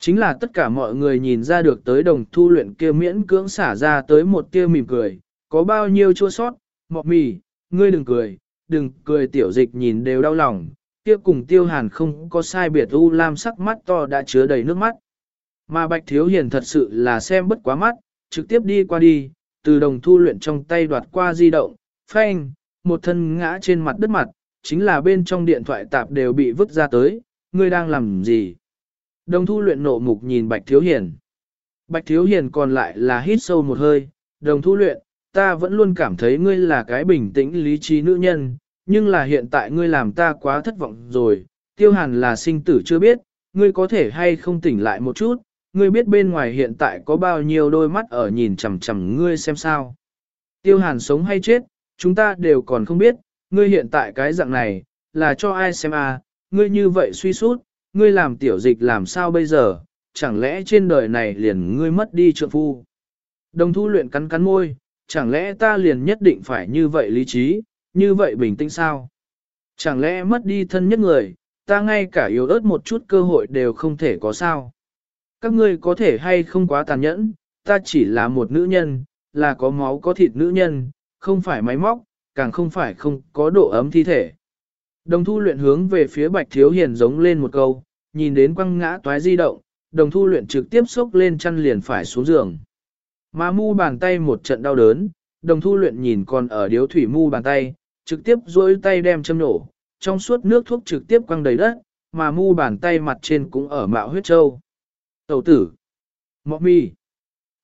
Chính là tất cả mọi người nhìn ra được tới đồng thu luyện kia miễn cưỡng xả ra tới một tia mỉm cười, có bao nhiêu chua sót, mọc mì, ngươi đừng cười, đừng cười tiểu dịch nhìn đều đau lòng, kia cùng tiêu hàn không có sai biệt u lam sắc mắt to đã chứa đầy nước mắt. Mà bạch thiếu hiền thật sự là xem bất quá mắt, trực tiếp đi qua đi, từ đồng thu luyện trong tay đoạt qua di động, phanh, một thân ngã trên mặt đất mặt, chính là bên trong điện thoại tạp đều bị vứt ra tới, ngươi đang làm gì? Đồng thu luyện nộ mục nhìn bạch thiếu hiền. Bạch thiếu hiền còn lại là hít sâu một hơi, đồng thu luyện, ta vẫn luôn cảm thấy ngươi là cái bình tĩnh lý trí nữ nhân, nhưng là hiện tại ngươi làm ta quá thất vọng rồi, tiêu hàn là sinh tử chưa biết, ngươi có thể hay không tỉnh lại một chút, ngươi biết bên ngoài hiện tại có bao nhiêu đôi mắt ở nhìn chằm chằm ngươi xem sao. Tiêu hàn sống hay chết, chúng ta đều còn không biết, ngươi hiện tại cái dạng này, là cho ai xem à, ngươi như vậy suy sút, ngươi làm tiểu dịch làm sao bây giờ, chẳng lẽ trên đời này liền ngươi mất đi trượng phu. Đồng thu luyện cắn cắn môi, chẳng lẽ ta liền nhất định phải như vậy lý trí, như vậy bình tĩnh sao? Chẳng lẽ mất đi thân nhất người, ta ngay cả yếu ớt một chút cơ hội đều không thể có sao? Các ngươi có thể hay không quá tàn nhẫn, ta chỉ là một nữ nhân, là có máu có thịt nữ nhân, không phải máy móc, càng không phải không có độ ấm thi thể. Đồng thu luyện hướng về phía bạch thiếu hiền giống lên một câu, nhìn đến quăng ngã toái di động, đồng thu luyện trực tiếp xốc lên chăn liền phải xuống giường. Mà mu bàn tay một trận đau đớn, đồng thu luyện nhìn còn ở điếu thủy mu bàn tay, trực tiếp duỗi tay đem châm nổ, trong suốt nước thuốc trực tiếp quăng đầy đất, mà mu bàn tay mặt trên cũng ở mạo huyết châu. Tẩu tử, mọ mi,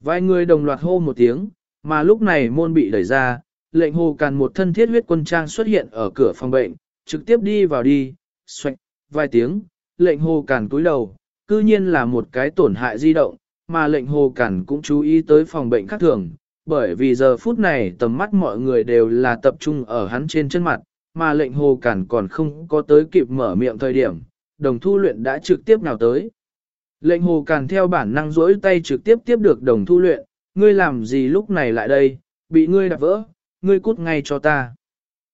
vài người đồng loạt hô một tiếng, mà lúc này môn bị đẩy ra, lệnh hồ càn một thân thiết huyết quân trang xuất hiện ở cửa phòng bệnh, trực tiếp đi vào đi, xoạch, vài tiếng, lệnh hồ càn cúi đầu, cư nhiên là một cái tổn hại di động, mà lệnh hồ càn cũng chú ý tới phòng bệnh khác thường, bởi vì giờ phút này tầm mắt mọi người đều là tập trung ở hắn trên chân mặt, mà lệnh hồ cản còn không có tới kịp mở miệng thời điểm, đồng thu luyện đã trực tiếp nào tới. Lệnh hồ cản theo bản năng rỗi tay trực tiếp tiếp được đồng thu luyện, ngươi làm gì lúc này lại đây, bị ngươi đạp vỡ, ngươi cút ngay cho ta.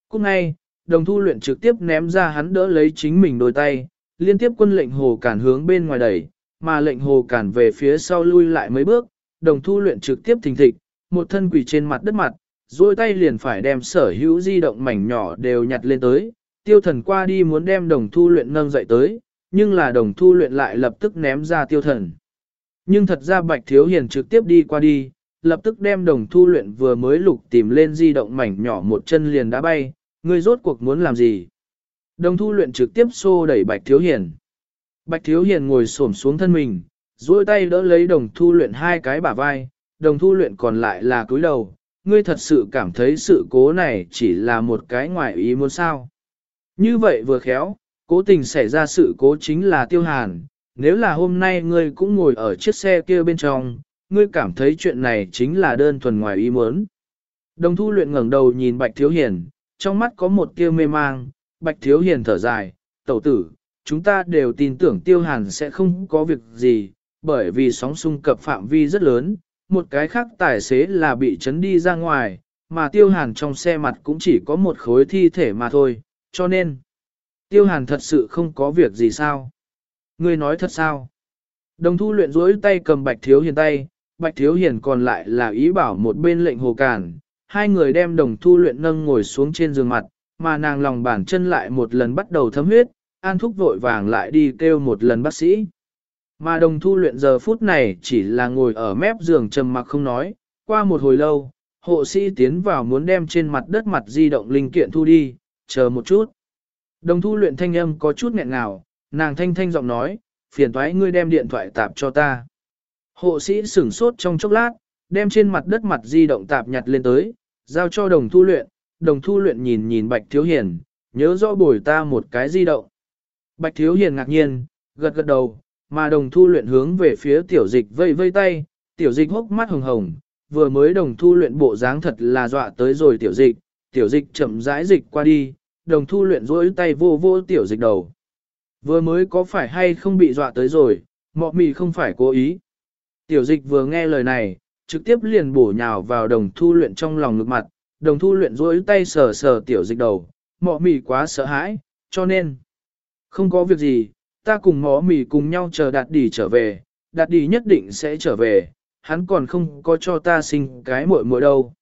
Cút ngay, đồng thu luyện trực tiếp ném ra hắn đỡ lấy chính mình đôi tay, liên tiếp quân lệnh hồ cản hướng bên ngoài đẩy, mà lệnh hồ cản về phía sau lui lại mấy bước, đồng thu luyện trực tiếp thình thịch, một thân quỷ trên mặt đất mặt, rồi tay liền phải đem sở hữu di động mảnh nhỏ đều nhặt lên tới, tiêu thần qua đi muốn đem đồng thu luyện nâng dậy tới, nhưng là đồng thu luyện lại lập tức ném ra tiêu thần. Nhưng thật ra bạch thiếu hiền trực tiếp đi qua đi, lập tức đem đồng thu luyện vừa mới lục tìm lên di động mảnh nhỏ một chân liền đã bay, người rốt cuộc muốn làm gì. Đồng thu luyện trực tiếp xô đẩy bạch thiếu hiền. Bạch thiếu hiền ngồi xổm xuống thân mình, duỗi tay đỡ lấy đồng thu luyện hai cái bả vai, đồng thu luyện còn lại là cúi đầu, ngươi thật sự cảm thấy sự cố này chỉ là một cái ngoại ý muốn sao. Như vậy vừa khéo, cố tình xảy ra sự cố chính là tiêu hàn, nếu là hôm nay ngươi cũng ngồi ở chiếc xe kia bên trong, ngươi cảm thấy chuyện này chính là đơn thuần ngoài ý muốn. Đồng thu luyện ngẩng đầu nhìn Bạch Thiếu Hiền, trong mắt có một tia mê mang, Bạch Thiếu Hiền thở dài, tẩu tử, chúng ta đều tin tưởng tiêu hàn sẽ không có việc gì, bởi vì sóng xung cập phạm vi rất lớn, một cái khác tài xế là bị chấn đi ra ngoài, mà tiêu hàn trong xe mặt cũng chỉ có một khối thi thể mà thôi, cho nên tiêu hàn thật sự không có việc gì sao. Ngươi nói thật sao? Đồng thu luyện rỗi tay cầm bạch thiếu hiền tay, bạch thiếu hiền còn lại là ý bảo một bên lệnh hồ cản, hai người đem đồng thu luyện nâng ngồi xuống trên giường mặt, mà nàng lòng bàn chân lại một lần bắt đầu thấm huyết, an thúc vội vàng lại đi kêu một lần bác sĩ. Mà đồng thu luyện giờ phút này chỉ là ngồi ở mép giường trầm mặc không nói, qua một hồi lâu, hộ sĩ tiến vào muốn đem trên mặt đất mặt di động linh kiện thu đi, chờ một chút. Đồng thu luyện thanh âm có chút nghẹn ngào, nàng thanh thanh giọng nói, phiền toái ngươi đem điện thoại tạp cho ta. Hộ sĩ sửng sốt trong chốc lát, đem trên mặt đất mặt di động tạp nhặt lên tới, giao cho đồng thu luyện, đồng thu luyện nhìn nhìn bạch thiếu hiền, nhớ rõ bồi ta một cái di động. Bạch thiếu hiền ngạc nhiên, gật gật đầu, mà đồng thu luyện hướng về phía tiểu dịch vây vây tay, tiểu dịch hốc mắt hồng hồng, vừa mới đồng thu luyện bộ dáng thật là dọa tới rồi tiểu dịch, tiểu dịch chậm rãi dịch qua đi, đồng thu luyện rỗi tay vô vô tiểu dịch đầu. Vừa mới có phải hay không bị dọa tới rồi, mọ mì không phải cố ý. Tiểu dịch vừa nghe lời này, trực tiếp liền bổ nhào vào đồng thu luyện trong lòng ngực mặt, đồng thu luyện rỗi tay sờ sờ tiểu dịch đầu, mọ mì quá sợ hãi, cho nên, không có việc gì, ta cùng mọ mì cùng nhau chờ đạt đi trở về, đạt đi nhất định sẽ trở về, hắn còn không có cho ta sinh cái muội muội đâu.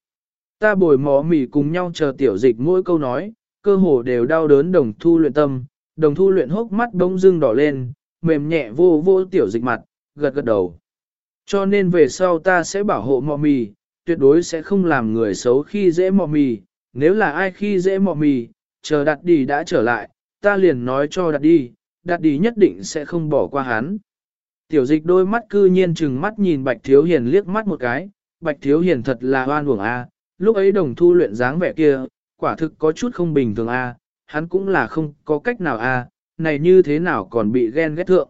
Ta bồi mọ mì cùng nhau chờ tiểu dịch mỗi câu nói, cơ hồ đều đau đớn đồng thu luyện tâm, đồng thu luyện hốc mắt bỗng dưng đỏ lên, mềm nhẹ vô vô tiểu dịch mặt, gật gật đầu. Cho nên về sau ta sẽ bảo hộ mọ mì, tuyệt đối sẽ không làm người xấu khi dễ mọ mì, nếu là ai khi dễ mọ mì, chờ đặt đi đã trở lại, ta liền nói cho đặt đi, đạt đi nhất định sẽ không bỏ qua hắn. Tiểu dịch đôi mắt cư nhiên chừng mắt nhìn Bạch Thiếu Hiền liếc mắt một cái, Bạch Thiếu Hiền thật là hoan uổng a. lúc ấy đồng thu luyện dáng vẻ kia, quả thực có chút không bình thường a, hắn cũng là không có cách nào a, này như thế nào còn bị ghen ghét thượng.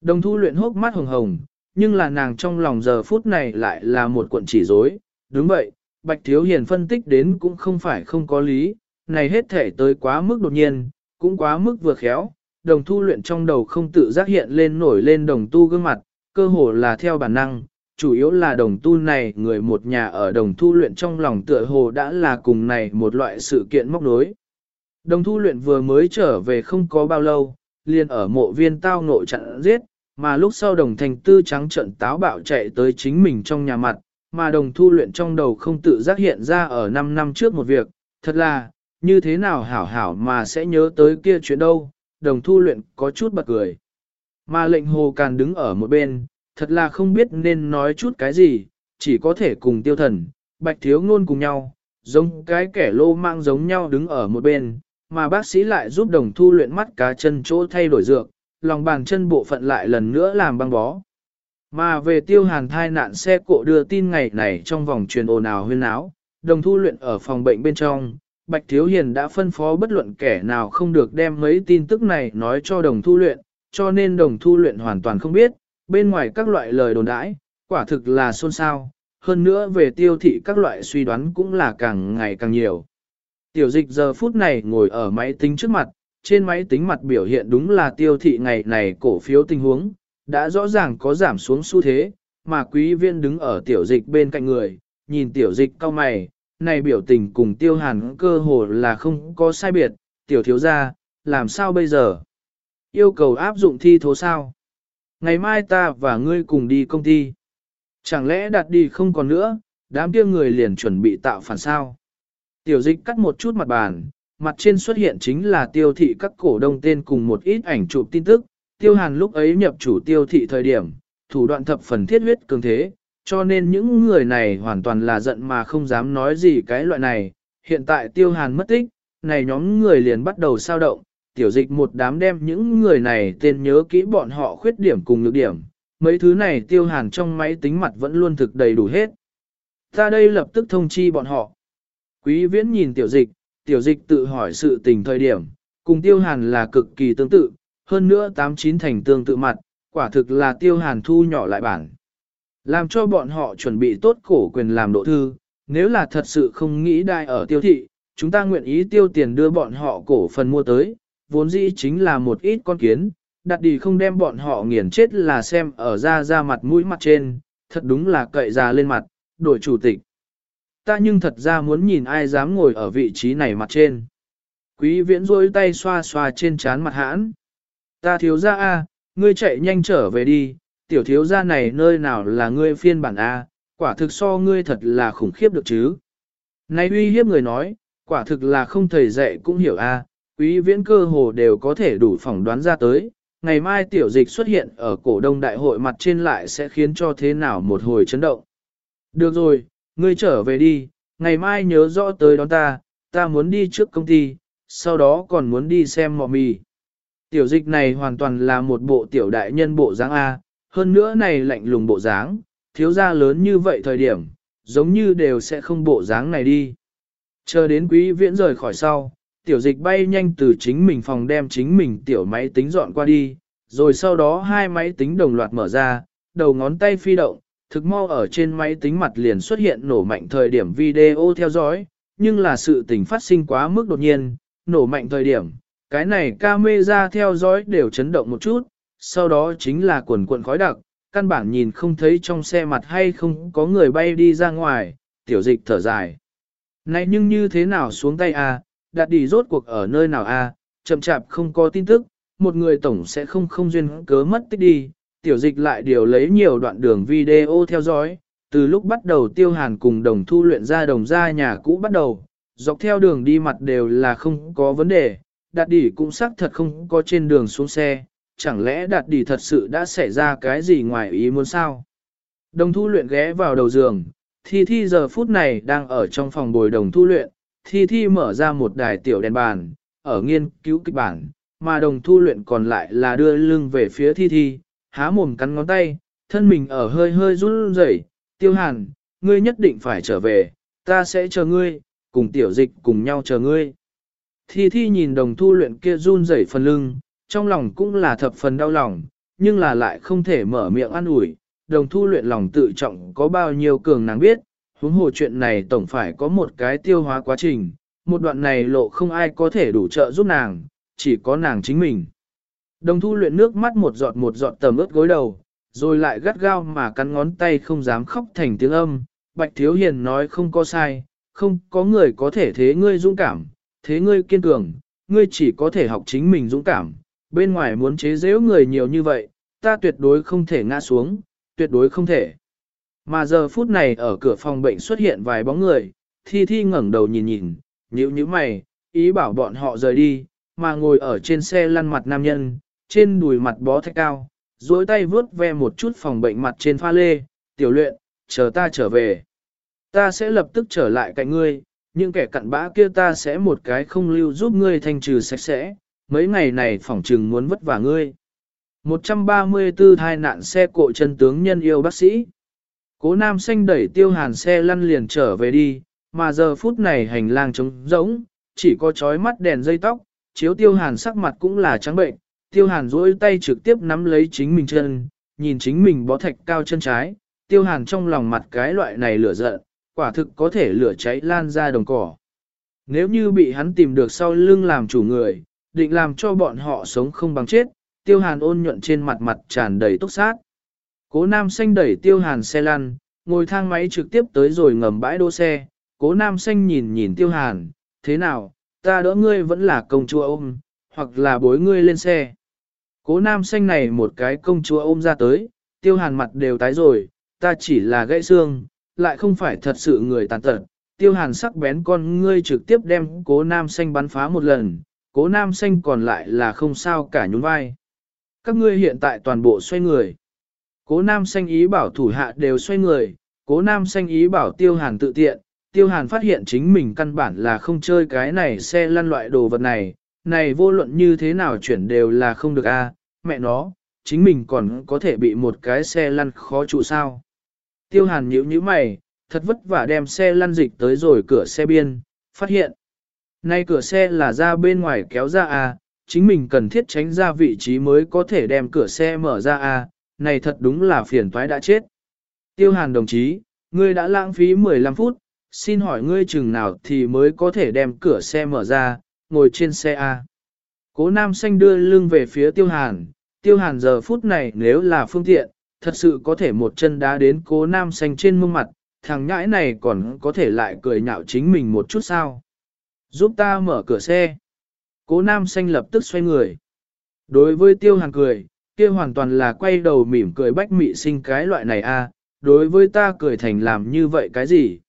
Đồng thu luyện hốc mắt hồng hồng, nhưng là nàng trong lòng giờ phút này lại là một cuộn chỉ rối. Đúng vậy, Bạch Thiếu Hiền phân tích đến cũng không phải không có lý, này hết thể tới quá mức đột nhiên, cũng quá mức vừa khéo, đồng thu luyện trong đầu không tự giác hiện lên nổi lên đồng tu gương mặt, cơ hồ là theo bản năng, chủ yếu là đồng tu này người một nhà ở đồng thu luyện trong lòng tựa hồ đã là cùng này một loại sự kiện móc nối. Đồng thu luyện vừa mới trở về không có bao lâu, liền ở mộ viên tao nội chặn giết, mà lúc sau đồng thành tư trắng trận táo bạo chạy tới chính mình trong nhà mặt, mà đồng thu luyện trong đầu không tự giác hiện ra ở 5 năm trước một việc, thật là, như thế nào hảo hảo mà sẽ nhớ tới kia chuyện đâu, đồng thu luyện có chút bật cười. Mà lệnh hồ càn đứng ở một bên, thật là không biết nên nói chút cái gì, chỉ có thể cùng tiêu thần, bạch thiếu ngôn cùng nhau, giống cái kẻ lô mang giống nhau đứng ở một bên, mà bác sĩ lại giúp đồng thu luyện mắt cá chân chỗ thay đổi dược, lòng bàn chân bộ phận lại lần nữa làm băng bó. Mà về tiêu hàn thai nạn xe cộ đưa tin ngày này trong vòng truyền ồn ào huyên áo, đồng thu luyện ở phòng bệnh bên trong, Bạch Thiếu Hiền đã phân phó bất luận kẻ nào không được đem mấy tin tức này nói cho đồng thu luyện, cho nên đồng thu luyện hoàn toàn không biết, bên ngoài các loại lời đồn đãi, quả thực là xôn xao, hơn nữa về tiêu thị các loại suy đoán cũng là càng ngày càng nhiều. Tiểu dịch giờ phút này ngồi ở máy tính trước mặt, trên máy tính mặt biểu hiện đúng là tiêu thị ngày này cổ phiếu tình huống, đã rõ ràng có giảm xuống xu thế, mà quý viên đứng ở tiểu dịch bên cạnh người, nhìn tiểu dịch cao mày, này biểu tình cùng tiêu hàn cơ hồ là không có sai biệt, tiểu thiếu gia, làm sao bây giờ? Yêu cầu áp dụng thi thố sao? Ngày mai ta và ngươi cùng đi công ty. Chẳng lẽ đặt đi không còn nữa, đám kia người liền chuẩn bị tạo phản sao? Tiểu dịch cắt một chút mặt bàn, mặt trên xuất hiện chính là tiêu thị các cổ đông tên cùng một ít ảnh chụp tin tức. Tiêu hàn lúc ấy nhập chủ tiêu thị thời điểm, thủ đoạn thập phần thiết huyết cường thế, cho nên những người này hoàn toàn là giận mà không dám nói gì cái loại này. Hiện tại tiêu hàn mất tích, này nhóm người liền bắt đầu sao động, tiểu dịch một đám đem những người này tên nhớ kỹ bọn họ khuyết điểm cùng nhược điểm, mấy thứ này tiêu hàn trong máy tính mặt vẫn luôn thực đầy đủ hết. Ta đây lập tức thông chi bọn họ. Quý viễn nhìn tiểu dịch, tiểu dịch tự hỏi sự tình thời điểm, cùng tiêu hàn là cực kỳ tương tự, hơn nữa tám chín thành tương tự mặt, quả thực là tiêu hàn thu nhỏ lại bản. Làm cho bọn họ chuẩn bị tốt cổ quyền làm độ thư, nếu là thật sự không nghĩ đại ở tiêu thị, chúng ta nguyện ý tiêu tiền đưa bọn họ cổ phần mua tới, vốn dĩ chính là một ít con kiến, đặt đi không đem bọn họ nghiền chết là xem ở ra ra mặt mũi mặt trên, thật đúng là cậy ra lên mặt, đổi chủ tịch. ta nhưng thật ra muốn nhìn ai dám ngồi ở vị trí này mặt trên. Quý viễn rôi tay xoa xoa trên trán mặt hãn. Ta thiếu ra A, ngươi chạy nhanh trở về đi, tiểu thiếu gia này nơi nào là ngươi phiên bản A, quả thực so ngươi thật là khủng khiếp được chứ. Này uy hiếp người nói, quả thực là không thầy dạy cũng hiểu A, quý viễn cơ hồ đều có thể đủ phỏng đoán ra tới. Ngày mai tiểu dịch xuất hiện ở cổ đông đại hội mặt trên lại sẽ khiến cho thế nào một hồi chấn động. Được rồi, ngươi trở về đi, ngày mai nhớ rõ tới đón ta, ta muốn đi trước công ty, sau đó còn muốn đi xem mọ mì. Tiểu dịch này hoàn toàn là một bộ tiểu đại nhân bộ dáng A, hơn nữa này lạnh lùng bộ dáng, thiếu gia lớn như vậy thời điểm, giống như đều sẽ không bộ dáng này đi. Chờ đến quý viễn rời khỏi sau, tiểu dịch bay nhanh từ chính mình phòng đem chính mình tiểu máy tính dọn qua đi, rồi sau đó hai máy tính đồng loạt mở ra, đầu ngón tay phi động, thực mau ở trên máy tính mặt liền xuất hiện nổ mạnh thời điểm video theo dõi, nhưng là sự tình phát sinh quá mức đột nhiên, nổ mạnh thời điểm, cái này camera theo dõi đều chấn động một chút, sau đó chính là quần cuộn khói đặc, căn bản nhìn không thấy trong xe mặt hay không có người bay đi ra ngoài, tiểu dịch thở dài. Này nhưng như thế nào xuống tay a? À? đặt đi rốt cuộc ở nơi nào a? À? chậm chạp không có tin tức, một người tổng sẽ không không duyên cớ mất tích đi, tiểu dịch lại điều lấy nhiều đoạn đường video theo dõi, từ lúc bắt đầu tiêu hàn cùng đồng thu luyện ra đồng ra nhà cũ bắt đầu, dọc theo đường đi mặt đều là không có vấn đề, đạt đỉ cũng xác thật không có trên đường xuống xe, chẳng lẽ đạt đi thật sự đã xảy ra cái gì ngoài ý muốn sao? Đồng thu luyện ghé vào đầu giường, thi thi giờ phút này đang ở trong phòng bồi đồng thu luyện, thi thi mở ra một đài tiểu đèn bàn, ở nghiên cứu kịch bản, mà đồng thu luyện còn lại là đưa lưng về phía thi thi, há mồm cắn ngón tay, thân mình ở hơi hơi run rẩy. tiêu hàn, ngươi nhất định phải trở về, ta sẽ chờ ngươi, cùng tiểu dịch cùng nhau chờ ngươi. Thi thi nhìn đồng thu luyện kia run rẩy phần lưng, trong lòng cũng là thập phần đau lòng, nhưng là lại không thể mở miệng ăn ủi đồng thu luyện lòng tự trọng có bao nhiêu cường nàng biết, huống hồ chuyện này tổng phải có một cái tiêu hóa quá trình, một đoạn này lộ không ai có thể đủ trợ giúp nàng, chỉ có nàng chính mình. Đồng thu luyện nước mắt một giọt một giọt tầm ướt gối đầu, rồi lại gắt gao mà cắn ngón tay không dám khóc thành tiếng âm. Bạch Thiếu Hiền nói không có sai, không có người có thể thế ngươi dũng cảm, thế ngươi kiên cường, ngươi chỉ có thể học chính mình dũng cảm. Bên ngoài muốn chế giễu người nhiều như vậy, ta tuyệt đối không thể ngã xuống, tuyệt đối không thể. Mà giờ phút này ở cửa phòng bệnh xuất hiện vài bóng người, thi thi ngẩng đầu nhìn nhìn, nhíu nhíu mày, ý bảo bọn họ rời đi, mà ngồi ở trên xe lăn mặt nam nhân, trên đùi mặt bó thạch cao, duỗi tay vướt ve một chút phòng bệnh mặt trên pha lê, tiểu luyện, chờ ta trở về. Ta sẽ lập tức trở lại cạnh ngươi, nhưng kẻ cặn bã kia ta sẽ một cái không lưu giúp ngươi thanh trừ sạch sẽ, mấy ngày này phỏng trừng muốn vất vả ngươi. 134 thai nạn xe cộ chân tướng nhân yêu bác sĩ. Cố nam xanh đẩy tiêu hàn xe lăn liền trở về đi, mà giờ phút này hành lang trống rỗng, chỉ có chói mắt đèn dây tóc, chiếu tiêu hàn sắc mặt cũng là trắng bệnh, tiêu hàn duỗi tay trực tiếp nắm lấy chính mình chân, nhìn chính mình bó thạch cao chân trái, tiêu hàn trong lòng mặt cái loại này lửa giận, quả thực có thể lửa cháy lan ra đồng cỏ. Nếu như bị hắn tìm được sau lưng làm chủ người, định làm cho bọn họ sống không bằng chết, tiêu hàn ôn nhuận trên mặt mặt tràn đầy túc sát. Cố nam xanh đẩy tiêu hàn xe lăn, ngồi thang máy trực tiếp tới rồi ngầm bãi đỗ xe, cố nam xanh nhìn nhìn tiêu hàn, thế nào, ta đỡ ngươi vẫn là công chúa ôm, hoặc là bối ngươi lên xe. Cố nam xanh này một cái công chúa ôm ra tới, tiêu hàn mặt đều tái rồi, ta chỉ là gãy xương, lại không phải thật sự người tàn tật. Tiêu hàn sắc bén con ngươi trực tiếp đem cố nam xanh bắn phá một lần, cố nam xanh còn lại là không sao cả nhún vai. Các ngươi hiện tại toàn bộ xoay người. Cố nam xanh ý bảo thủ hạ đều xoay người, cố nam xanh ý bảo tiêu hàn tự tiện, tiêu hàn phát hiện chính mình căn bản là không chơi cái này xe lăn loại đồ vật này, này vô luận như thế nào chuyển đều là không được a à, mẹ nó, chính mình còn có thể bị một cái xe lăn khó trụ sao. Tiêu hàn nhíu nhíu mày, thật vất vả đem xe lăn dịch tới rồi cửa xe biên, phát hiện. Nay cửa xe là ra bên ngoài kéo ra a chính mình cần thiết tránh ra vị trí mới có thể đem cửa xe mở ra a này thật đúng là phiền toái đã chết. Tiêu hàn đồng chí, ngươi đã lãng phí 15 phút, xin hỏi ngươi chừng nào thì mới có thể đem cửa xe mở ra, ngồi trên xe A. Cố nam xanh đưa lưng về phía tiêu hàn, tiêu hàn giờ phút này nếu là phương tiện, thật sự có thể một chân đá đến cố nam xanh trên mông mặt, thằng nhãi này còn có thể lại cười nhạo chính mình một chút sao. Giúp ta mở cửa xe. Cố nam xanh lập tức xoay người. Đối với tiêu hàng cười, kia hoàn toàn là quay đầu mỉm cười bách mị sinh cái loại này a. đối với ta cười thành làm như vậy cái gì?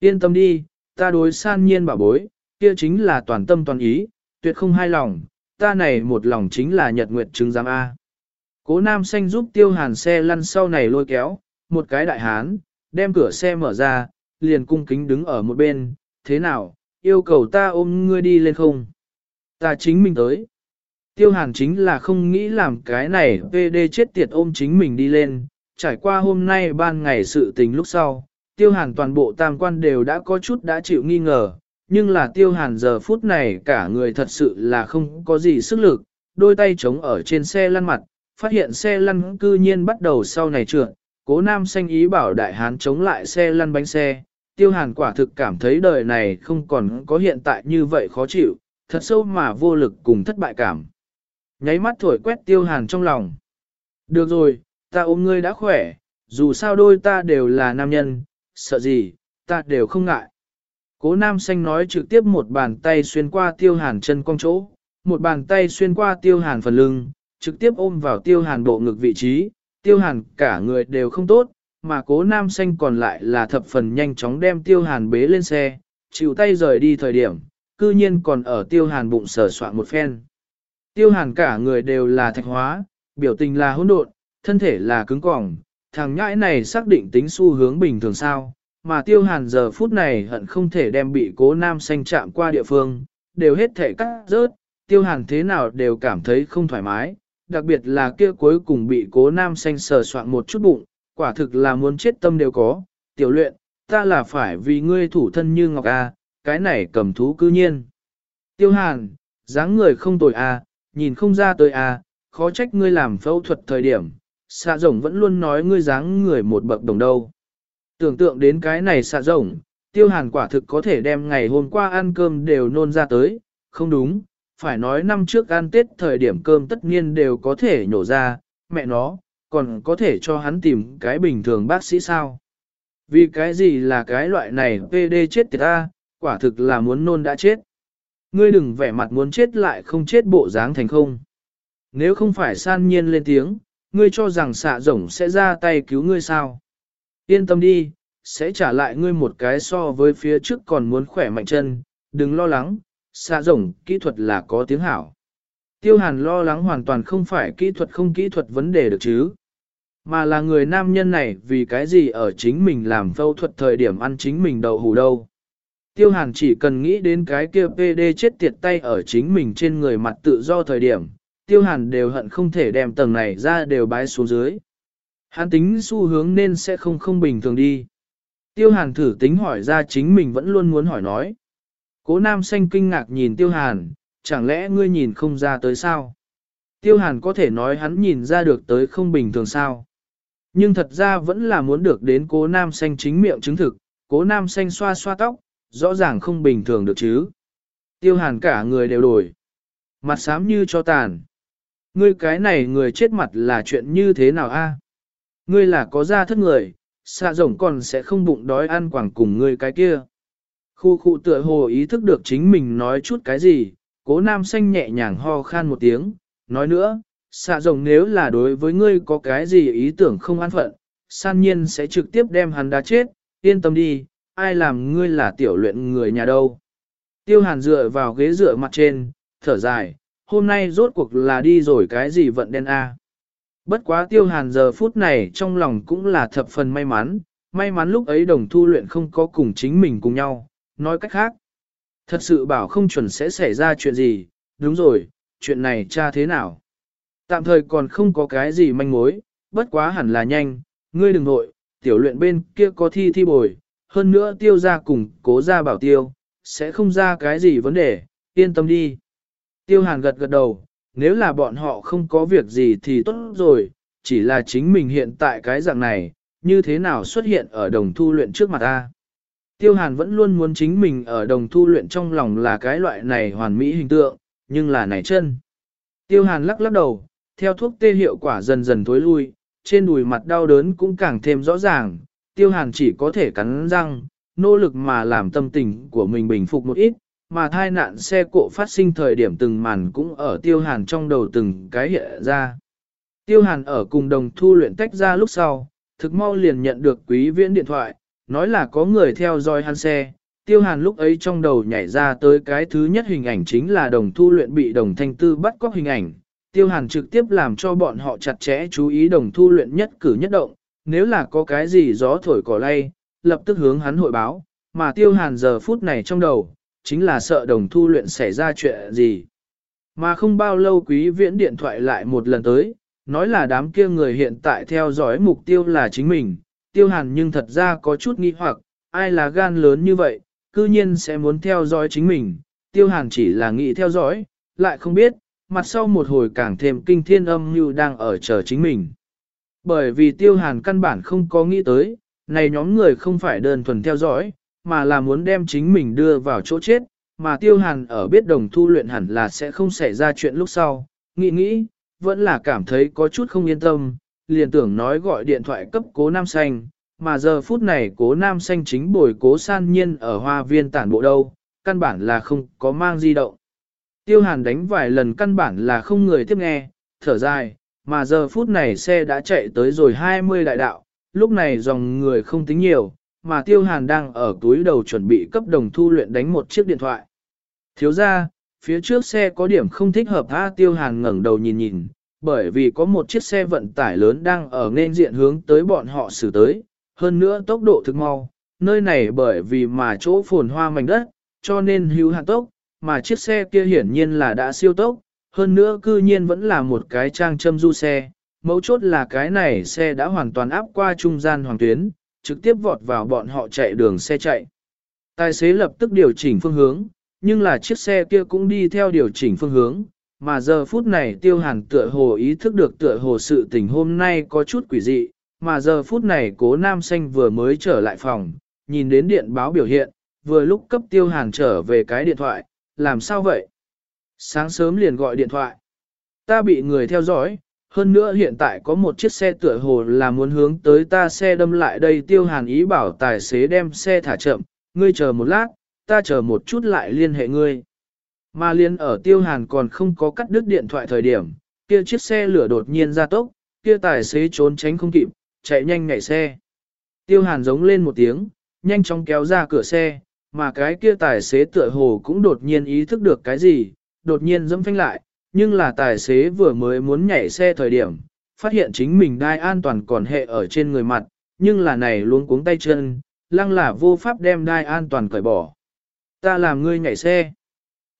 Yên tâm đi, ta đối san nhiên bảo bối, kia chính là toàn tâm toàn ý, tuyệt không hai lòng, ta này một lòng chính là nhật nguyệt chứng giám A. Cố nam xanh giúp tiêu hàn xe lăn sau này lôi kéo, một cái đại hán, đem cửa xe mở ra, liền cung kính đứng ở một bên, thế nào, yêu cầu ta ôm ngươi đi lên không? Ta chính mình tới. Tiêu hàn chính là không nghĩ làm cái này VD chết tiệt ôm chính mình đi lên, trải qua hôm nay ban ngày sự tình lúc sau, tiêu hàn toàn bộ tam quan đều đã có chút đã chịu nghi ngờ, nhưng là tiêu hàn giờ phút này cả người thật sự là không có gì sức lực, đôi tay chống ở trên xe lăn mặt, phát hiện xe lăn cư nhiên bắt đầu sau này trượt, cố nam xanh ý bảo đại hán chống lại xe lăn bánh xe, tiêu hàn quả thực cảm thấy đời này không còn có hiện tại như vậy khó chịu, thật sâu mà vô lực cùng thất bại cảm. Nháy mắt thổi quét tiêu hàn trong lòng. Được rồi, ta ôm ngươi đã khỏe, dù sao đôi ta đều là nam nhân, sợ gì, ta đều không ngại. Cố nam xanh nói trực tiếp một bàn tay xuyên qua tiêu hàn chân cong chỗ, một bàn tay xuyên qua tiêu hàn phần lưng, trực tiếp ôm vào tiêu hàn bộ ngực vị trí, tiêu hàn cả người đều không tốt, mà cố nam xanh còn lại là thập phần nhanh chóng đem tiêu hàn bế lên xe, chịu tay rời đi thời điểm, cư nhiên còn ở tiêu hàn bụng sờ soạn một phen. Tiêu hàn cả người đều là thạch hóa, biểu tình là hỗn độn, thân thể là cứng cỏng, thằng nhãi này xác định tính xu hướng bình thường sao, mà tiêu hàn giờ phút này hận không thể đem bị cố nam xanh chạm qua địa phương, đều hết thể cắt rớt, tiêu hàn thế nào đều cảm thấy không thoải mái, đặc biệt là kia cuối cùng bị cố nam xanh sờ soạn một chút bụng, quả thực là muốn chết tâm đều có, tiểu luyện, ta là phải vì ngươi thủ thân như ngọc A, cái này cầm thú cư nhiên. Tiêu hàn, dáng người không tồi A, nhìn không ra tôi A, khó trách ngươi làm phẫu thuật thời điểm, xạ rồng vẫn luôn nói ngươi dáng người một bậc đồng đâu. Tưởng tượng đến cái này xạ rồng, tiêu hàn quả thực có thể đem ngày hôm qua ăn cơm đều nôn ra tới, không đúng, phải nói năm trước ăn tết thời điểm cơm tất nhiên đều có thể nhổ ra, mẹ nó, còn có thể cho hắn tìm cái bình thường bác sĩ sao. Vì cái gì là cái loại này PD chết tiệt ta, quả thực là muốn nôn đã chết. Ngươi đừng vẻ mặt muốn chết lại không chết bộ dáng thành không. Nếu không phải san nhiên lên tiếng, ngươi cho rằng xạ rổng sẽ ra tay cứu ngươi sao. Yên tâm đi, sẽ trả lại ngươi một cái so với phía trước còn muốn khỏe mạnh chân, đừng lo lắng, xạ rổng kỹ thuật là có tiếng hảo. Tiêu hàn lo lắng hoàn toàn không phải kỹ thuật không kỹ thuật vấn đề được chứ. Mà là người nam nhân này vì cái gì ở chính mình làm phẫu thuật thời điểm ăn chính mình đậu hủ đâu. Tiêu hàn chỉ cần nghĩ đến cái kia PD chết tiệt tay ở chính mình trên người mặt tự do thời điểm, tiêu hàn đều hận không thể đem tầng này ra đều bái xuống dưới. Hắn tính xu hướng nên sẽ không không bình thường đi. Tiêu hàn thử tính hỏi ra chính mình vẫn luôn muốn hỏi nói. Cố nam xanh kinh ngạc nhìn tiêu hàn, chẳng lẽ ngươi nhìn không ra tới sao? Tiêu hàn có thể nói hắn nhìn ra được tới không bình thường sao? Nhưng thật ra vẫn là muốn được đến cố nam xanh chính miệng chứng thực, cố nam xanh xoa xoa tóc, rõ ràng không bình thường được chứ. Tiêu hàn cả người đều đổi. Mặt xám như cho tàn. Ngươi cái này người chết mặt là chuyện như thế nào a? Ngươi là có da thất người, xạ rồng còn sẽ không bụng đói ăn quảng cùng ngươi cái kia. Khu khu tựa hồ ý thức được chính mình nói chút cái gì, cố nam xanh nhẹ nhàng ho khan một tiếng, nói nữa, xạ rồng nếu là đối với ngươi có cái gì ý tưởng không an phận, san nhiên sẽ trực tiếp đem hắn đá chết, yên tâm đi, ai làm ngươi là tiểu luyện người nhà đâu. Tiêu hàn dựa vào ghế dựa mặt trên, thở dài, hôm nay rốt cuộc là đi rồi cái gì vận đen a. Bất quá tiêu hàn giờ phút này trong lòng cũng là thập phần may mắn, may mắn lúc ấy đồng thu luyện không có cùng chính mình cùng nhau, nói cách khác. Thật sự bảo không chuẩn sẽ xảy ra chuyện gì, đúng rồi, chuyện này cha thế nào. Tạm thời còn không có cái gì manh mối, bất quá hẳn là nhanh, ngươi đừng nội, tiểu luyện bên kia có thi thi bồi, hơn nữa tiêu ra cùng cố ra bảo tiêu, sẽ không ra cái gì vấn đề, yên tâm đi. Tiêu hàn gật gật đầu, nếu là bọn họ không có việc gì thì tốt rồi, chỉ là chính mình hiện tại cái dạng này, như thế nào xuất hiện ở đồng thu luyện trước mặt ta. Tiêu hàn vẫn luôn muốn chính mình ở đồng thu luyện trong lòng là cái loại này hoàn mỹ hình tượng, nhưng là này chân. Tiêu hàn lắc lắc đầu, theo thuốc tê hiệu quả dần dần thối lui, trên đùi mặt đau đớn cũng càng thêm rõ ràng, tiêu hàn chỉ có thể cắn răng, nỗ lực mà làm tâm tình của mình bình phục một ít, mà thai nạn xe cộ phát sinh thời điểm từng màn cũng ở tiêu hàn trong đầu từng cái hiện ra. Tiêu hàn ở cùng đồng thu luyện tách ra lúc sau, thực mau liền nhận được quý viễn điện thoại, nói là có người theo dõi hắn xe. Tiêu hàn lúc ấy trong đầu nhảy ra tới cái thứ nhất hình ảnh chính là đồng thu luyện bị đồng thanh tư bắt cóc hình ảnh. Tiêu hàn trực tiếp làm cho bọn họ chặt chẽ chú ý đồng thu luyện nhất cử nhất động, nếu là có cái gì gió thổi cỏ lay, lập tức hướng hắn hội báo, mà tiêu hàn giờ phút này trong đầu, chính là sợ đồng thu luyện xảy ra chuyện gì. Mà không bao lâu quý viễn điện thoại lại một lần tới, nói là đám kia người hiện tại theo dõi mục tiêu là chính mình, tiêu hàn nhưng thật ra có chút nghi hoặc, ai là gan lớn như vậy, cư nhiên sẽ muốn theo dõi chính mình, tiêu hàn chỉ là nghĩ theo dõi, lại không biết, mặt sau một hồi càng thêm kinh thiên âm như đang ở chờ chính mình. Bởi vì tiêu hàn căn bản không có nghĩ tới, này nhóm người không phải đơn thuần theo dõi, mà là muốn đem chính mình đưa vào chỗ chết, mà tiêu hàn ở biết đồng thu luyện hẳn là sẽ không xảy ra chuyện lúc sau, nghĩ nghĩ, vẫn là cảm thấy có chút không yên tâm, liền tưởng nói gọi điện thoại cấp cố nam xanh, mà giờ phút này cố nam xanh chính bồi cố san nhiên ở hoa viên tản bộ đâu, căn bản là không có mang di động. Tiêu hàn đánh vài lần căn bản là không người tiếp nghe, thở dài, mà giờ phút này xe đã chạy tới rồi 20 đại đạo, lúc này dòng người không tính nhiều, mà tiêu hàn đang ở túi đầu chuẩn bị cấp đồng thu luyện đánh một chiếc điện thoại. Thiếu ra, phía trước xe có điểm không thích hợp tha tiêu hàn ngẩng đầu nhìn nhìn, bởi vì có một chiếc xe vận tải lớn đang ở nên diện hướng tới bọn họ xử tới, hơn nữa tốc độ thực mau, nơi này bởi vì mà chỗ phồn hoa mảnh đất, cho nên hữu hạn tốc, mà chiếc xe kia hiển nhiên là đã siêu tốc, hơn nữa cư nhiên vẫn là một cái trang châm du xe, mấu chốt là cái này xe đã hoàn toàn áp qua trung gian hoàng tuyến, trực tiếp vọt vào bọn họ chạy đường xe chạy. Tài xế lập tức điều chỉnh phương hướng, nhưng là chiếc xe kia cũng đi theo điều chỉnh phương hướng, mà giờ phút này tiêu hàn tựa hồ ý thức được tựa hồ sự tình hôm nay có chút quỷ dị, mà giờ phút này cố nam xanh vừa mới trở lại phòng, nhìn đến điện báo biểu hiện, vừa lúc cấp tiêu hàn trở về cái điện thoại, làm sao vậy? Sáng sớm liền gọi điện thoại. Ta bị người theo dõi, hơn nữa hiện tại có một chiếc xe tựa hồ là muốn hướng tới ta xe đâm lại đây tiêu hàn ý bảo tài xế đem xe thả chậm, ngươi chờ một lát, ta chờ một chút lại liên hệ ngươi. Mà liên ở tiêu hàn còn không có cắt đứt điện thoại thời điểm, kia chiếc xe lửa đột nhiên ra tốc, kia tài xế trốn tránh không kịp, chạy nhanh nhảy xe. Tiêu hàn giống lên một tiếng, nhanh chóng kéo ra cửa xe, mà cái kia tài xế tựa hồ cũng đột nhiên ý thức được cái gì, đột nhiên dẫm phanh lại, nhưng là tài xế vừa mới muốn nhảy xe thời điểm, phát hiện chính mình đai an toàn còn hệ ở trên người mặt, nhưng là này luôn cuống tay chân, lăng là vô pháp đem đai an toàn cởi bỏ. Ta làm ngươi nhảy xe.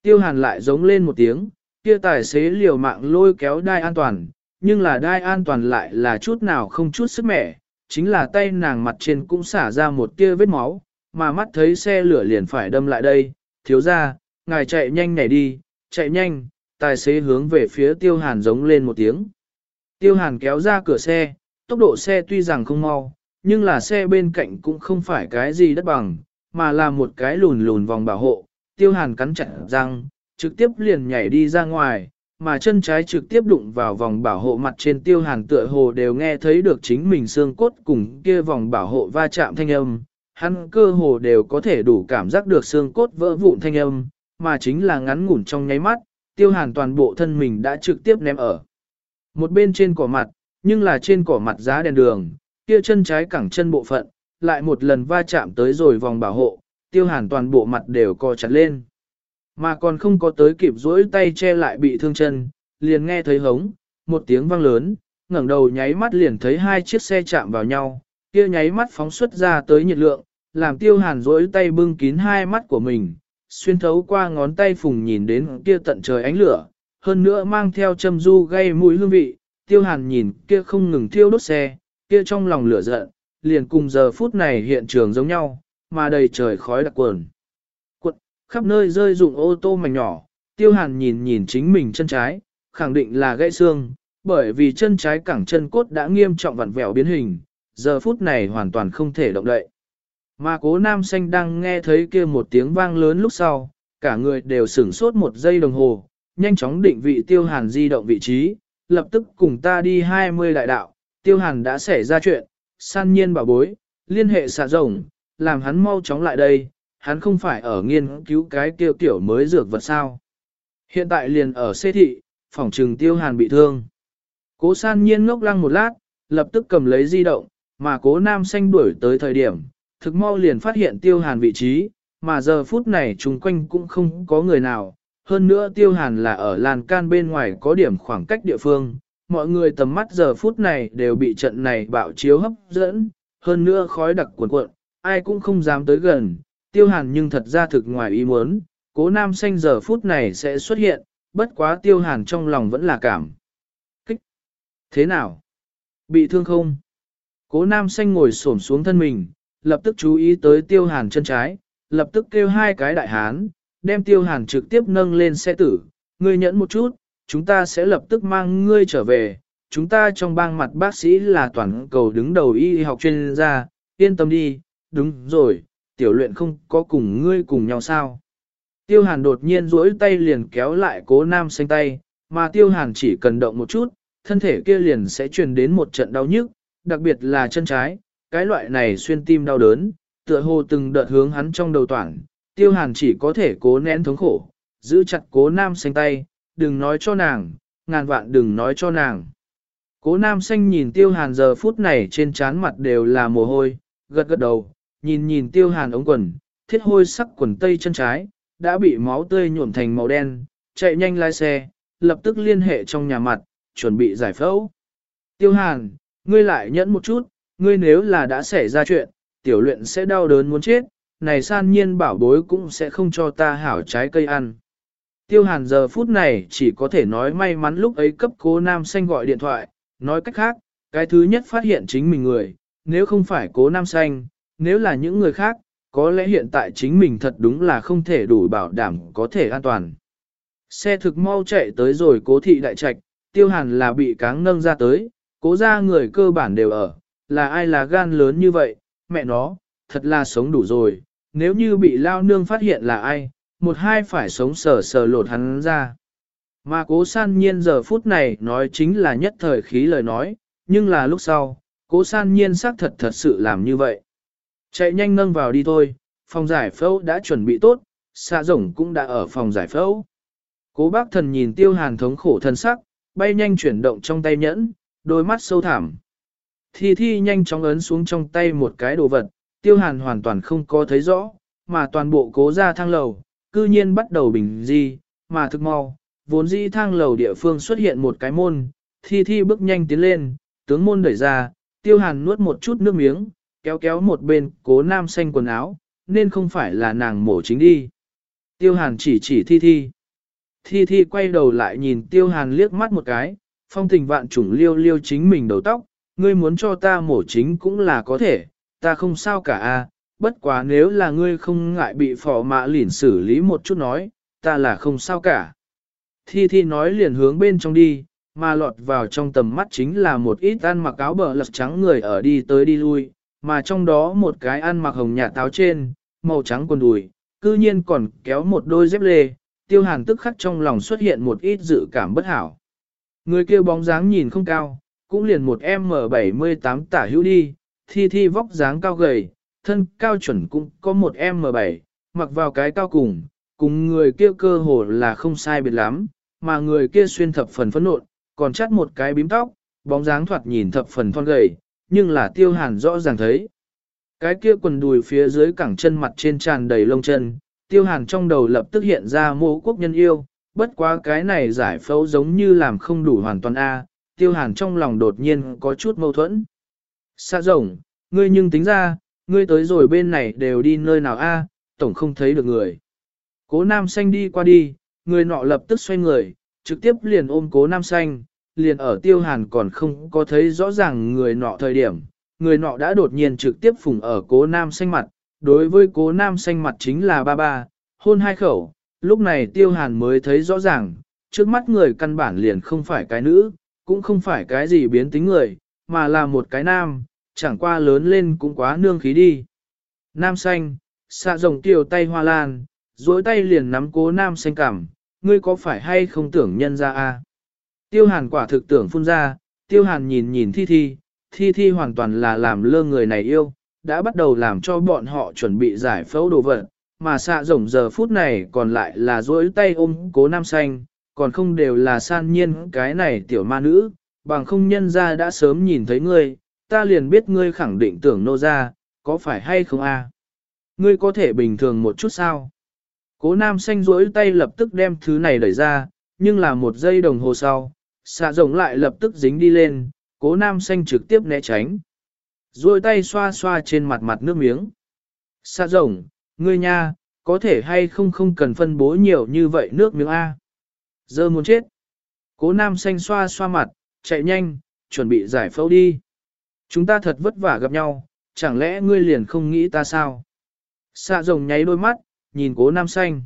Tiêu hàn lại giống lên một tiếng, kia tài xế liều mạng lôi kéo đai an toàn, nhưng là đai an toàn lại là chút nào không chút sức mẻ, chính là tay nàng mặt trên cũng xả ra một tia vết máu, mà mắt thấy xe lửa liền phải đâm lại đây, thiếu ra, ngài chạy nhanh nhảy đi, chạy nhanh, tài xế hướng về phía tiêu hàn giống lên một tiếng. Tiêu hàn kéo ra cửa xe, tốc độ xe tuy rằng không mau, nhưng là xe bên cạnh cũng không phải cái gì đất bằng, mà là một cái lùn lùn vòng bảo hộ. Tiêu hàn cắn chặt răng, trực tiếp liền nhảy đi ra ngoài, mà chân trái trực tiếp đụng vào vòng bảo hộ mặt trên tiêu hàn tựa hồ đều nghe thấy được chính mình xương cốt cùng kia vòng bảo hộ va chạm thanh âm. Hắn cơ hồ đều có thể đủ cảm giác được xương cốt vỡ vụn thanh âm, mà chính là ngắn ngủn trong nháy mắt, tiêu hàn toàn bộ thân mình đã trực tiếp ném ở. Một bên trên cỏ mặt, nhưng là trên cỏ mặt giá đèn đường, kia chân trái cẳng chân bộ phận, lại một lần va chạm tới rồi vòng bảo hộ, tiêu hàn toàn bộ mặt đều co chặt lên. Mà còn không có tới kịp rỗi tay che lại bị thương chân, liền nghe thấy hống, một tiếng vang lớn, ngẩng đầu nháy mắt liền thấy hai chiếc xe chạm vào nhau, kia nháy mắt phóng xuất ra tới nhiệt lượng, làm tiêu hàn rỗi tay bưng kín hai mắt của mình, xuyên thấu qua ngón tay phùng nhìn đến kia tận trời ánh lửa, hơn nữa mang theo châm du gây mũi hương vị, tiêu hàn nhìn kia không ngừng thiêu đốt xe, kia trong lòng lửa giận, liền cùng giờ phút này hiện trường giống nhau, mà đầy trời khói đặc quần. Quận, khắp nơi rơi dụng ô tô mảnh nhỏ, tiêu hàn nhìn nhìn chính mình chân trái, khẳng định là gãy xương, bởi vì chân trái cẳng chân cốt đã nghiêm trọng vặn vẹo biến hình, giờ phút này hoàn toàn không thể động đậy. Mà cố nam xanh đang nghe thấy kia một tiếng vang lớn lúc sau, cả người đều sửng sốt một giây đồng hồ, nhanh chóng định vị tiêu hàn di động vị trí, lập tức cùng ta đi 20 đại đạo, tiêu hàn đã xảy ra chuyện, san nhiên bảo bối, liên hệ xạ rồng, làm hắn mau chóng lại đây, hắn không phải ở nghiên cứu cái Tiêu tiểu mới dược vật sao. Hiện tại liền ở xê thị, phòng trừng tiêu hàn bị thương. Cố san nhiên ngốc lăng một lát, lập tức cầm lấy di động, mà cố nam xanh đuổi tới thời điểm, thực mau liền phát hiện tiêu hàn vị trí, mà giờ phút này chung quanh cũng không có người nào. Hơn nữa tiêu hàn là ở làn can bên ngoài có điểm khoảng cách địa phương, mọi người tầm mắt giờ phút này đều bị trận này bạo chiếu hấp dẫn, hơn nữa khói đặc cuộn cuộn, ai cũng không dám tới gần, tiêu hàn nhưng thật ra thực ngoài ý muốn, cố nam xanh giờ phút này sẽ xuất hiện, bất quá tiêu hàn trong lòng vẫn là cảm. Kích! Thế nào? Bị thương không? Cố nam xanh ngồi xổm xuống thân mình, lập tức chú ý tới tiêu hàn chân trái, lập tức kêu hai cái đại hán, đem tiêu hàn trực tiếp nâng lên xe tử, ngươi nhẫn một chút, chúng ta sẽ lập tức mang ngươi trở về, chúng ta trong bang mặt bác sĩ là toàn cầu đứng đầu y học chuyên gia, yên tâm đi, đúng rồi, tiểu luyện không có cùng ngươi cùng nhau sao. Tiêu hàn đột nhiên duỗi tay liền kéo lại cố nam xanh tay, mà tiêu hàn chỉ cần động một chút, thân thể kia liền sẽ truyền đến một trận đau nhức, đặc biệt là chân trái, cái loại này xuyên tim đau đớn, tựa hồ từng đợt hướng hắn trong đầu toàn, tiêu hàn chỉ có thể cố nén thống khổ, giữ chặt cố nam xanh tay, đừng nói cho nàng, ngàn vạn đừng nói cho nàng. Cố nam xanh nhìn tiêu hàn giờ phút này trên trán mặt đều là mồ hôi, gật gật đầu, nhìn nhìn tiêu hàn ống quần, thiết hôi sắc quần tây chân trái, đã bị máu tươi nhuộm thành màu đen, chạy nhanh lái xe, lập tức liên hệ trong nhà mặt, chuẩn bị giải phẫu. Tiêu hàn, ngươi lại nhẫn một chút, ngươi nếu là đã xảy ra chuyện, tiểu luyện sẽ đau đớn muốn chết, này san nhiên bảo bối cũng sẽ không cho ta hảo trái cây ăn. Tiêu hàn giờ phút này chỉ có thể nói may mắn lúc ấy cấp cố nam xanh gọi điện thoại, nói cách khác, cái thứ nhất phát hiện chính mình người, nếu không phải cố nam xanh, nếu là những người khác, có lẽ hiện tại chính mình thật đúng là không thể đủ bảo đảm có thể an toàn. Xe thực mau chạy tới rồi cố thị đại trạch, tiêu hàn là bị cáng nâng ra tới, cố ra người cơ bản đều ở, là ai là gan lớn như vậy, mẹ nó, thật là sống đủ rồi, nếu như bị lao nương phát hiện là ai, một hai phải sống sờ sờ lột hắn ra. Mà cố san nhiên giờ phút này nói chính là nhất thời khí lời nói, nhưng là lúc sau, cố san nhiên xác thật thật sự làm như vậy. Chạy nhanh nâng vào đi thôi, phòng giải phẫu đã chuẩn bị tốt, xạ rồng cũng đã ở phòng giải phẫu. Cố bác thần nhìn tiêu hàn thống khổ thân sắc, bay nhanh chuyển động trong tay nhẫn, đôi mắt sâu thẳm. Thi thi nhanh chóng ấn xuống trong tay một cái đồ vật, tiêu hàn hoàn toàn không có thấy rõ, mà toàn bộ cố ra thang lầu, cư nhiên bắt đầu bình di, mà thực mau, vốn dĩ thang lầu địa phương xuất hiện một cái môn, thi thi bước nhanh tiến lên, tướng môn đẩy ra, tiêu hàn nuốt một chút nước miếng, kéo kéo một bên cố nam xanh quần áo, nên không phải là nàng mổ chính đi. Tiêu hàn chỉ chỉ thi thi. Thi thi quay đầu lại nhìn tiêu hàn liếc mắt một cái, phong tình vạn trùng liêu liêu chính mình đầu tóc, ngươi muốn cho ta mổ chính cũng là có thể, ta không sao cả a. bất quá nếu là ngươi không ngại bị phò mạ lỉn xử lý một chút nói, ta là không sao cả. Thi Thi nói liền hướng bên trong đi, mà lọt vào trong tầm mắt chính là một ít ăn mặc áo bờ lật trắng người ở đi tới đi lui, mà trong đó một cái ăn mặc hồng nhạt táo trên, màu trắng quần đùi, cư nhiên còn kéo một đôi dép lê, tiêu hàn tức khắc trong lòng xuất hiện một ít dự cảm bất hảo. Người kia bóng dáng nhìn không cao, cũng liền một M78 tả hữu đi, thi thi vóc dáng cao gầy, thân cao chuẩn cũng có một M7, mặc vào cái cao cùng, cùng người kia cơ hồ là không sai biệt lắm, mà người kia xuyên thập phần phấn nộn, còn chắt một cái bím tóc, bóng dáng thoạt nhìn thập phần thon gầy, nhưng là tiêu hàn rõ ràng thấy. Cái kia quần đùi phía dưới cẳng chân mặt trên tràn đầy lông chân, tiêu hàn trong đầu lập tức hiện ra mô quốc nhân yêu, bất quá cái này giải phẫu giống như làm không đủ hoàn toàn A, tiêu hàn trong lòng đột nhiên có chút mâu thuẫn. Xa rồng, ngươi nhưng tính ra, ngươi tới rồi bên này đều đi nơi nào A, à, tổng không thấy được người. Cố nam xanh đi qua đi, người nọ lập tức xoay người, trực tiếp liền ôm cố nam xanh, liền ở tiêu hàn còn không có thấy rõ ràng người nọ thời điểm, người nọ đã đột nhiên trực tiếp phùng ở cố nam xanh mặt, đối với cố nam xanh mặt chính là ba ba, hôn hai khẩu, lúc này tiêu hàn mới thấy rõ ràng, trước mắt người căn bản liền không phải cái nữ, cũng không phải cái gì biến tính người, mà là một cái nam, chẳng qua lớn lên cũng quá nương khí đi. Nam xanh, xạ rồng tiểu tay hoa lan, dối tay liền nắm cố nam xanh cảm, ngươi có phải hay không tưởng nhân ra a? Tiêu hàn quả thực tưởng phun ra, tiêu hàn nhìn nhìn thi thi, thi thi hoàn toàn là làm lơ người này yêu, đã bắt đầu làm cho bọn họ chuẩn bị giải phẫu đồ vật, mà xạ rồng giờ phút này còn lại là dối tay ôm cố nam xanh, còn không đều là san nhiên cái này tiểu ma nữ, bằng không nhân ra đã sớm nhìn thấy ngươi, ta liền biết ngươi khẳng định tưởng nô ra, có phải hay không a? Ngươi có thể bình thường một chút sao? Cố nam xanh duỗi tay lập tức đem thứ này đẩy ra, nhưng là một giây đồng hồ sau, xạ rồng lại lập tức dính đi lên, cố nam xanh trực tiếp né tránh. Rồi tay xoa xoa trên mặt mặt nước miếng. Xạ rồng, ngươi nha, có thể hay không không cần phân bố nhiều như vậy nước miếng A. Giờ muốn chết. Cố nam xanh xoa xoa mặt, chạy nhanh, chuẩn bị giải phẫu đi. Chúng ta thật vất vả gặp nhau, chẳng lẽ ngươi liền không nghĩ ta sao? Xạ rồng nháy đôi mắt, nhìn cố nam xanh.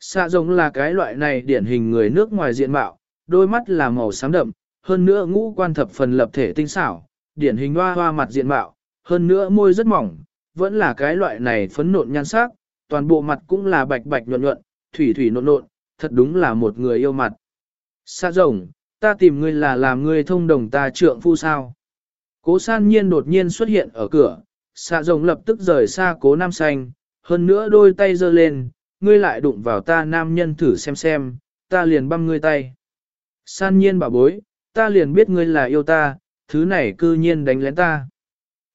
Xạ rồng là cái loại này điển hình người nước ngoài diện mạo, đôi mắt là màu xám đậm, hơn nữa ngũ quan thập phần lập thể tinh xảo, điển hình hoa hoa mặt diện mạo, hơn nữa môi rất mỏng, vẫn là cái loại này phấn nộn nhan sắc, toàn bộ mặt cũng là bạch bạch nhuận nhuận, thủy thủy nộn nộn, thật đúng là một người yêu mặt. Sa rồng, ta tìm ngươi là làm ngươi thông đồng ta trượng phu sao. Cố san nhiên đột nhiên xuất hiện ở cửa, Sa rồng lập tức rời xa cố nam xanh, hơn nữa đôi tay giơ lên, ngươi lại đụng vào ta nam nhân thử xem xem, ta liền băm ngươi tay. San nhiên bảo bối, ta liền biết ngươi là yêu ta, thứ này cư nhiên đánh lén ta.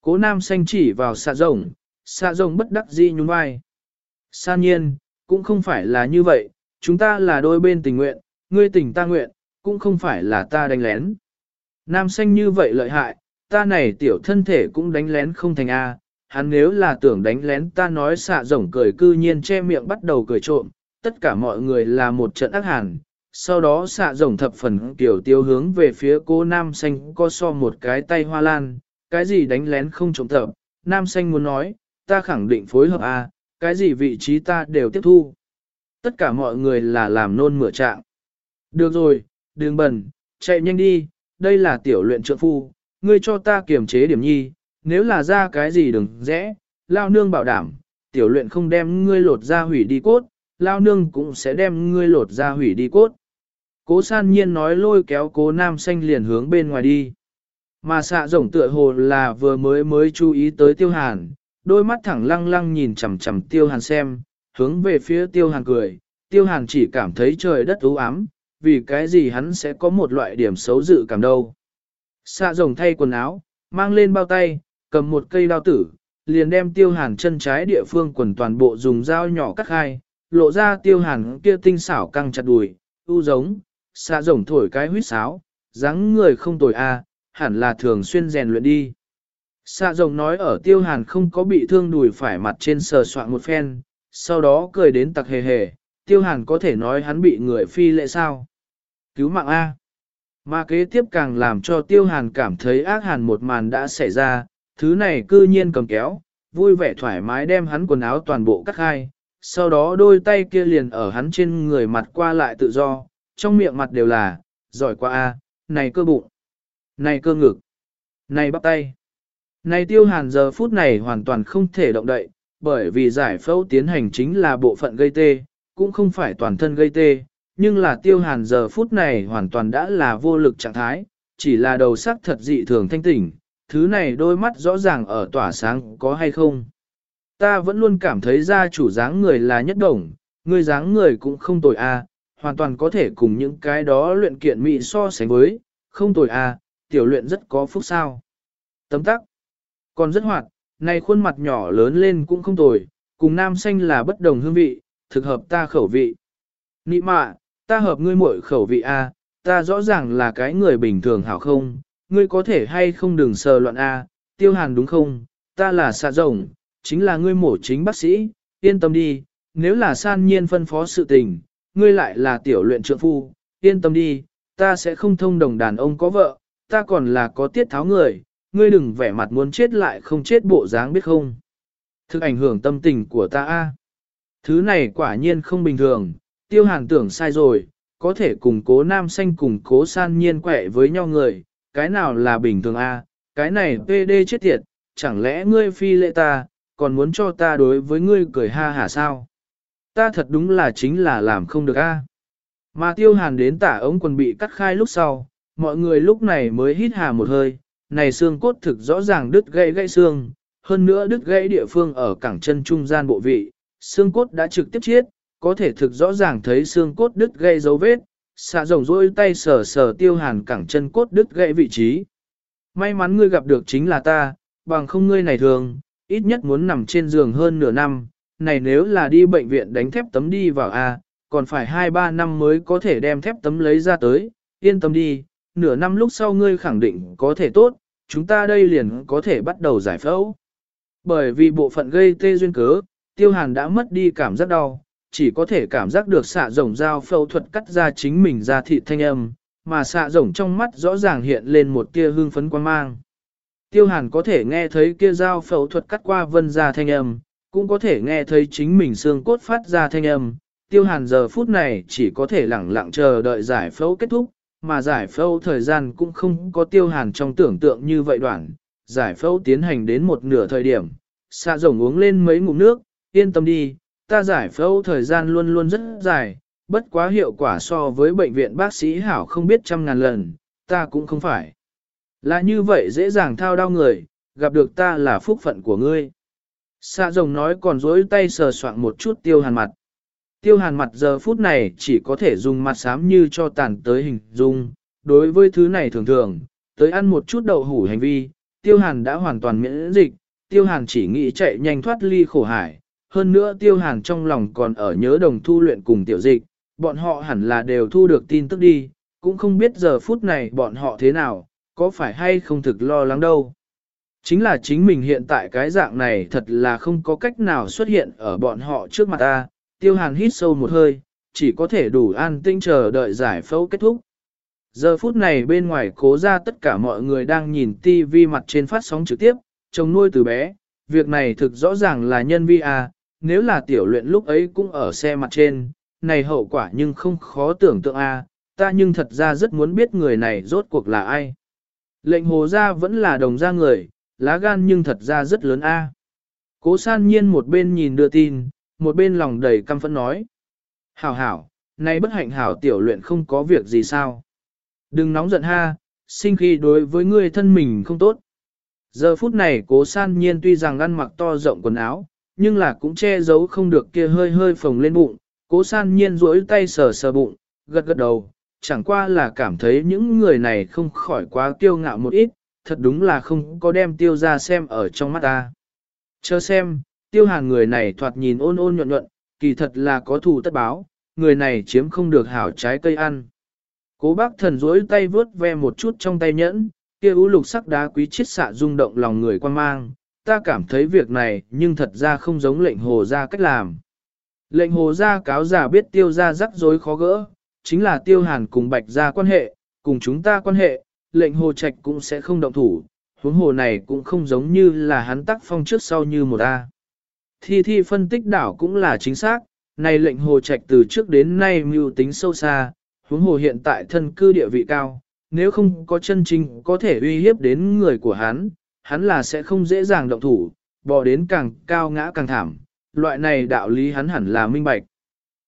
Cố nam xanh chỉ vào xạ rồng, xạ rồng bất đắc dĩ nhún vai. San nhiên, cũng không phải là như vậy, chúng ta là đôi bên tình nguyện, ngươi tình ta nguyện, cũng không phải là ta đánh lén. Nam xanh như vậy lợi hại, ta này tiểu thân thể cũng đánh lén không thành A, hắn nếu là tưởng đánh lén ta nói xạ rồng cười cư nhiên che miệng bắt đầu cười trộm, tất cả mọi người là một trận ác hàn. Sau đó xạ rồng thập phần tiểu tiêu hướng về phía cô nam xanh co so một cái tay hoa lan, cái gì đánh lén không trộm thập, nam xanh muốn nói, ta khẳng định phối hợp A, cái gì vị trí ta đều tiếp thu. Tất cả mọi người là làm nôn mửa trạng. Được rồi, đường bẩn, chạy nhanh đi, đây là tiểu luyện trượng phu, ngươi cho ta kiềm chế điểm nhi, nếu là ra cái gì đừng rẽ, lao nương bảo đảm, tiểu luyện không đem ngươi lột ra hủy đi cốt, lao nương cũng sẽ đem ngươi lột ra hủy đi cốt. Cố san nhiên nói lôi kéo cố nam xanh liền hướng bên ngoài đi. Mà xạ rộng tựa hồ là vừa mới mới chú ý tới tiêu hàn, đôi mắt thẳng lăng lăng nhìn chằm chằm tiêu hàn xem, hướng về phía tiêu hàn cười, tiêu hàn chỉ cảm thấy trời đất u ám, vì cái gì hắn sẽ có một loại điểm xấu dự cảm đâu. Xạ rồng thay quần áo, mang lên bao tay, cầm một cây đao tử, liền đem tiêu hàn chân trái địa phương quần toàn bộ dùng dao nhỏ cắt hai, lộ ra tiêu hàn kia tinh xảo căng chặt đùi, u giống, xạ rồng thổi cái huyết sáo, dáng người không tồi a, hẳn là thường xuyên rèn luyện đi. Xạ rồng nói ở tiêu hàn không có bị thương đùi phải mặt trên sờ soạn một phen, sau đó cười đến tặc hề hề, tiêu hàn có thể nói hắn bị người phi lệ sao. Cứu mạng A. Mà kế tiếp càng làm cho tiêu hàn cảm thấy ác hàn một màn đã xảy ra, thứ này cư nhiên cầm kéo, vui vẻ thoải mái đem hắn quần áo toàn bộ cắt khai, sau đó đôi tay kia liền ở hắn trên người mặt qua lại tự do, trong miệng mặt đều là, giỏi quá a, này cơ bụng, này cơ ngực, này bắp tay. Này tiêu hàn giờ phút này hoàn toàn không thể động đậy, bởi vì giải phẫu tiến hành chính là bộ phận gây tê, cũng không phải toàn thân gây tê, nhưng là tiêu hàn giờ phút này hoàn toàn đã là vô lực trạng thái, chỉ là đầu sắc thật dị thường thanh tỉnh, thứ này đôi mắt rõ ràng ở tỏa sáng có hay không. Ta vẫn luôn cảm thấy gia chủ dáng người là nhất đồng, người dáng người cũng không tồi a, hoàn toàn có thể cùng những cái đó luyện kiện mỹ so sánh với, không tồi a, tiểu luyện rất có phúc sao. Tấm tắc, còn rất hoạt, này khuôn mặt nhỏ lớn lên cũng không tồi, cùng nam xanh là bất đồng hương vị, thực hợp ta khẩu vị. Nị mạ, ta hợp ngươi muội khẩu vị A, ta rõ ràng là cái người bình thường hảo không, ngươi có thể hay không đừng sờ loạn A, tiêu hàn đúng không, ta là xạ rồng, chính là ngươi mổ chính bác sĩ, yên tâm đi, nếu là san nhiên phân phó sự tình, ngươi lại là tiểu luyện trượng phu, yên tâm đi, ta sẽ không thông đồng đàn ông có vợ, ta còn là có tiết tháo người, ngươi đừng vẻ mặt muốn chết lại không chết bộ dáng biết không. Thực ảnh hưởng tâm tình của ta a. Thứ này quả nhiên không bình thường, tiêu hàn tưởng sai rồi, có thể cùng cố nam xanh cùng cố san nhiên quẹ với nhau người, cái nào là bình thường a? cái này PD chết tiệt, chẳng lẽ ngươi phi lệ ta, còn muốn cho ta đối với ngươi cười ha hả sao? Ta thật đúng là chính là làm không được a. Mà tiêu hàn đến tả ống quần bị cắt khai lúc sau, mọi người lúc này mới hít hà một hơi, này xương cốt thực rõ ràng đứt gãy gãy xương, hơn nữa đứt gãy địa phương ở cẳng chân trung gian bộ vị, xương cốt đã trực tiếp chiết, có thể thực rõ ràng thấy xương cốt đứt gãy dấu vết, xạ rồng rôi tay sờ sờ tiêu hàn cẳng chân cốt đứt gãy vị trí. May mắn ngươi gặp được chính là ta, bằng không ngươi này thường, ít nhất muốn nằm trên giường hơn nửa năm, này nếu là đi bệnh viện đánh thép tấm đi vào A, còn phải 2-3 năm mới có thể đem thép tấm lấy ra tới, yên tâm đi, nửa năm lúc sau ngươi khẳng định có thể tốt, chúng ta đây liền có thể bắt đầu giải phẫu. Bởi vì bộ phận gây tê duyên cớ, tiêu hàn đã mất đi cảm giác đau, chỉ có thể cảm giác được xạ rồng dao phẫu thuật cắt ra chính mình ra thị thanh âm, mà xạ rồng trong mắt rõ ràng hiện lên một tia hương phấn quan mang. Tiêu hàn có thể nghe thấy kia dao phẫu thuật cắt qua vân ra thanh âm, cũng có thể nghe thấy chính mình xương cốt phát ra thanh âm. Tiêu hàn giờ phút này chỉ có thể lẳng lặng chờ đợi giải phẫu kết thúc, mà giải phẫu thời gian cũng không có tiêu hàn trong tưởng tượng như vậy đoạn. Giải phẫu tiến hành đến một nửa thời điểm, xạ rồng uống lên mấy ngụm nước, yên tâm đi, ta giải phẫu thời gian luôn luôn rất dài, bất quá hiệu quả so với bệnh viện bác sĩ hảo không biết trăm ngàn lần, ta cũng không phải. Là như vậy dễ dàng thao đau người, gặp được ta là phúc phận của ngươi. Xạ rồng nói còn dối tay sờ soạn một chút tiêu hàn mặt. Tiêu hàn mặt giờ phút này chỉ có thể dùng mặt xám như cho tàn tới hình dung. Đối với thứ này thường thường, tới ăn một chút đậu hủ hành vi, tiêu hàn đã hoàn toàn miễn dịch, tiêu hàn chỉ nghĩ chạy nhanh thoát ly khổ hải. Hơn nữa tiêu hàn trong lòng còn ở nhớ đồng thu luyện cùng tiểu dịch, bọn họ hẳn là đều thu được tin tức đi, cũng không biết giờ phút này bọn họ thế nào, có phải hay không thực lo lắng đâu. Chính là chính mình hiện tại cái dạng này thật là không có cách nào xuất hiện ở bọn họ trước mặt ta, tiêu hàn hít sâu một hơi, chỉ có thể đủ an tinh chờ đợi giải phẫu kết thúc. Giờ phút này bên ngoài cố ra tất cả mọi người đang nhìn TV mặt trên phát sóng trực tiếp, chồng nuôi từ bé, việc này thực rõ ràng là nhân vi à, nếu là tiểu luyện lúc ấy cũng ở xe mặt trên, này hậu quả nhưng không khó tưởng tượng a à, ta nhưng thật ra rất muốn biết người này rốt cuộc là ai. Lệnh hồ ra vẫn là đồng ra người, lá gan nhưng thật ra rất lớn a. Cố san nhiên một bên nhìn đưa tin, một bên lòng đầy căm phẫn nói. Hảo hảo, nay bất hạnh hảo tiểu luyện không có việc gì sao. Đừng nóng giận ha, sinh khi đối với người thân mình không tốt. Giờ phút này cố san nhiên tuy rằng ăn mặc to rộng quần áo, nhưng là cũng che giấu không được kia hơi hơi phồng lên bụng. Cố san nhiên duỗi tay sờ sờ bụng, gật gật đầu, chẳng qua là cảm thấy những người này không khỏi quá kiêu ngạo một ít, thật đúng là không có đem tiêu ra xem ở trong mắt ta. Chờ xem, tiêu hàn người này thoạt nhìn ôn ôn nhuận nhuận, kỳ thật là có thù tất báo, người này chiếm không được hảo trái cây ăn. Cố bác thần rỗi tay vướt ve một chút trong tay nhẫn, kia ú lục sắc đá quý chiết xạ rung động lòng người quan mang, ta cảm thấy việc này nhưng thật ra không giống lệnh hồ ra cách làm. Lệnh hồ ra cáo giả biết tiêu ra rắc rối khó gỡ, chính là tiêu hàn cùng bạch ra quan hệ, cùng chúng ta quan hệ, lệnh hồ trạch cũng sẽ không động thủ, huống hồ này cũng không giống như là hắn tắc phong trước sau như một A. Thi thi phân tích đảo cũng là chính xác, này lệnh hồ trạch từ trước đến nay mưu tính sâu xa, huống hồ hiện tại thân cư địa vị cao, nếu không có chân chính có thể uy hiếp đến người của hắn, hắn là sẽ không dễ dàng động thủ, bỏ đến càng cao ngã càng thảm, loại này đạo lý hắn hẳn là minh bạch.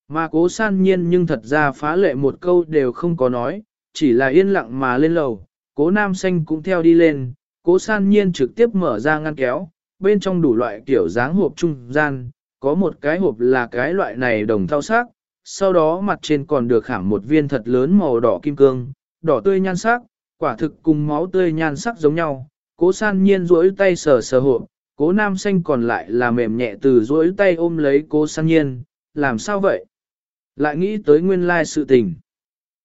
Mà cố san nhiên nhưng thật ra phá lệ một câu đều không có nói, chỉ là yên lặng mà lên lầu, cố nam xanh cũng theo đi lên, cố san nhiên trực tiếp mở ra ngăn kéo, bên trong đủ loại kiểu dáng hộp trung gian, có một cái hộp là cái loại này đồng thao sắc, sau đó mặt trên còn được khảm một viên thật lớn màu đỏ kim cương, đỏ tươi nhan sắc, quả thực cùng máu tươi nhan sắc giống nhau, cố san nhiên duỗi tay sờ sờ hộp, cố nam xanh còn lại là mềm nhẹ từ duỗi tay ôm lấy cố san nhiên, làm sao vậy? Lại nghĩ tới nguyên lai sự tình.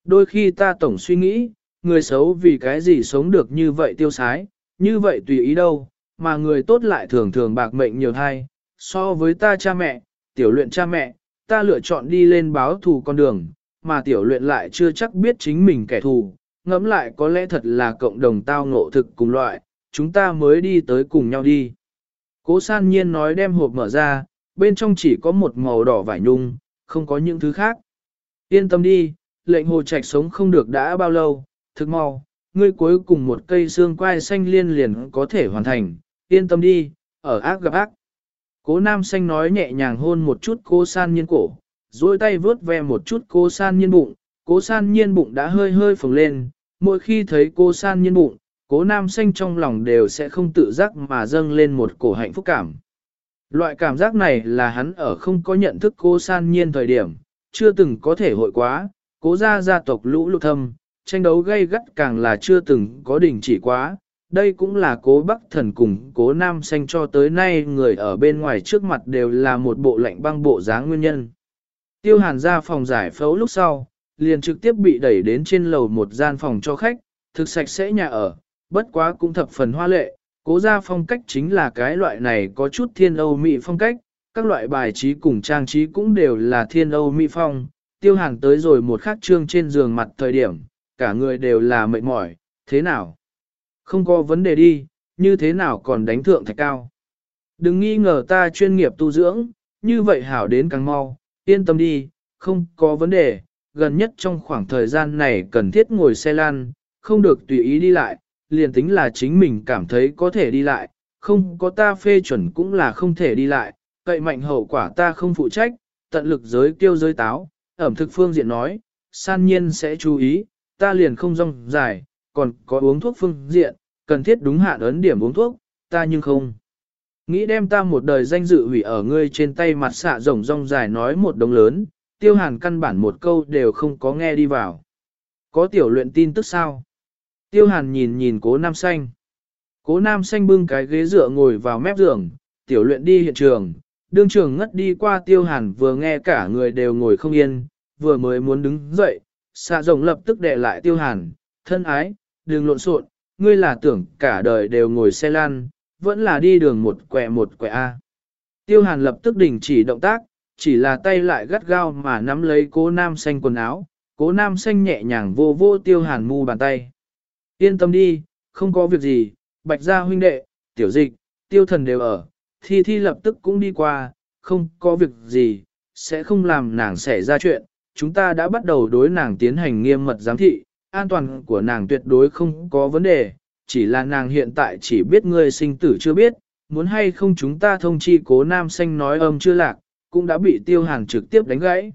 Đôi khi ta tổng suy nghĩ, người xấu vì cái gì sống được như vậy tiêu sái, như vậy tùy ý đâu, mà người tốt lại thường thường bạc mệnh nhiều hay, so với ta cha mẹ, tiểu luyện cha mẹ, ta lựa chọn đi lên báo thù con đường, mà tiểu luyện lại chưa chắc biết chính mình kẻ thù, ngẫm lại có lẽ thật là cộng đồng tao ngộ thực cùng loại, chúng ta mới đi tới cùng nhau đi. Cố san nhiên nói đem hộp mở ra, bên trong chỉ có một màu đỏ vải nhung, không có những thứ khác. Yên tâm đi, lệnh hồ trạch sống không được đã bao lâu, thực mau, ngươi cuối cùng một cây xương quai xanh liên liền có thể hoàn thành, yên tâm đi, ở ác gặp ác. Cố nam xanh nói nhẹ nhàng hôn một chút cô san nhiên cổ, duỗi tay vướt ve một chút cô san nhiên bụng, cố san nhiên bụng đã hơi hơi phồng lên, mỗi khi thấy cô san nhiên bụng, cố nam xanh trong lòng đều sẽ không tự giác mà dâng lên một cổ hạnh phúc cảm. Loại cảm giác này là hắn ở không có nhận thức cô san nhiên thời điểm, chưa từng có thể hội quá, cố gia gia tộc lũ lụt thâm, tranh đấu gây gắt càng là chưa từng có đỉnh chỉ quá. Đây cũng là cố bắc thần cùng cố nam xanh cho tới nay người ở bên ngoài trước mặt đều là một bộ lạnh băng bộ dáng nguyên nhân. Tiêu hàn ra phòng giải phẫu lúc sau, liền trực tiếp bị đẩy đến trên lầu một gian phòng cho khách, thực sạch sẽ nhà ở, bất quá cũng thập phần hoa lệ, cố ra phong cách chính là cái loại này có chút thiên Âu Mỹ phong cách, các loại bài trí cùng trang trí cũng đều là thiên Âu Mỹ phong, tiêu hàng tới rồi một khắc trương trên giường mặt thời điểm, cả người đều là mệt mỏi, thế nào? Không có vấn đề đi, như thế nào còn đánh thượng thạch cao? Đừng nghi ngờ ta chuyên nghiệp tu dưỡng, như vậy hảo đến càng mau, yên tâm đi, không có vấn đề, gần nhất trong khoảng thời gian này cần thiết ngồi xe lan, không được tùy ý đi lại, liền tính là chính mình cảm thấy có thể đi lại, không có ta phê chuẩn cũng là không thể đi lại, cậy mạnh hậu quả ta không phụ trách, tận lực giới kêu giới táo, ẩm thực phương diện nói, san nhiên sẽ chú ý, ta liền không rong dài, còn có uống thuốc phương diện, cần thiết đúng hạn ấn điểm uống thuốc, ta nhưng không. Nghĩ đem ta một đời danh dự hủy ở ngươi trên tay mặt xạ rồng rong dài nói một đồng lớn, tiêu hàn căn bản một câu đều không có nghe đi vào. Có tiểu luyện tin tức sao? Tiêu hàn nhìn nhìn cố nam xanh. Cố nam xanh bưng cái ghế dựa ngồi vào mép giường, tiểu luyện đi hiện trường, đương trường ngất đi qua tiêu hàn vừa nghe cả người đều ngồi không yên, vừa mới muốn đứng dậy, xạ rồng lập tức đệ lại tiêu hàn, thân ái, đừng lộn xộn, ngươi là tưởng cả đời đều ngồi xe lan, vẫn là đi đường một quẹ một quẹ A. Tiêu hàn lập tức đình chỉ động tác, chỉ là tay lại gắt gao mà nắm lấy cố nam xanh quần áo, cố nam xanh nhẹ nhàng vô vô tiêu hàn mu bàn tay. Yên tâm đi, không có việc gì, bạch gia huynh đệ, tiểu dịch, tiêu thần đều ở, thi thi lập tức cũng đi qua, không có việc gì, sẽ không làm nàng xảy ra chuyện, chúng ta đã bắt đầu đối nàng tiến hành nghiêm mật giám thị, an toàn của nàng tuyệt đối không có vấn đề, chỉ là nàng hiện tại chỉ biết ngươi sinh tử chưa biết, muốn hay không chúng ta thông chi cố nam xanh nói âm chưa lạc, cũng đã bị tiêu hàng trực tiếp đánh gãy.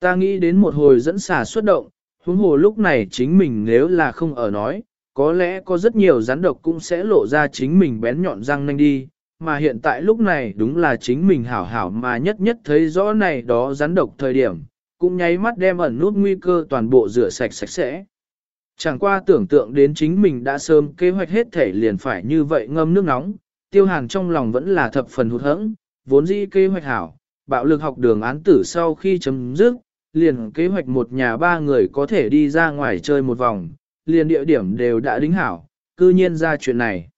Ta nghĩ đến một hồi dẫn xả xuất động, huống hồ lúc này chính mình nếu là không ở nói, có lẽ có rất nhiều rắn độc cũng sẽ lộ ra chính mình bén nhọn răng nanh đi, mà hiện tại lúc này đúng là chính mình hảo hảo mà nhất nhất thấy rõ này đó rắn độc thời điểm, cũng nháy mắt đem ẩn nút nguy cơ toàn bộ rửa sạch sạch sẽ. Chẳng qua tưởng tượng đến chính mình đã sớm kế hoạch hết thể liền phải như vậy ngâm nước nóng, tiêu hàn trong lòng vẫn là thập phần hụt hẫng, vốn dĩ kế hoạch hảo, bạo lực học đường án tử sau khi chấm dứt, liền kế hoạch một nhà ba người có thể đi ra ngoài chơi một vòng, liền địa điểm đều đã đính hảo, cư nhiên ra chuyện này.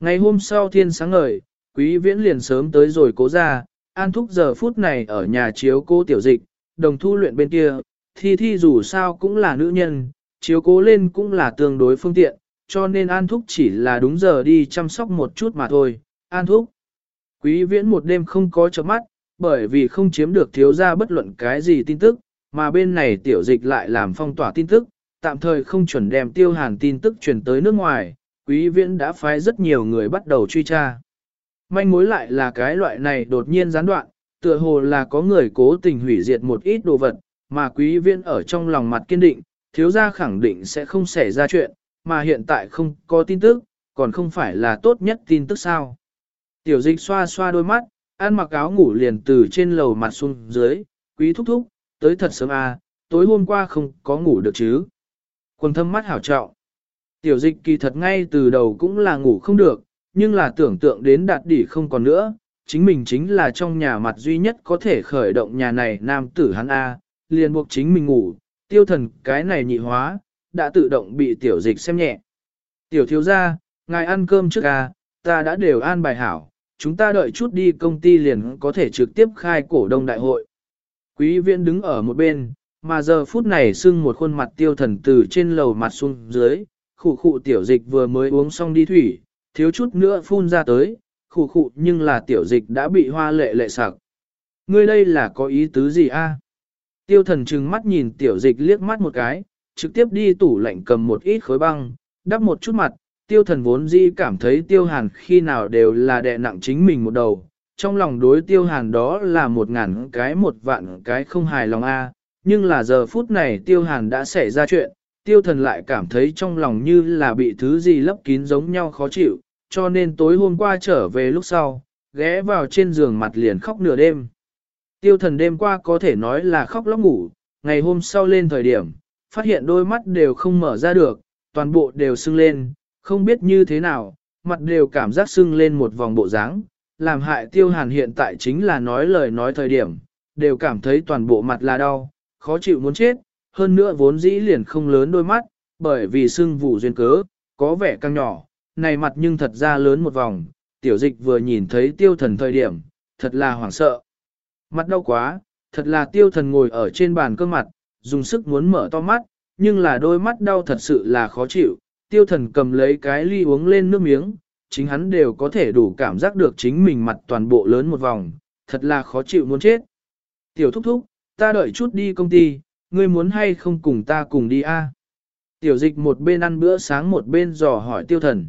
Ngày hôm sau thiên sáng ngời, quý viễn liền sớm tới rồi cố ra, an thúc giờ phút này ở nhà chiếu cô tiểu dịch, đồng thu luyện bên kia, thi thi dù sao cũng là nữ nhân, chiếu cố lên cũng là tương đối phương tiện, cho nên an thúc chỉ là đúng giờ đi chăm sóc một chút mà thôi, an thúc. Quý viễn một đêm không có chớp mắt, bởi vì không chiếm được thiếu gia bất luận cái gì tin tức, mà bên này tiểu dịch lại làm phong tỏa tin tức, tạm thời không chuẩn đem tiêu hàn tin tức truyền tới nước ngoài, quý viễn đã phái rất nhiều người bắt đầu truy tra. Manh mối lại là cái loại này đột nhiên gián đoạn, tựa hồ là có người cố tình hủy diệt một ít đồ vật, mà quý viễn ở trong lòng mặt kiên định, thiếu gia khẳng định sẽ không xảy ra chuyện, mà hiện tại không có tin tức, còn không phải là tốt nhất tin tức sao. Tiểu dịch xoa xoa đôi mắt, ăn mặc áo ngủ liền từ trên lầu mặt xuống dưới, quý thúc thúc, tới thật sớm à, tối hôm qua không có ngủ được chứ. Quần thâm mắt hảo trọng. Tiểu dịch kỳ thật ngay từ đầu cũng là ngủ không được, nhưng là tưởng tượng đến đạt đỉ không còn nữa, chính mình chính là trong nhà mặt duy nhất có thể khởi động nhà này nam tử hắn A, liền buộc chính mình ngủ, tiêu thần cái này nhị hóa, đã tự động bị tiểu dịch xem nhẹ. Tiểu thiếu gia, ngài ăn cơm trước à, ta đã đều an bài hảo, chúng ta đợi chút đi công ty liền có thể trực tiếp khai cổ đông đại hội. Quý viện đứng ở một bên, mà giờ phút này sưng một khuôn mặt tiêu thần từ trên lầu mặt xuống dưới, khủ khụ tiểu dịch vừa mới uống xong đi thủy, thiếu chút nữa phun ra tới, khủ khụ nhưng là tiểu dịch đã bị hoa lệ lệ sặc. Ngươi đây là có ý tứ gì a? Tiêu thần trừng mắt nhìn tiểu dịch liếc mắt một cái, trực tiếp đi tủ lạnh cầm một ít khối băng, đắp một chút mặt, tiêu thần vốn dĩ cảm thấy tiêu hàn khi nào đều là đè nặng chính mình một đầu. Trong lòng đối tiêu hàn đó là một ngàn cái một vạn cái không hài lòng a nhưng là giờ phút này tiêu hàn đã xảy ra chuyện, tiêu thần lại cảm thấy trong lòng như là bị thứ gì lấp kín giống nhau khó chịu, cho nên tối hôm qua trở về lúc sau, ghé vào trên giường mặt liền khóc nửa đêm. Tiêu thần đêm qua có thể nói là khóc lóc ngủ, ngày hôm sau lên thời điểm, phát hiện đôi mắt đều không mở ra được, toàn bộ đều sưng lên, không biết như thế nào, mặt đều cảm giác sưng lên một vòng bộ dáng, làm hại tiêu hàn hiện tại chính là nói lời nói thời điểm, đều cảm thấy toàn bộ mặt là đau, khó chịu muốn chết, hơn nữa vốn dĩ liền không lớn đôi mắt, bởi vì sưng vụ duyên cớ, có vẻ căng nhỏ, này mặt nhưng thật ra lớn một vòng, tiểu dịch vừa nhìn thấy tiêu thần thời điểm, thật là hoảng sợ. Mặt đau quá, thật là tiêu thần ngồi ở trên bàn cơ mặt, dùng sức muốn mở to mắt, nhưng là đôi mắt đau thật sự là khó chịu, tiêu thần cầm lấy cái ly uống lên nước miếng, chính hắn đều có thể đủ cảm giác được chính mình mặt toàn bộ lớn một vòng, thật là khó chịu muốn chết. Tiểu thúc thúc, ta đợi chút đi công ty, ngươi muốn hay không cùng ta cùng đi a? Tiểu dịch một bên ăn bữa sáng một bên dò hỏi tiêu thần.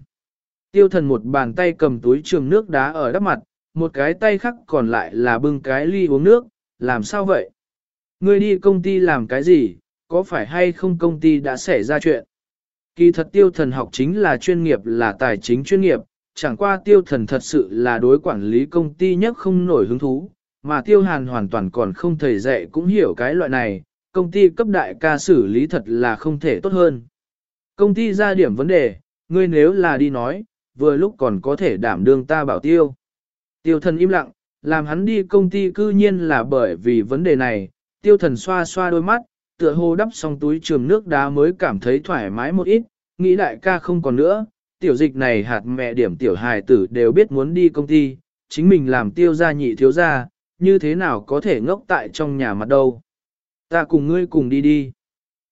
Tiêu thần một bàn tay cầm túi trường nước đá ở đắp mặt, một cái tay khác còn lại là bưng cái ly uống nước, làm sao vậy? Ngươi đi công ty làm cái gì, có phải hay không công ty đã xảy ra chuyện? Kỳ thật tiêu thần học chính là chuyên nghiệp là tài chính chuyên nghiệp, chẳng qua tiêu thần thật sự là đối quản lý công ty nhất không nổi hứng thú, mà tiêu hàn hoàn toàn còn không thầy dạy cũng hiểu cái loại này, công ty cấp đại ca xử lý thật là không thể tốt hơn. Công ty ra điểm vấn đề, ngươi nếu là đi nói, vừa lúc còn có thể đảm đương ta bảo tiêu. Tiêu thần im lặng, làm hắn đi công ty cư nhiên là bởi vì vấn đề này, tiêu thần xoa xoa đôi mắt, tựa hồ đắp xong túi trường nước đá mới cảm thấy thoải mái một ít, nghĩ đại ca không còn nữa, tiểu dịch này hạt mẹ điểm tiểu hài tử đều biết muốn đi công ty, chính mình làm tiêu gia nhị thiếu gia, như thế nào có thể ngốc tại trong nhà mặt đâu. Ta cùng ngươi cùng đi đi.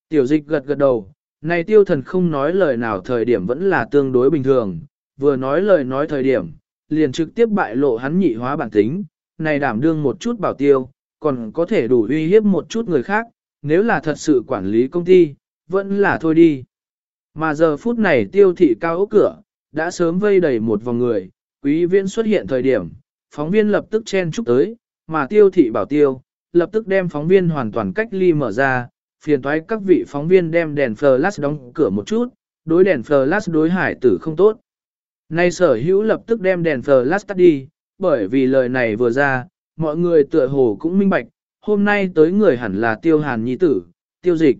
Tiểu dịch gật gật đầu, này tiêu thần không nói lời nào thời điểm vẫn là tương đối bình thường, vừa nói lời nói thời điểm, liền trực tiếp bại lộ hắn nhị hóa bản tính, này đảm đương một chút bảo tiêu, còn có thể đủ uy hiếp một chút người khác, nếu là thật sự quản lý công ty, vẫn là thôi đi. Mà giờ phút này tiêu thị cao ốc cửa, đã sớm vây đầy một vòng người, quý viên xuất hiện thời điểm, phóng viên lập tức chen chúc tới, mà tiêu thị bảo tiêu, lập tức đem phóng viên hoàn toàn cách ly mở ra, phiền toái các vị phóng viên đem đèn flash đóng cửa một chút, đối đèn flash đối hải tử không tốt. Nay sở hữu lập tức đem đèn flash tắt đi, bởi vì lời này vừa ra, mọi người tựa hồ cũng minh bạch, hôm nay tới người hẳn là tiêu hàn nhi tử, tiêu dịch.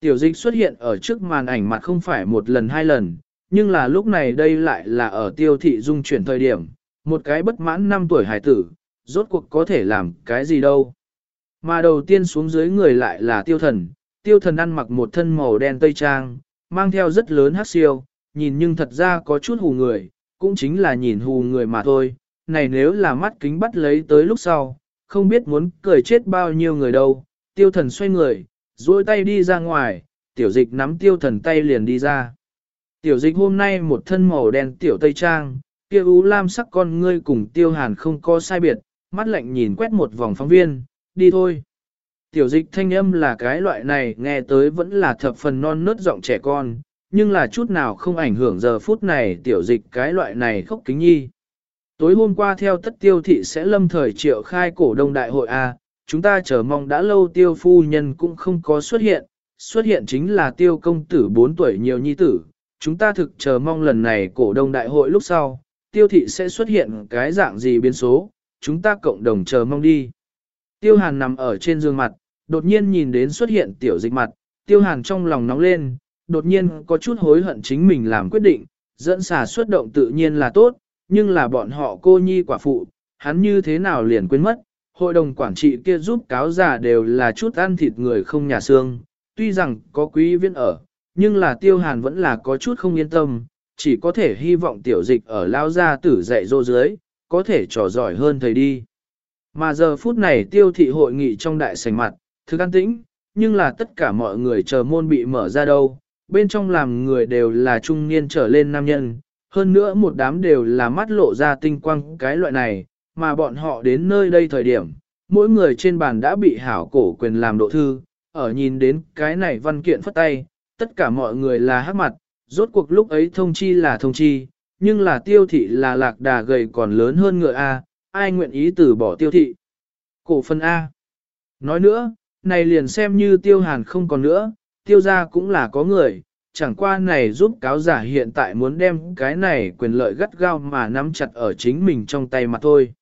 Tiểu dịch xuất hiện ở trước màn ảnh mặt không phải một lần hai lần, nhưng là lúc này đây lại là ở tiêu thị dung chuyển thời điểm, một cái bất mãn 5 tuổi hải tử, rốt cuộc có thể làm cái gì đâu. Mà đầu tiên xuống dưới người lại là tiêu thần, tiêu thần ăn mặc một thân màu đen tây trang, mang theo rất lớn hát siêu, nhìn nhưng thật ra có chút hù người, cũng chính là nhìn hù người mà thôi, này nếu là mắt kính bắt lấy tới lúc sau, không biết muốn cười chết bao nhiêu người đâu, tiêu thần xoay người, duỗi tay đi ra ngoài, tiểu dịch nắm tiêu thần tay liền đi ra. Tiểu dịch hôm nay một thân màu đen tiểu tây trang, kia ú lam sắc con ngươi cùng tiêu hàn không có sai biệt, mắt lạnh nhìn quét một vòng phóng viên, đi thôi. Tiểu dịch thanh âm là cái loại này nghe tới vẫn là thập phần non nớt giọng trẻ con, nhưng là chút nào không ảnh hưởng giờ phút này tiểu dịch cái loại này khóc kính nhi. Tối hôm qua theo tất tiêu thị sẽ lâm thời triệu khai cổ đông đại hội A, chúng ta chờ mong đã lâu tiêu phu nhân cũng không có xuất hiện, xuất hiện chính là tiêu công tử 4 tuổi nhiều nhi tử. Chúng ta thực chờ mong lần này cổ đông đại hội lúc sau, tiêu thị sẽ xuất hiện cái dạng gì biến số, chúng ta cộng đồng chờ mong đi. Tiêu hàn nằm ở trên giường mặt, đột nhiên nhìn đến xuất hiện tiểu dịch mặt, tiêu hàn trong lòng nóng lên, đột nhiên có chút hối hận chính mình làm quyết định, dẫn xà xuất động tự nhiên là tốt, nhưng là bọn họ cô nhi quả phụ, hắn như thế nào liền quên mất, hội đồng quản trị kia giúp cáo giả đều là chút ăn thịt người không nhà xương, tuy rằng có quý viên ở, nhưng là tiêu hàn vẫn là có chút không yên tâm, chỉ có thể hy vọng tiểu dịch ở lao gia tử dạy dỗ dưới, có thể trò giỏi hơn thầy đi. Mà giờ phút này tiêu thị hội nghị trong đại sảnh mặt, thực an tĩnh, nhưng là tất cả mọi người chờ môn bị mở ra đâu, bên trong làm người đều là trung niên trở lên nam nhân, hơn nữa một đám đều là mắt lộ ra tinh quang cái loại này, mà bọn họ đến nơi đây thời điểm, mỗi người trên bàn đã bị hảo cổ quyền làm độ thư, ở nhìn đến cái này văn kiện phất tay, tất cả mọi người là hát mặt, rốt cuộc lúc ấy thông chi là thông chi, nhưng là tiêu thị là lạc đà gầy còn lớn hơn ngựa A, ai nguyện ý từ bỏ tiêu thị. Cổ phần A. Nói nữa, này liền xem như tiêu hàn không còn nữa, tiêu gia cũng là có người, chẳng qua này giúp cáo giả hiện tại muốn đem cái này quyền lợi gắt gao mà nắm chặt ở chính mình trong tay mà thôi.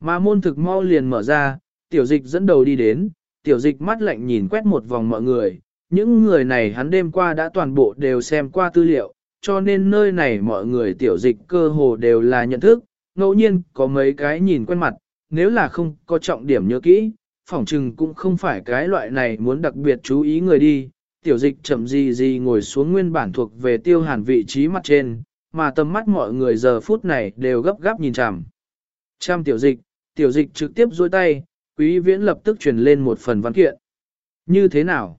Mà môn thực mau liền mở ra, tiểu dịch dẫn đầu đi đến, tiểu dịch mắt lạnh nhìn quét một vòng mọi người, những người này hắn đêm qua đã toàn bộ đều xem qua tư liệu, cho nên nơi này mọi người tiểu dịch cơ hồ đều là nhận thức, ngẫu nhiên có mấy cái nhìn quen mặt, nếu là không có trọng điểm nhớ kỹ, phỏng chừng cũng không phải cái loại này muốn đặc biệt chú ý người đi. Tiểu dịch chậm gì gì ngồi xuống nguyên bản thuộc về tiêu hàn vị trí mặt trên, mà tầm mắt mọi người giờ phút này đều gấp gáp nhìn chằm. Trăm tiểu dịch, tiểu dịch trực tiếp dôi tay, quý viễn lập tức truyền lên một phần văn kiện. Như thế nào?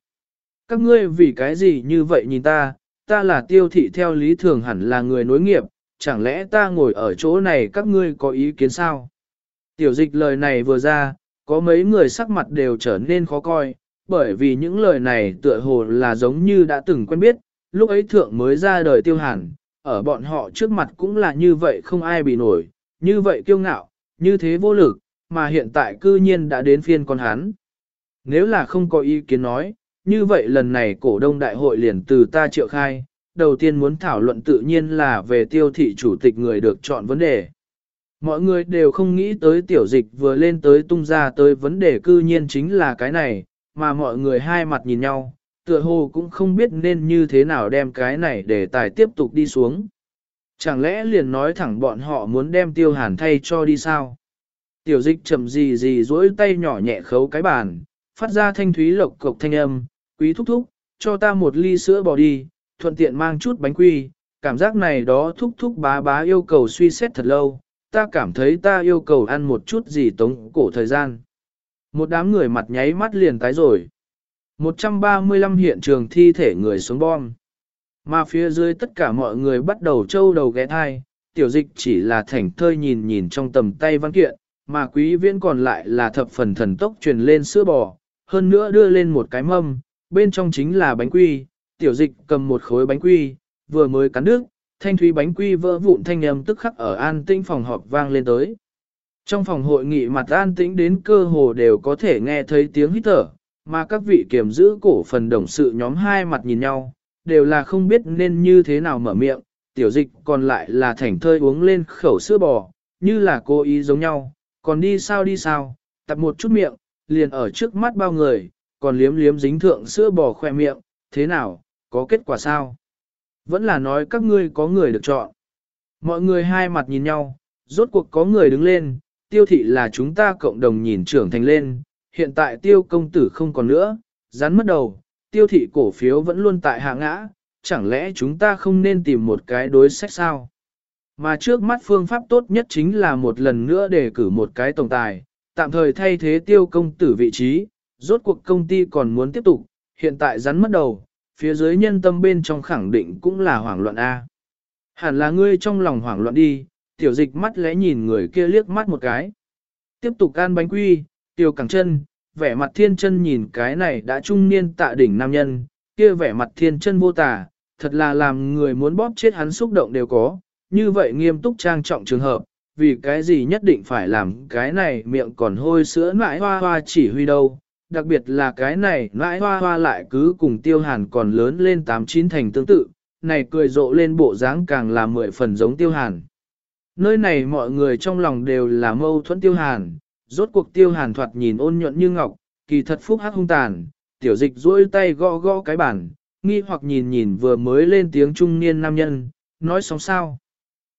Các ngươi vì cái gì như vậy nhìn ta, ta là tiêu thị theo lý thường hẳn là người nối nghiệp, chẳng lẽ ta ngồi ở chỗ này các ngươi có ý kiến sao? Tiểu dịch lời này vừa ra, có mấy người sắc mặt đều trở nên khó coi, bởi vì những lời này tựa hồ là giống như đã từng quen biết, lúc ấy thượng mới ra đời tiêu hàn, ở bọn họ trước mặt cũng là như vậy không ai bị nổi, như vậy kiêu ngạo, như thế vô lực, mà hiện tại cư nhiên đã đến phiên con hắn. Nếu là không có ý kiến nói, như vậy lần này cổ đông đại hội liền từ ta triệu khai, đầu tiên muốn thảo luận tự nhiên là về tiêu thị chủ tịch người được chọn vấn đề. Mọi người đều không nghĩ tới tiểu dịch vừa lên tới tung ra tới vấn đề cư nhiên chính là cái này, mà mọi người hai mặt nhìn nhau, tựa hồ cũng không biết nên như thế nào đem cái này để tài tiếp tục đi xuống. Chẳng lẽ liền nói thẳng bọn họ muốn đem tiêu hàn thay cho đi sao? Tiểu dịch chậm gì gì duỗi tay nhỏ nhẹ khấu cái bàn, phát ra thanh thúy lộc cộc thanh âm, quý thúc thúc, cho ta một ly sữa bò đi, thuận tiện mang chút bánh quy, cảm giác này đó thúc thúc bá bá yêu cầu suy xét thật lâu, ta cảm thấy ta yêu cầu ăn một chút gì tống cổ thời gian. Một đám người mặt nháy mắt liền tái rồi. 135 hiện trường thi thể người xuống bom. Mà phía dưới tất cả mọi người bắt đầu trâu đầu ghé thai, tiểu dịch chỉ là thảnh thơi nhìn nhìn trong tầm tay văn kiện, mà quý viễn còn lại là thập phần thần tốc truyền lên sữa bò, hơn nữa đưa lên một cái mâm, bên trong chính là bánh quy, tiểu dịch cầm một khối bánh quy, vừa mới cắn nước, thanh thúy bánh quy vỡ vụn thanh âm tức khắc ở an tĩnh phòng họp vang lên tới. Trong phòng hội nghị mặt an tĩnh đến cơ hồ đều có thể nghe thấy tiếng hít thở, mà các vị kiểm giữ cổ phần đồng sự nhóm hai mặt nhìn nhau, đều là không biết nên như thế nào mở miệng, tiểu dịch còn lại là thảnh thơi uống lên khẩu sữa bò, như là cố ý giống nhau, còn đi sao đi sao, tập một chút miệng, liền ở trước mắt bao người, còn liếm liếm dính thượng sữa bò khoe miệng, thế nào, có kết quả sao? Vẫn là nói các ngươi có người được chọn. Mọi người hai mặt nhìn nhau, rốt cuộc có người đứng lên, tiêu thị là chúng ta cộng đồng nhìn trưởng thành lên, hiện tại tiêu công tử không còn nữa, rắn mất đầu, tiêu thị cổ phiếu vẫn luôn tại hạ ngã, chẳng lẽ chúng ta không nên tìm một cái đối sách sao? Mà trước mắt phương pháp tốt nhất chính là một lần nữa đề cử một cái tổng tài, tạm thời thay thế tiêu công tử vị trí, rốt cuộc công ty còn muốn tiếp tục, hiện tại rắn mất đầu, phía dưới nhân tâm bên trong khẳng định cũng là hoảng loạn A. Hẳn là ngươi trong lòng hoảng loạn đi, tiểu dịch mắt lẽ nhìn người kia liếc mắt một cái. Tiếp tục ăn bánh quy, tiểu cẳng chân, vẻ mặt thiên chân nhìn cái này đã trung niên tạ đỉnh nam nhân, kia vẻ mặt thiên chân vô tả, thật là làm người muốn bóp chết hắn xúc động đều có, như vậy nghiêm túc trang trọng trường hợp, vì cái gì nhất định phải làm cái này miệng còn hôi sữa mãi hoa hoa chỉ huy đâu, đặc biệt là cái này nãi hoa hoa lại cứ cùng tiêu hàn còn lớn lên tám chín thành tương tự, này cười rộ lên bộ dáng càng là mười phần giống tiêu hàn. Nơi này mọi người trong lòng đều là mâu thuẫn tiêu hàn, rốt cuộc tiêu hàn thoạt nhìn ôn nhuận như ngọc, kỳ thật phúc hắc hung tàn, tiểu dịch duỗi tay gõ gõ cái bản, nghi hoặc nhìn nhìn vừa mới lên tiếng trung niên nam nhân, nói xong sao.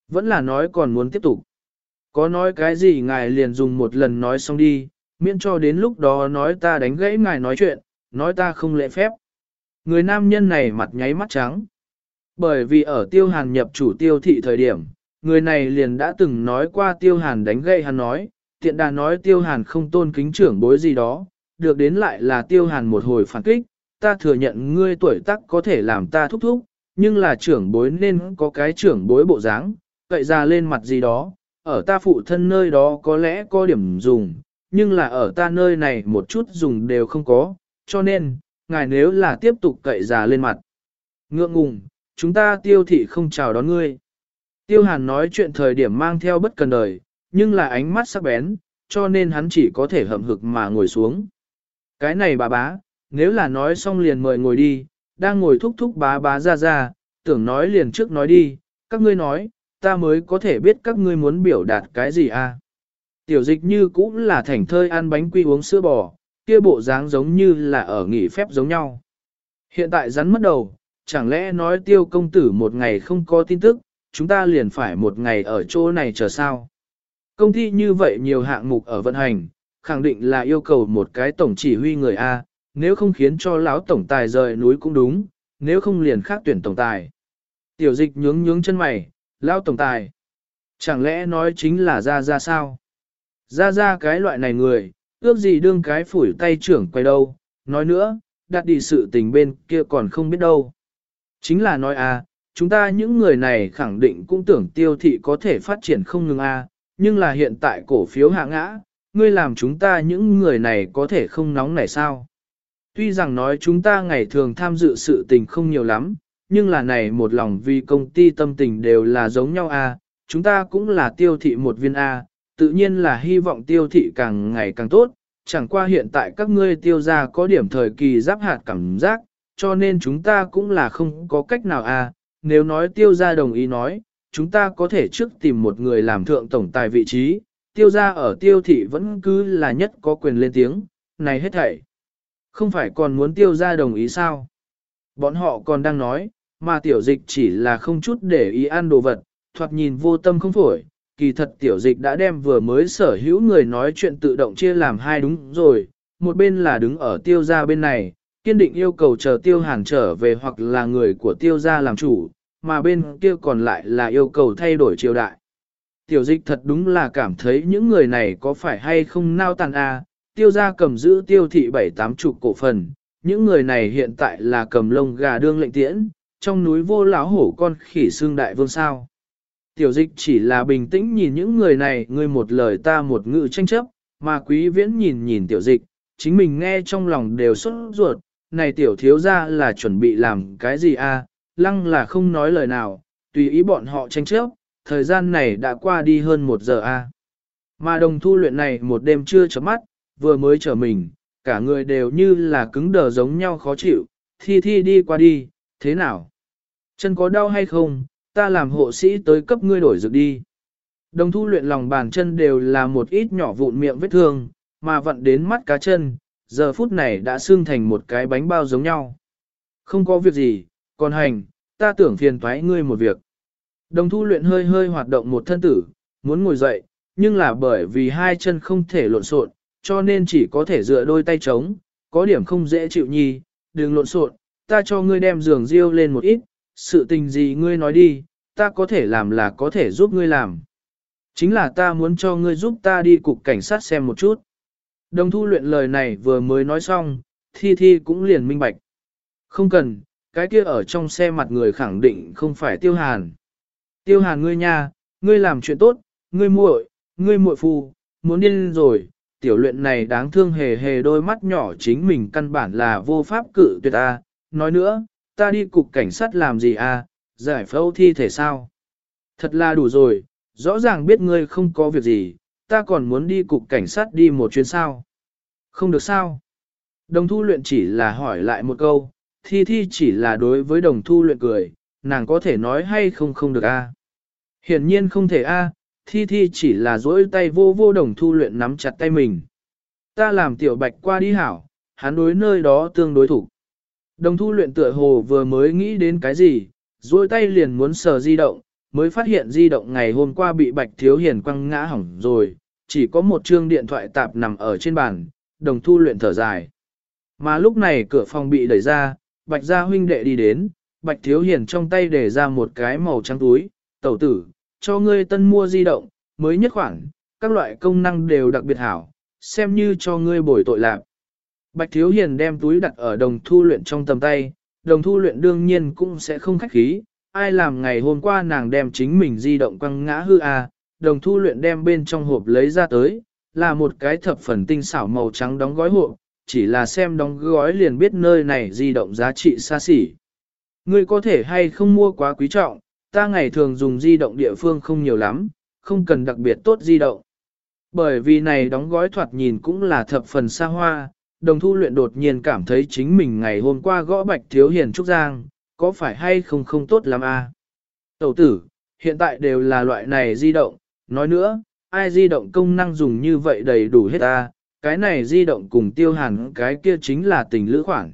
Vẫn là nói còn muốn tiếp tục. Có nói cái gì ngài liền dùng một lần nói xong đi, miễn cho đến lúc đó nói ta đánh gãy ngài nói chuyện, nói ta không lễ phép. Người nam nhân này mặt nháy mắt trắng. Bởi vì ở tiêu hàn nhập chủ tiêu thị thời điểm, người này liền đã từng nói qua tiêu hàn đánh gậy hắn nói, tiện đà nói tiêu hàn không tôn kính trưởng bối gì đó, được đến lại là tiêu hàn một hồi phản kích, ta thừa nhận ngươi tuổi tác có thể làm ta thúc thúc, nhưng là trưởng bối nên có cái trưởng bối bộ dáng, cậy ra lên mặt gì đó, ở ta phụ thân nơi đó có lẽ có điểm dùng, nhưng là ở ta nơi này một chút dùng đều không có, cho nên, ngài nếu là tiếp tục cậy già lên mặt. Ngượng ngùng, chúng ta tiêu thị không chào đón ngươi. Tiêu hàn nói chuyện thời điểm mang theo bất cần đời, nhưng là ánh mắt sắc bén, cho nên hắn chỉ có thể hậm hực mà ngồi xuống. Cái này bà bá, nếu là nói xong liền mời ngồi đi, đang ngồi thúc thúc bá bá ra ra, tưởng nói liền trước nói đi, các ngươi nói, ta mới có thể biết các ngươi muốn biểu đạt cái gì a. Tiểu dịch như cũng là thành thơi ăn bánh quy uống sữa bò, kia bộ dáng giống như là ở nghỉ phép giống nhau. Hiện tại rắn mất đầu, chẳng lẽ nói tiêu công tử một ngày không có tin tức, chúng ta liền phải một ngày ở chỗ này chờ sao? Công ty như vậy nhiều hạng mục ở vận hành, khẳng định là yêu cầu một cái tổng chỉ huy người A, nếu không khiến cho lão tổng tài rời núi cũng đúng, nếu không liền khác tuyển tổng tài. Tiểu dịch nhướng nhướng chân mày, lão tổng tài. Chẳng lẽ nói chính là ra ra sao? Ra ra cái loại này người, ước gì đương cái phủi tay trưởng quay đâu, nói nữa, đặt đi sự tình bên kia còn không biết đâu. Chính là nói a, chúng ta những người này khẳng định cũng tưởng tiêu thị có thể phát triển không ngừng a, nhưng là hiện tại cổ phiếu hạ ngã, ngươi làm chúng ta những người này có thể không nóng này sao. Tuy rằng nói chúng ta ngày thường tham dự sự tình không nhiều lắm, nhưng là này một lòng vì công ty tâm tình đều là giống nhau a, chúng ta cũng là tiêu thị một viên a, tự nhiên là hy vọng tiêu thị càng ngày càng tốt, chẳng qua hiện tại các ngươi tiêu ra có điểm thời kỳ giáp hạt cảm giác, cho nên chúng ta cũng là không có cách nào a nếu nói tiêu gia đồng ý nói, chúng ta có thể trước tìm một người làm thượng tổng tài vị trí, tiêu gia ở tiêu thị vẫn cứ là nhất có quyền lên tiếng, này hết thảy. Không phải còn muốn tiêu gia đồng ý sao? Bọn họ còn đang nói, mà tiểu dịch chỉ là không chút để ý ăn đồ vật, thoạt nhìn vô tâm không phổi, kỳ thật tiểu dịch đã đem vừa mới sở hữu người nói chuyện tự động chia làm hai đúng rồi, một bên là đứng ở tiêu gia bên này, kiên định yêu cầu chờ tiêu hàn trở về hoặc là người của tiêu gia làm chủ, mà bên kia còn lại là yêu cầu thay đổi triều đại. Tiểu dịch thật đúng là cảm thấy những người này có phải hay không nao tàn a à, tiêu gia cầm giữ tiêu thị bảy tám chục cổ phần, những người này hiện tại là cầm lông gà đương lệnh tiễn, trong núi vô lão hổ con khỉ xương đại vương sao. Tiểu dịch chỉ là bình tĩnh nhìn những người này, ngươi một lời ta một ngữ tranh chấp, mà quý viễn nhìn nhìn tiểu dịch, chính mình nghe trong lòng đều xuất ruột, này tiểu thiếu ra là chuẩn bị làm cái gì a? À? lăng là không nói lời nào, tùy ý bọn họ tranh chấp, thời gian này đã qua đi hơn một giờ a. À? Mà đồng thu luyện này một đêm chưa chấm mắt, vừa mới trở mình, cả người đều như là cứng đờ giống nhau khó chịu, thi thi đi qua đi, thế nào? Chân có đau hay không, ta làm hộ sĩ tới cấp ngươi đổi dược đi. Đồng thu luyện lòng bàn chân đều là một ít nhỏ vụn miệng vết thương, mà vận đến mắt cá chân, giờ phút này đã xương thành một cái bánh bao giống nhau. Không có việc gì, còn hành, ta tưởng phiền thoái ngươi một việc. Đồng thu luyện hơi hơi hoạt động một thân tử, muốn ngồi dậy, nhưng là bởi vì hai chân không thể lộn xộn, cho nên chỉ có thể dựa đôi tay trống, có điểm không dễ chịu nhi, đừng lộn xộn, ta cho ngươi đem giường riêu lên một ít, sự tình gì ngươi nói đi, ta có thể làm là có thể giúp ngươi làm. Chính là ta muốn cho ngươi giúp ta đi cục cảnh sát xem một chút. Đồng thu luyện lời này vừa mới nói xong, thi thi cũng liền minh bạch. Không cần, cái kia ở trong xe mặt người khẳng định không phải tiêu hàn. Tiêu hàn ngươi nha, ngươi làm chuyện tốt, ngươi muội, ngươi muội phu, muốn điên rồi, tiểu luyện này đáng thương hề hề đôi mắt nhỏ chính mình căn bản là vô pháp cự tuyệt a. Nói nữa, ta đi cục cảnh sát làm gì à, giải phẫu thi thể sao? Thật là đủ rồi, rõ ràng biết ngươi không có việc gì, ta còn muốn đi cục cảnh sát đi một chuyến sao. Không được sao? Đồng thu luyện chỉ là hỏi lại một câu, thi thi chỉ là đối với đồng thu luyện cười, nàng có thể nói hay không không được a? Hiển nhiên không thể a, thi thi chỉ là dỗi tay vô vô đồng thu luyện nắm chặt tay mình. Ta làm tiểu bạch qua đi hảo, hắn đối nơi đó tương đối thủ. Đồng thu luyện tựa hồ vừa mới nghĩ đến cái gì, dỗi tay liền muốn sờ di động, mới phát hiện di động ngày hôm qua bị bạch thiếu hiền quăng ngã hỏng rồi, chỉ có một chương điện thoại tạp nằm ở trên bàn, đồng thu luyện thở dài. Mà lúc này cửa phòng bị đẩy ra, bạch gia huynh đệ đi đến, bạch thiếu hiền trong tay để ra một cái màu trắng túi, tẩu tử, cho ngươi tân mua di động, mới nhất khoản, các loại công năng đều đặc biệt hảo, xem như cho ngươi bồi tội lạc. Bạch thiếu hiền đem túi đặt ở đồng thu luyện trong tầm tay, đồng thu luyện đương nhiên cũng sẽ không khách khí, ai làm ngày hôm qua nàng đem chính mình di động quăng ngã hư à, đồng thu luyện đem bên trong hộp lấy ra tới, là một cái thập phần tinh xảo màu trắng đóng gói hộp, chỉ là xem đóng gói liền biết nơi này di động giá trị xa xỉ. Ngươi có thể hay không mua quá quý trọng, ta ngày thường dùng di động địa phương không nhiều lắm, không cần đặc biệt tốt di động. Bởi vì này đóng gói thoạt nhìn cũng là thập phần xa hoa, đồng thu luyện đột nhiên cảm thấy chính mình ngày hôm qua gõ bạch thiếu hiền trúc giang, có phải hay không không tốt lắm à? Tẩu tử, hiện tại đều là loại này di động, nói nữa, ai di động công năng dùng như vậy đầy đủ hết ta, cái này di động cùng tiêu hàn cái kia chính là tình lữ khoản.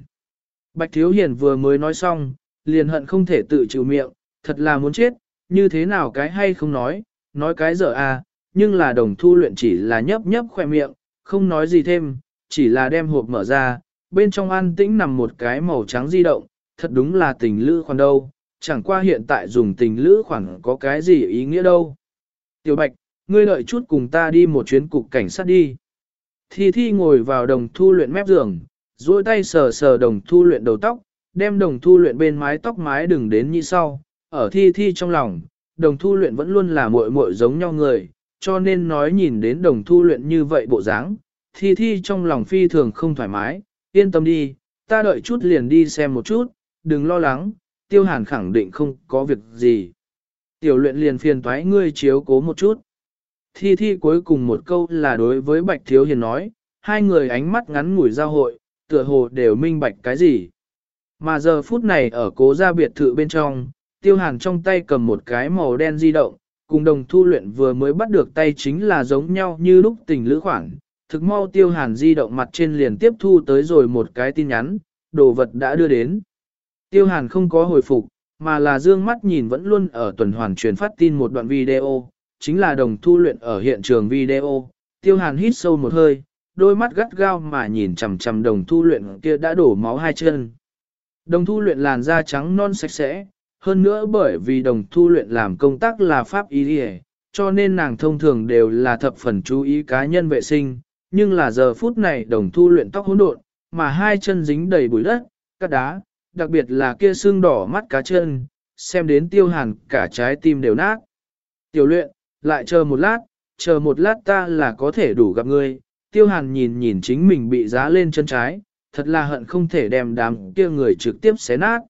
Bạch Thiếu Hiền vừa mới nói xong, liền hận không thể tự chịu miệng, thật là muốn chết, như thế nào cái hay không nói, nói cái dở à, nhưng là đồng thu luyện chỉ là nhấp nhấp khoe miệng, không nói gì thêm, chỉ là đem hộp mở ra, bên trong an tĩnh nằm một cái màu trắng di động, thật đúng là tình lữ khoản đâu, chẳng qua hiện tại dùng tình lữ khoản có cái gì ý nghĩa đâu. Tiểu Bạch, ngươi đợi chút cùng ta đi một chuyến cục cảnh sát đi. Thi Thi ngồi vào đồng thu luyện mép giường, duỗi tay sờ sờ đồng thu luyện đầu tóc, đem đồng thu luyện bên mái tóc mái đừng đến như sau. Ở Thi Thi trong lòng, đồng thu luyện vẫn luôn là muội muội giống nhau người, cho nên nói nhìn đến đồng thu luyện như vậy bộ dáng, Thi Thi trong lòng phi thường không thoải mái, yên tâm đi, ta đợi chút liền đi xem một chút, đừng lo lắng, tiêu hàn khẳng định không có việc gì. Tiểu luyện liền phiền toái ngươi chiếu cố một chút. Thi Thi cuối cùng một câu là đối với Bạch Thiếu Hiền nói, hai người ánh mắt ngắn ngủi giao hội, tựa hồ đều minh bạch cái gì. Mà giờ phút này ở cố gia biệt thự bên trong, tiêu hàn trong tay cầm một cái màu đen di động, cùng đồng thu luyện vừa mới bắt được tay chính là giống nhau như lúc tình lữ khoản. Thực mau tiêu hàn di động mặt trên liền tiếp thu tới rồi một cái tin nhắn, đồ vật đã đưa đến. Tiêu hàn không có hồi phục, mà là dương mắt nhìn vẫn luôn ở tuần hoàn truyền phát tin một đoạn video, chính là đồng thu luyện ở hiện trường video. Tiêu hàn hít sâu một hơi, đôi mắt gắt gao mà nhìn chằm chằm đồng thu luyện kia đã đổ máu hai chân. Đồng thu luyện làn da trắng non sạch sẽ, hơn nữa bởi vì đồng thu luyện làm công tác là pháp y địa, cho nên nàng thông thường đều là thập phần chú ý cá nhân vệ sinh, nhưng là giờ phút này đồng thu luyện tóc hỗn độn, mà hai chân dính đầy bụi đất, cát đá, đặc biệt là kia xương đỏ mắt cá chân, xem đến tiêu hàn cả trái tim đều nát. Tiểu luyện, lại chờ một lát, chờ một lát ta là có thể đủ gặp ngươi, tiêu hàn nhìn nhìn chính mình bị giá lên chân trái, thật là hận không thể đem đám kia người trực tiếp xé nát.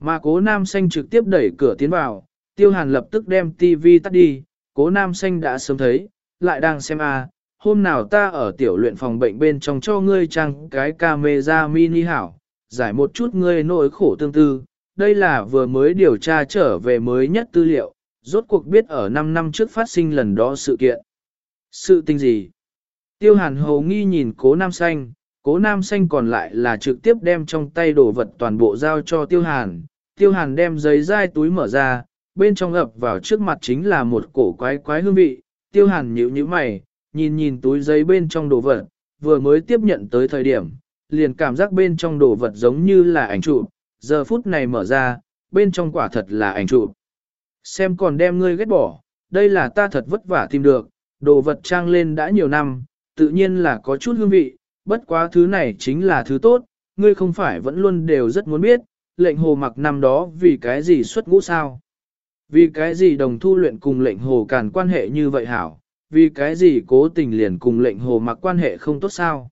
Mà cố nam xanh trực tiếp đẩy cửa tiến vào, tiêu hàn lập tức đem tivi tắt đi, cố nam xanh đã sớm thấy, lại đang xem à, hôm nào ta ở tiểu luyện phòng bệnh bên trong cho ngươi trang cái camera mini hảo, giải một chút ngươi nỗi khổ tương tư, đây là vừa mới điều tra trở về mới nhất tư liệu, rốt cuộc biết ở 5 năm trước phát sinh lần đó sự kiện. Sự tình gì? Tiêu hàn hầu nghi nhìn cố nam xanh, cố nam xanh còn lại là trực tiếp đem trong tay đồ vật toàn bộ giao cho tiêu hàn. Tiêu hàn đem giấy dai túi mở ra, bên trong ập vào trước mặt chính là một cổ quái quái hương vị. Tiêu hàn nhíu nhíu mày, nhìn nhìn túi giấy bên trong đồ vật, vừa mới tiếp nhận tới thời điểm, liền cảm giác bên trong đồ vật giống như là ảnh chụp, giờ phút này mở ra, bên trong quả thật là ảnh chụp. Xem còn đem ngươi ghét bỏ, đây là ta thật vất vả tìm được, đồ vật trang lên đã nhiều năm, tự nhiên là có chút hương vị, bất quá thứ này chính là thứ tốt, ngươi không phải vẫn luôn đều rất muốn biết, lệnh hồ mặc năm đó vì cái gì xuất ngũ sao? Vì cái gì đồng thu luyện cùng lệnh hồ càn quan hệ như vậy hảo? Vì cái gì cố tình liền cùng lệnh hồ mặc quan hệ không tốt sao?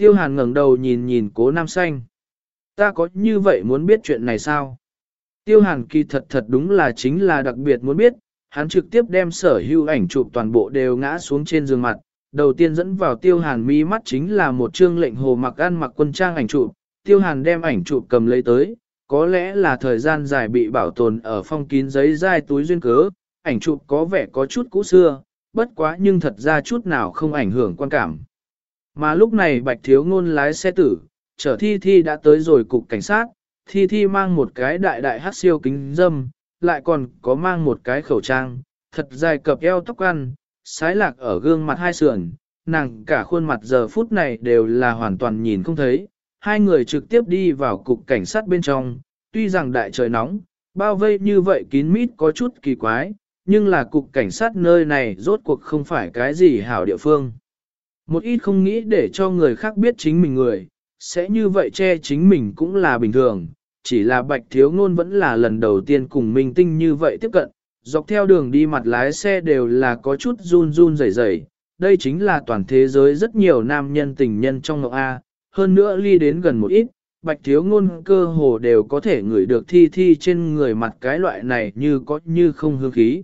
Tiêu hàn ngẩng đầu nhìn nhìn cố nam xanh. Ta có như vậy muốn biết chuyện này sao? Tiêu hàn kỳ thật thật đúng là chính là đặc biệt muốn biết, hắn trực tiếp đem sở hữu ảnh chụp toàn bộ đều ngã xuống trên giường mặt. Đầu tiên dẫn vào tiêu hàn mi mắt chính là một chương lệnh hồ mặc ăn mặc quân trang ảnh chụp. Tiêu hàn đem ảnh chụp cầm lấy tới, có lẽ là thời gian dài bị bảo tồn ở phong kín giấy dai túi duyên cớ, ảnh chụp có vẻ có chút cũ xưa, bất quá nhưng thật ra chút nào không ảnh hưởng quan cảm. Mà lúc này bạch thiếu ngôn lái xe tử, chở thi thi đã tới rồi cục cảnh sát, thi thi mang một cái đại đại hát siêu kính dâm, lại còn có mang một cái khẩu trang, thật dài cập eo tóc ăn, sái lạc ở gương mặt hai sườn, nàng cả khuôn mặt giờ phút này đều là hoàn toàn nhìn không thấy. Hai người trực tiếp đi vào cục cảnh sát bên trong, tuy rằng đại trời nóng, bao vây như vậy kín mít có chút kỳ quái, nhưng là cục cảnh sát nơi này rốt cuộc không phải cái gì hảo địa phương. Một ít không nghĩ để cho người khác biết chính mình người, sẽ như vậy che chính mình cũng là bình thường, chỉ là bạch thiếu ngôn vẫn là lần đầu tiên cùng minh tinh như vậy tiếp cận, dọc theo đường đi mặt lái xe đều là có chút run run rẩy rẩy. đây chính là toàn thế giới rất nhiều nam nhân tình nhân trong ngọc A, hơn nữa ly đến gần một ít, bạch thiếu ngôn cơ hồ đều có thể ngửi được thi thi trên người mặt cái loại này như có như không hương khí.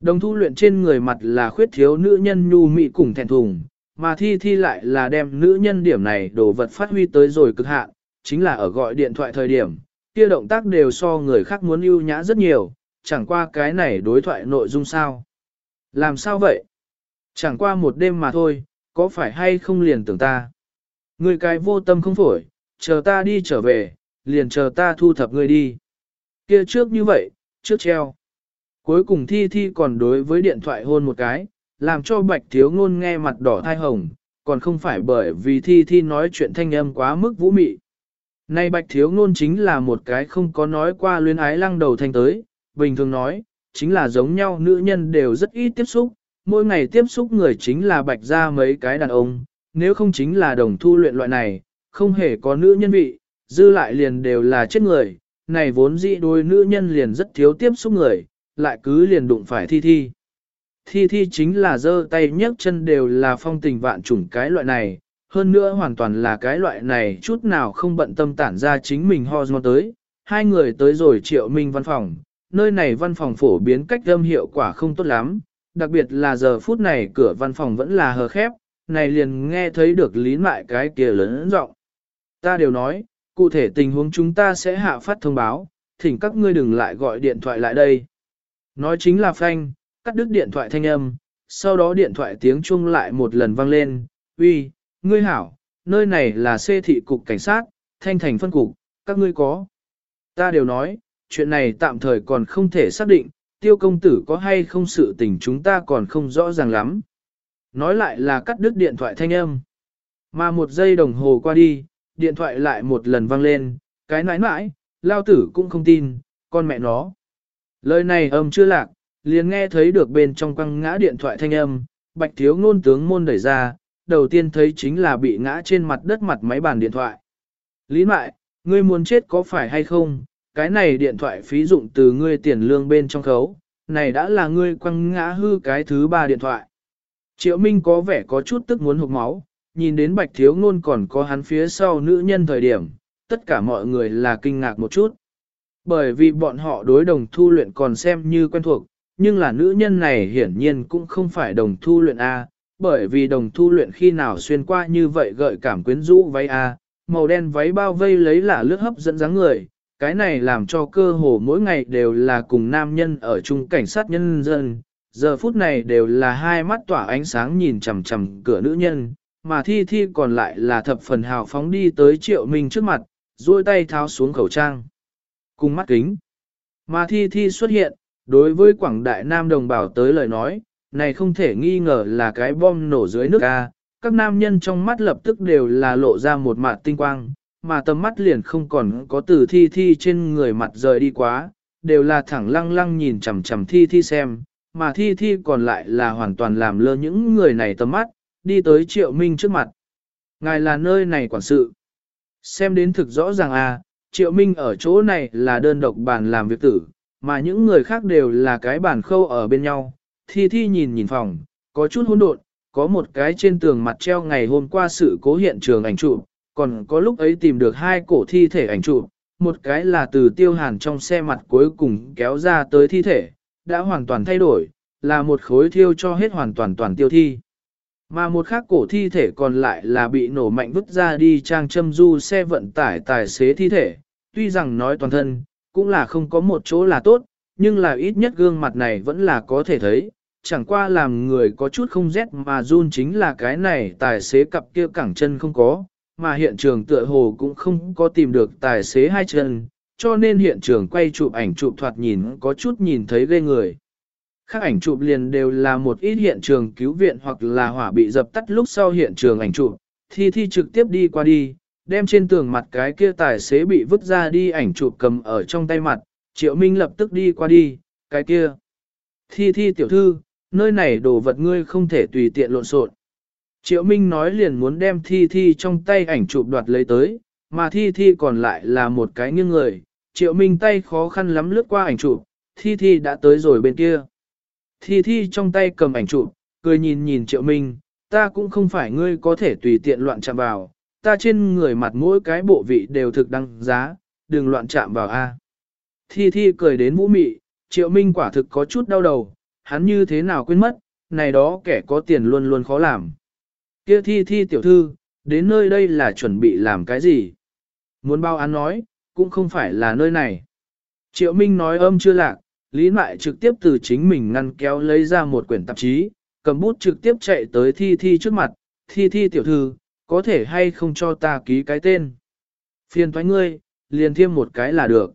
Đồng thu luyện trên người mặt là khuyết thiếu nữ nhân nhu mị cùng thẹn thùng, mà thi thi lại là đem nữ nhân điểm này đồ vật phát huy tới rồi cực hạn, chính là ở gọi điện thoại thời điểm, kia động tác đều so người khác muốn ưu nhã rất nhiều, chẳng qua cái này đối thoại nội dung sao. Làm sao vậy? Chẳng qua một đêm mà thôi, có phải hay không liền tưởng ta? Người cái vô tâm không phổi, chờ ta đi trở về, liền chờ ta thu thập người đi. Kia trước như vậy, trước treo. Cuối cùng thi thi còn đối với điện thoại hôn một cái, làm cho bạch thiếu ngôn nghe mặt đỏ thai hồng, còn không phải bởi vì thi thi nói chuyện thanh âm quá mức vũ mị. Nay bạch thiếu ngôn chính là một cái không có nói qua luyến ái lăng đầu thanh tới, bình thường nói, chính là giống nhau nữ nhân đều rất ít tiếp xúc, mỗi ngày tiếp xúc người chính là bạch ra mấy cái đàn ông, nếu không chính là đồng thu luyện loại này, không hề có nữ nhân vị, dư lại liền đều là chết người, này vốn dĩ đôi nữ nhân liền rất thiếu tiếp xúc người, lại cứ liền đụng phải thi thi. Thi thi chính là giơ tay nhấc chân đều là phong tình vạn trùng cái loại này, hơn nữa hoàn toàn là cái loại này chút nào không bận tâm tản ra chính mình hormone tới. Hai người tới rồi triệu minh văn phòng, nơi này văn phòng phổ biến cách âm hiệu quả không tốt lắm, đặc biệt là giờ phút này cửa văn phòng vẫn là hờ khép, này liền nghe thấy được lý mại cái kia lớn giọng. Ta đều nói, cụ thể tình huống chúng ta sẽ hạ phát thông báo, thỉnh các ngươi đừng lại gọi điện thoại lại đây. Nói chính là phanh, cắt đứt điện thoại thanh âm, sau đó điện thoại tiếng chuông lại một lần vang lên, uy, ngươi hảo, nơi này là xê thị cục cảnh sát, thanh thành phân cục, các ngươi có. Ta đều nói, chuyện này tạm thời còn không thể xác định, tiêu công tử có hay không sự tình chúng ta còn không rõ ràng lắm. Nói lại là cắt đứt điện thoại thanh âm. Mà một giây đồng hồ qua đi, điện thoại lại một lần vang lên, cái nãi nãi, lao tử cũng không tin, con mẹ nó. Lời này âm chưa lạc, liền nghe thấy được bên trong quăng ngã điện thoại thanh âm, bạch thiếu ngôn tướng môn đẩy ra, đầu tiên thấy chính là bị ngã trên mặt đất mặt máy bàn điện thoại. Lý mại, ngươi muốn chết có phải hay không, cái này điện thoại phí dụng từ ngươi tiền lương bên trong khấu, này đã là ngươi quăng ngã hư cái thứ ba điện thoại. Triệu Minh có vẻ có chút tức muốn hụt máu, nhìn đến bạch thiếu ngôn còn có hắn phía sau nữ nhân thời điểm, tất cả mọi người là kinh ngạc một chút. Bởi vì bọn họ đối đồng thu luyện còn xem như quen thuộc, nhưng là nữ nhân này hiển nhiên cũng không phải đồng thu luyện A, bởi vì đồng thu luyện khi nào xuyên qua như vậy gợi cảm quyến rũ váy A, màu đen váy bao vây lấy là lướt hấp dẫn dáng người, cái này làm cho cơ hồ mỗi ngày đều là cùng nam nhân ở chung cảnh sát nhân dân, giờ phút này đều là hai mắt tỏa ánh sáng nhìn chằm chằm cửa nữ nhân, mà thi thi còn lại là thập phần hào phóng đi tới triệu minh trước mặt, duỗi tay tháo xuống khẩu trang. Cùng mắt kính. Mà thi thi xuất hiện, đối với quảng đại nam đồng bào tới lời nói, này không thể nghi ngờ là cái bom nổ dưới nước A, các nam nhân trong mắt lập tức đều là lộ ra một mặt tinh quang, mà tầm mắt liền không còn có từ thi thi trên người mặt rời đi quá, đều là thẳng lăng lăng nhìn chằm chằm thi thi xem, mà thi thi còn lại là hoàn toàn làm lơ những người này tầm mắt, đi tới triệu minh trước mặt. Ngài là nơi này quản sự. Xem đến thực rõ ràng à, triệu minh ở chỗ này là đơn độc bàn làm việc tử, mà những người khác đều là cái bản khâu ở bên nhau. Thi thi nhìn nhìn phòng, có chút hỗn độn, có một cái trên tường mặt treo ngày hôm qua sự cố hiện trường ảnh chụp, còn có lúc ấy tìm được hai cổ thi thể ảnh chụp, một cái là từ tiêu hàn trong xe mặt cuối cùng kéo ra tới thi thể, đã hoàn toàn thay đổi, là một khối thiêu cho hết hoàn toàn toàn tiêu thi. Mà một khác cổ thi thể còn lại là bị nổ mạnh vứt ra đi trang châm du xe vận tải tài xế thi thể, tuy rằng nói toàn thân, cũng là không có một chỗ là tốt, nhưng là ít nhất gương mặt này vẫn là có thể thấy, chẳng qua làm người có chút không rét mà run chính là cái này tài xế cặp kia cẳng chân không có, mà hiện trường tựa hồ cũng không có tìm được tài xế hai chân, cho nên hiện trường quay chụp ảnh chụp thoạt nhìn có chút nhìn thấy ghê người. Các ảnh chụp liền đều là một ít hiện trường cứu viện hoặc là hỏa bị dập tắt lúc sau hiện trường ảnh chụp, thi thi trực tiếp đi qua đi, đem trên tường mặt cái kia tài xế bị vứt ra đi ảnh chụp cầm ở trong tay mặt, triệu minh lập tức đi qua đi, cái kia. Thi thi tiểu thư, nơi này đồ vật ngươi không thể tùy tiện lộn xộn. Triệu Minh nói liền muốn đem thi thi trong tay ảnh chụp đoạt lấy tới, mà thi thi còn lại là một cái nghiêng người. Triệu Minh tay khó khăn lắm lướt qua ảnh chụp, thi thi đã tới rồi bên kia. Thi thi trong tay cầm ảnh chụp, cười nhìn nhìn Triệu Minh, ta cũng không phải ngươi có thể tùy tiện loạn chạm vào, ta trên người mặt mỗi cái bộ vị đều thực đăng giá, đừng loạn chạm vào A. Thi thi cười đến vũ mị, Triệu Minh quả thực có chút đau đầu, hắn như thế nào quên mất, này đó kẻ có tiền luôn luôn khó làm. Kia thi thi tiểu thư, đến nơi đây là chuẩn bị làm cái gì? Muốn bao án nói, cũng không phải là nơi này. Triệu Minh nói âm chưa lạc, Lý Mại trực tiếp từ chính mình ngăn kéo lấy ra một quyển tạp chí, cầm bút trực tiếp chạy tới thi thi trước mặt, thi thi tiểu thư, có thể hay không cho ta ký cái tên. Phiền thoái ngươi, liền thêm một cái là được.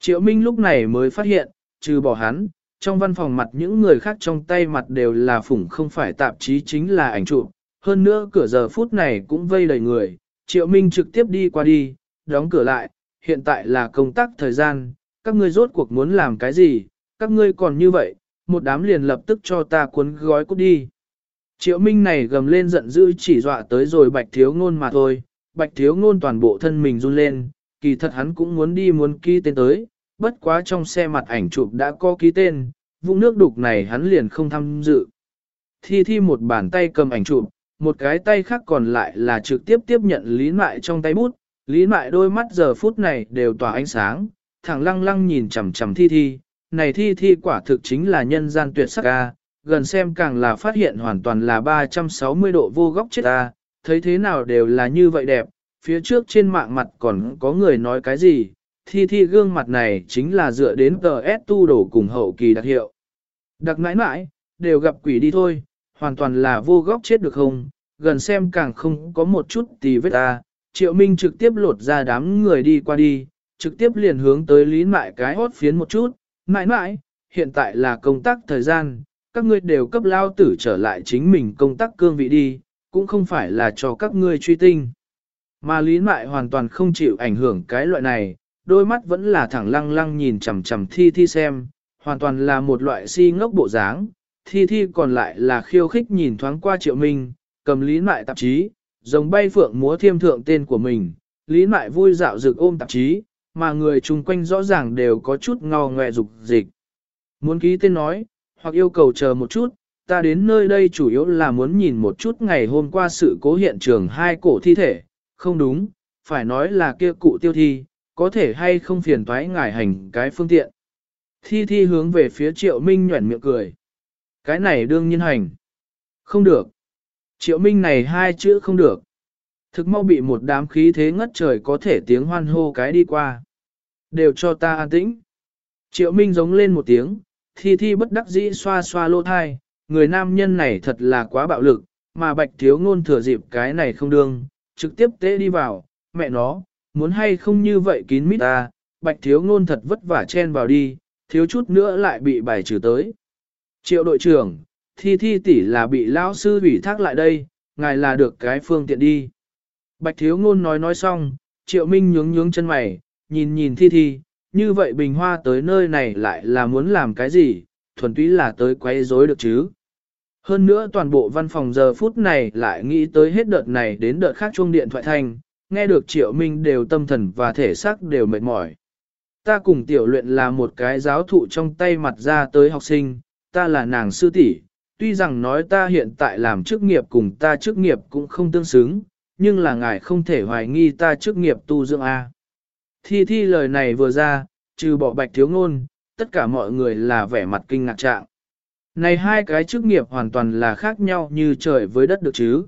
Triệu Minh lúc này mới phát hiện, trừ bỏ hắn, trong văn phòng mặt những người khác trong tay mặt đều là phủng không phải tạp chí chính là ảnh chụp. Hơn nữa cửa giờ phút này cũng vây đầy người, Triệu Minh trực tiếp đi qua đi, đóng cửa lại, hiện tại là công tác thời gian, các ngươi rốt cuộc muốn làm cái gì, các ngươi còn như vậy, một đám liền lập tức cho ta cuốn gói cút đi. Triệu Minh này gầm lên giận dữ chỉ dọa tới rồi bạch thiếu ngôn mà thôi, bạch thiếu ngôn toàn bộ thân mình run lên, kỳ thật hắn cũng muốn đi muốn ký tên tới, bất quá trong xe mặt ảnh chụp đã có ký tên, vũng nước đục này hắn liền không tham dự. Thi thi một bàn tay cầm ảnh chụp, một cái tay khác còn lại là trực tiếp tiếp nhận lý mại trong tay bút, lý mại đôi mắt giờ phút này đều tỏa ánh sáng, thẳng lăng lăng nhìn chằm chằm thi thi, này thi thi quả thực chính là nhân gian tuyệt sắc ca, gần xem càng là phát hiện hoàn toàn là 360 độ vô góc chết ta, thấy thế nào đều là như vậy đẹp, phía trước trên mạng mặt còn có người nói cái gì, thi thi gương mặt này chính là dựa đến TS tu đổ cùng hậu kỳ đặc hiệu. Đặc mãi mãi, đều gặp quỷ đi thôi, hoàn toàn là vô góc chết được không, gần xem càng không có một chút tì vết ta, triệu minh trực tiếp lột ra đám người đi qua đi, trực tiếp liền hướng tới lý mại cái hốt phiến một chút, mãi mãi, hiện tại là công tác thời gian, các ngươi đều cấp lao tử trở lại chính mình công tác cương vị đi, cũng không phải là cho các ngươi truy tinh. Mà lý mại hoàn toàn không chịu ảnh hưởng cái loại này, đôi mắt vẫn là thẳng lăng lăng nhìn chằm chằm thi thi xem, hoàn toàn là một loại si ngốc bộ dáng. Thi thi còn lại là khiêu khích nhìn thoáng qua triệu minh, cầm lý mại tạp chí, giống bay phượng múa thiêm thượng tên của mình, lý mại vui dạo rực ôm tạp chí, mà người chung quanh rõ ràng đều có chút ngò ngoẹ dục dịch. Muốn ký tên nói, hoặc yêu cầu chờ một chút, ta đến nơi đây chủ yếu là muốn nhìn một chút ngày hôm qua sự cố hiện trường hai cổ thi thể, không đúng, phải nói là kia cụ tiêu thi, có thể hay không phiền toái ngải hành cái phương tiện. Thi thi hướng về phía triệu minh nhuẩn miệng cười. Cái này đương nhiên hành. Không được. Triệu minh này hai chữ không được. Thực mau bị một đám khí thế ngất trời có thể tiếng hoan hô cái đi qua. Đều cho ta an tĩnh. Triệu minh giống lên một tiếng, thi thi bất đắc dĩ xoa xoa lô thai, người nam nhân này thật là quá bạo lực, mà bạch thiếu ngôn thừa dịp cái này không đương, trực tiếp tế đi vào, mẹ nó, muốn hay không như vậy kín mít ta, bạch thiếu ngôn thật vất vả chen vào đi, thiếu chút nữa lại bị bài trừ tới. Triệu đội trưởng, thi thi tỷ là bị lão sư ủy thác lại đây, ngài là được cái phương tiện đi. Bạch thiếu ngôn nói nói xong, triệu minh nhướng nhướng chân mày, nhìn nhìn thi thi, như vậy bình hoa tới nơi này lại là muốn làm cái gì, thuần túy là tới quấy rối được chứ. Hơn nữa toàn bộ văn phòng giờ phút này lại nghĩ tới hết đợt này đến đợt khác chuông điện thoại thanh, nghe được triệu minh đều tâm thần và thể xác đều mệt mỏi. Ta cùng tiểu luyện là một cái giáo thụ trong tay mặt ra tới học sinh, ta là nàng sư tỷ. tuy rằng nói ta hiện tại làm chức nghiệp cùng ta chức nghiệp cũng không tương xứng, nhưng là ngài không thể hoài nghi ta chức nghiệp tu dưỡng A. Thi thi lời này vừa ra, trừ bỏ bạch thiếu ngôn, tất cả mọi người là vẻ mặt kinh ngạc trạng. Này hai cái chức nghiệp hoàn toàn là khác nhau như trời với đất được chứ.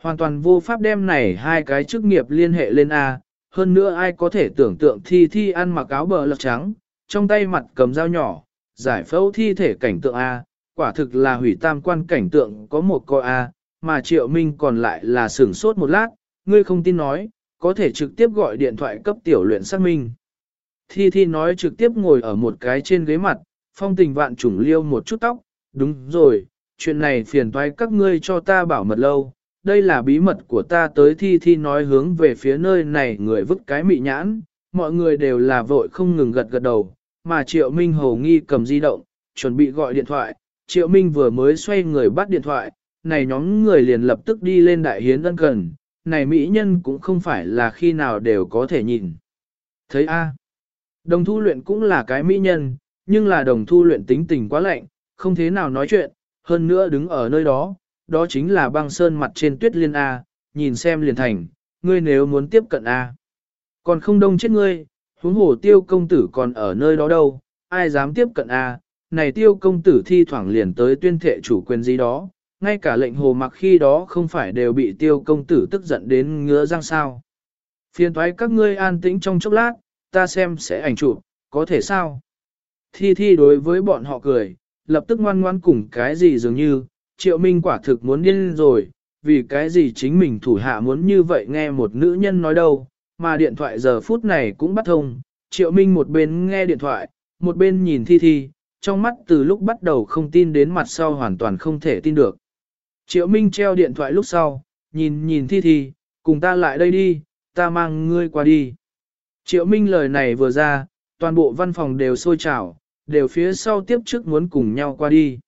Hoàn toàn vô pháp đem này hai cái chức nghiệp liên hệ lên A, hơn nữa ai có thể tưởng tượng thi thi ăn mặc áo bờ lật trắng, trong tay mặt cầm dao nhỏ, giải phẫu thi thể cảnh tượng A, quả thực là hủy tam quan cảnh tượng có một coi A, mà triệu minh còn lại là sửng sốt một lát, ngươi không tin nói, có thể trực tiếp gọi điện thoại cấp tiểu luyện xác minh. Thi Thi nói trực tiếp ngồi ở một cái trên ghế mặt, phong tình vạn trùng liêu một chút tóc, đúng rồi, chuyện này phiền toái các ngươi cho ta bảo mật lâu, đây là bí mật của ta tới Thi Thi nói hướng về phía nơi này người vứt cái mị nhãn, mọi người đều là vội không ngừng gật gật đầu, mà Triệu Minh hầu nghi cầm di động, chuẩn bị gọi điện thoại, Triệu Minh vừa mới xoay người bắt điện thoại, này nhóm người liền lập tức đi lên đại hiến ân cần, này mỹ nhân cũng không phải là khi nào đều có thể nhìn. Thấy a Đồng thu luyện cũng là cái mỹ nhân, nhưng là đồng thu luyện tính tình quá lạnh, không thế nào nói chuyện, hơn nữa đứng ở nơi đó, đó chính là băng sơn mặt trên tuyết liên A, nhìn xem liền thành, ngươi nếu muốn tiếp cận A. Còn không đông chết ngươi, huống hồ tiêu công tử còn ở nơi đó đâu, ai dám tiếp cận A, này tiêu công tử thi thoảng liền tới tuyên thệ chủ quyền gì đó, ngay cả lệnh hồ mặc khi đó không phải đều bị tiêu công tử tức giận đến ngứa răng sao. Phiền thoái các ngươi an tĩnh trong chốc lát, ta xem sẽ ảnh chụp, có thể sao? Thi thi đối với bọn họ cười, lập tức ngoan ngoan cùng cái gì dường như, triệu minh quả thực muốn điên rồi, vì cái gì chính mình thủ hạ muốn như vậy nghe một nữ nhân nói đâu, mà điện thoại giờ phút này cũng bắt thông, triệu minh một bên nghe điện thoại, một bên nhìn thi thi, trong mắt từ lúc bắt đầu không tin đến mặt sau hoàn toàn không thể tin được. Triệu minh treo điện thoại lúc sau, nhìn nhìn thi thi, cùng ta lại đây đi, ta mang ngươi qua đi. Triệu minh lời này vừa ra, toàn bộ văn phòng đều sôi trào, đều phía sau tiếp trước muốn cùng nhau qua đi.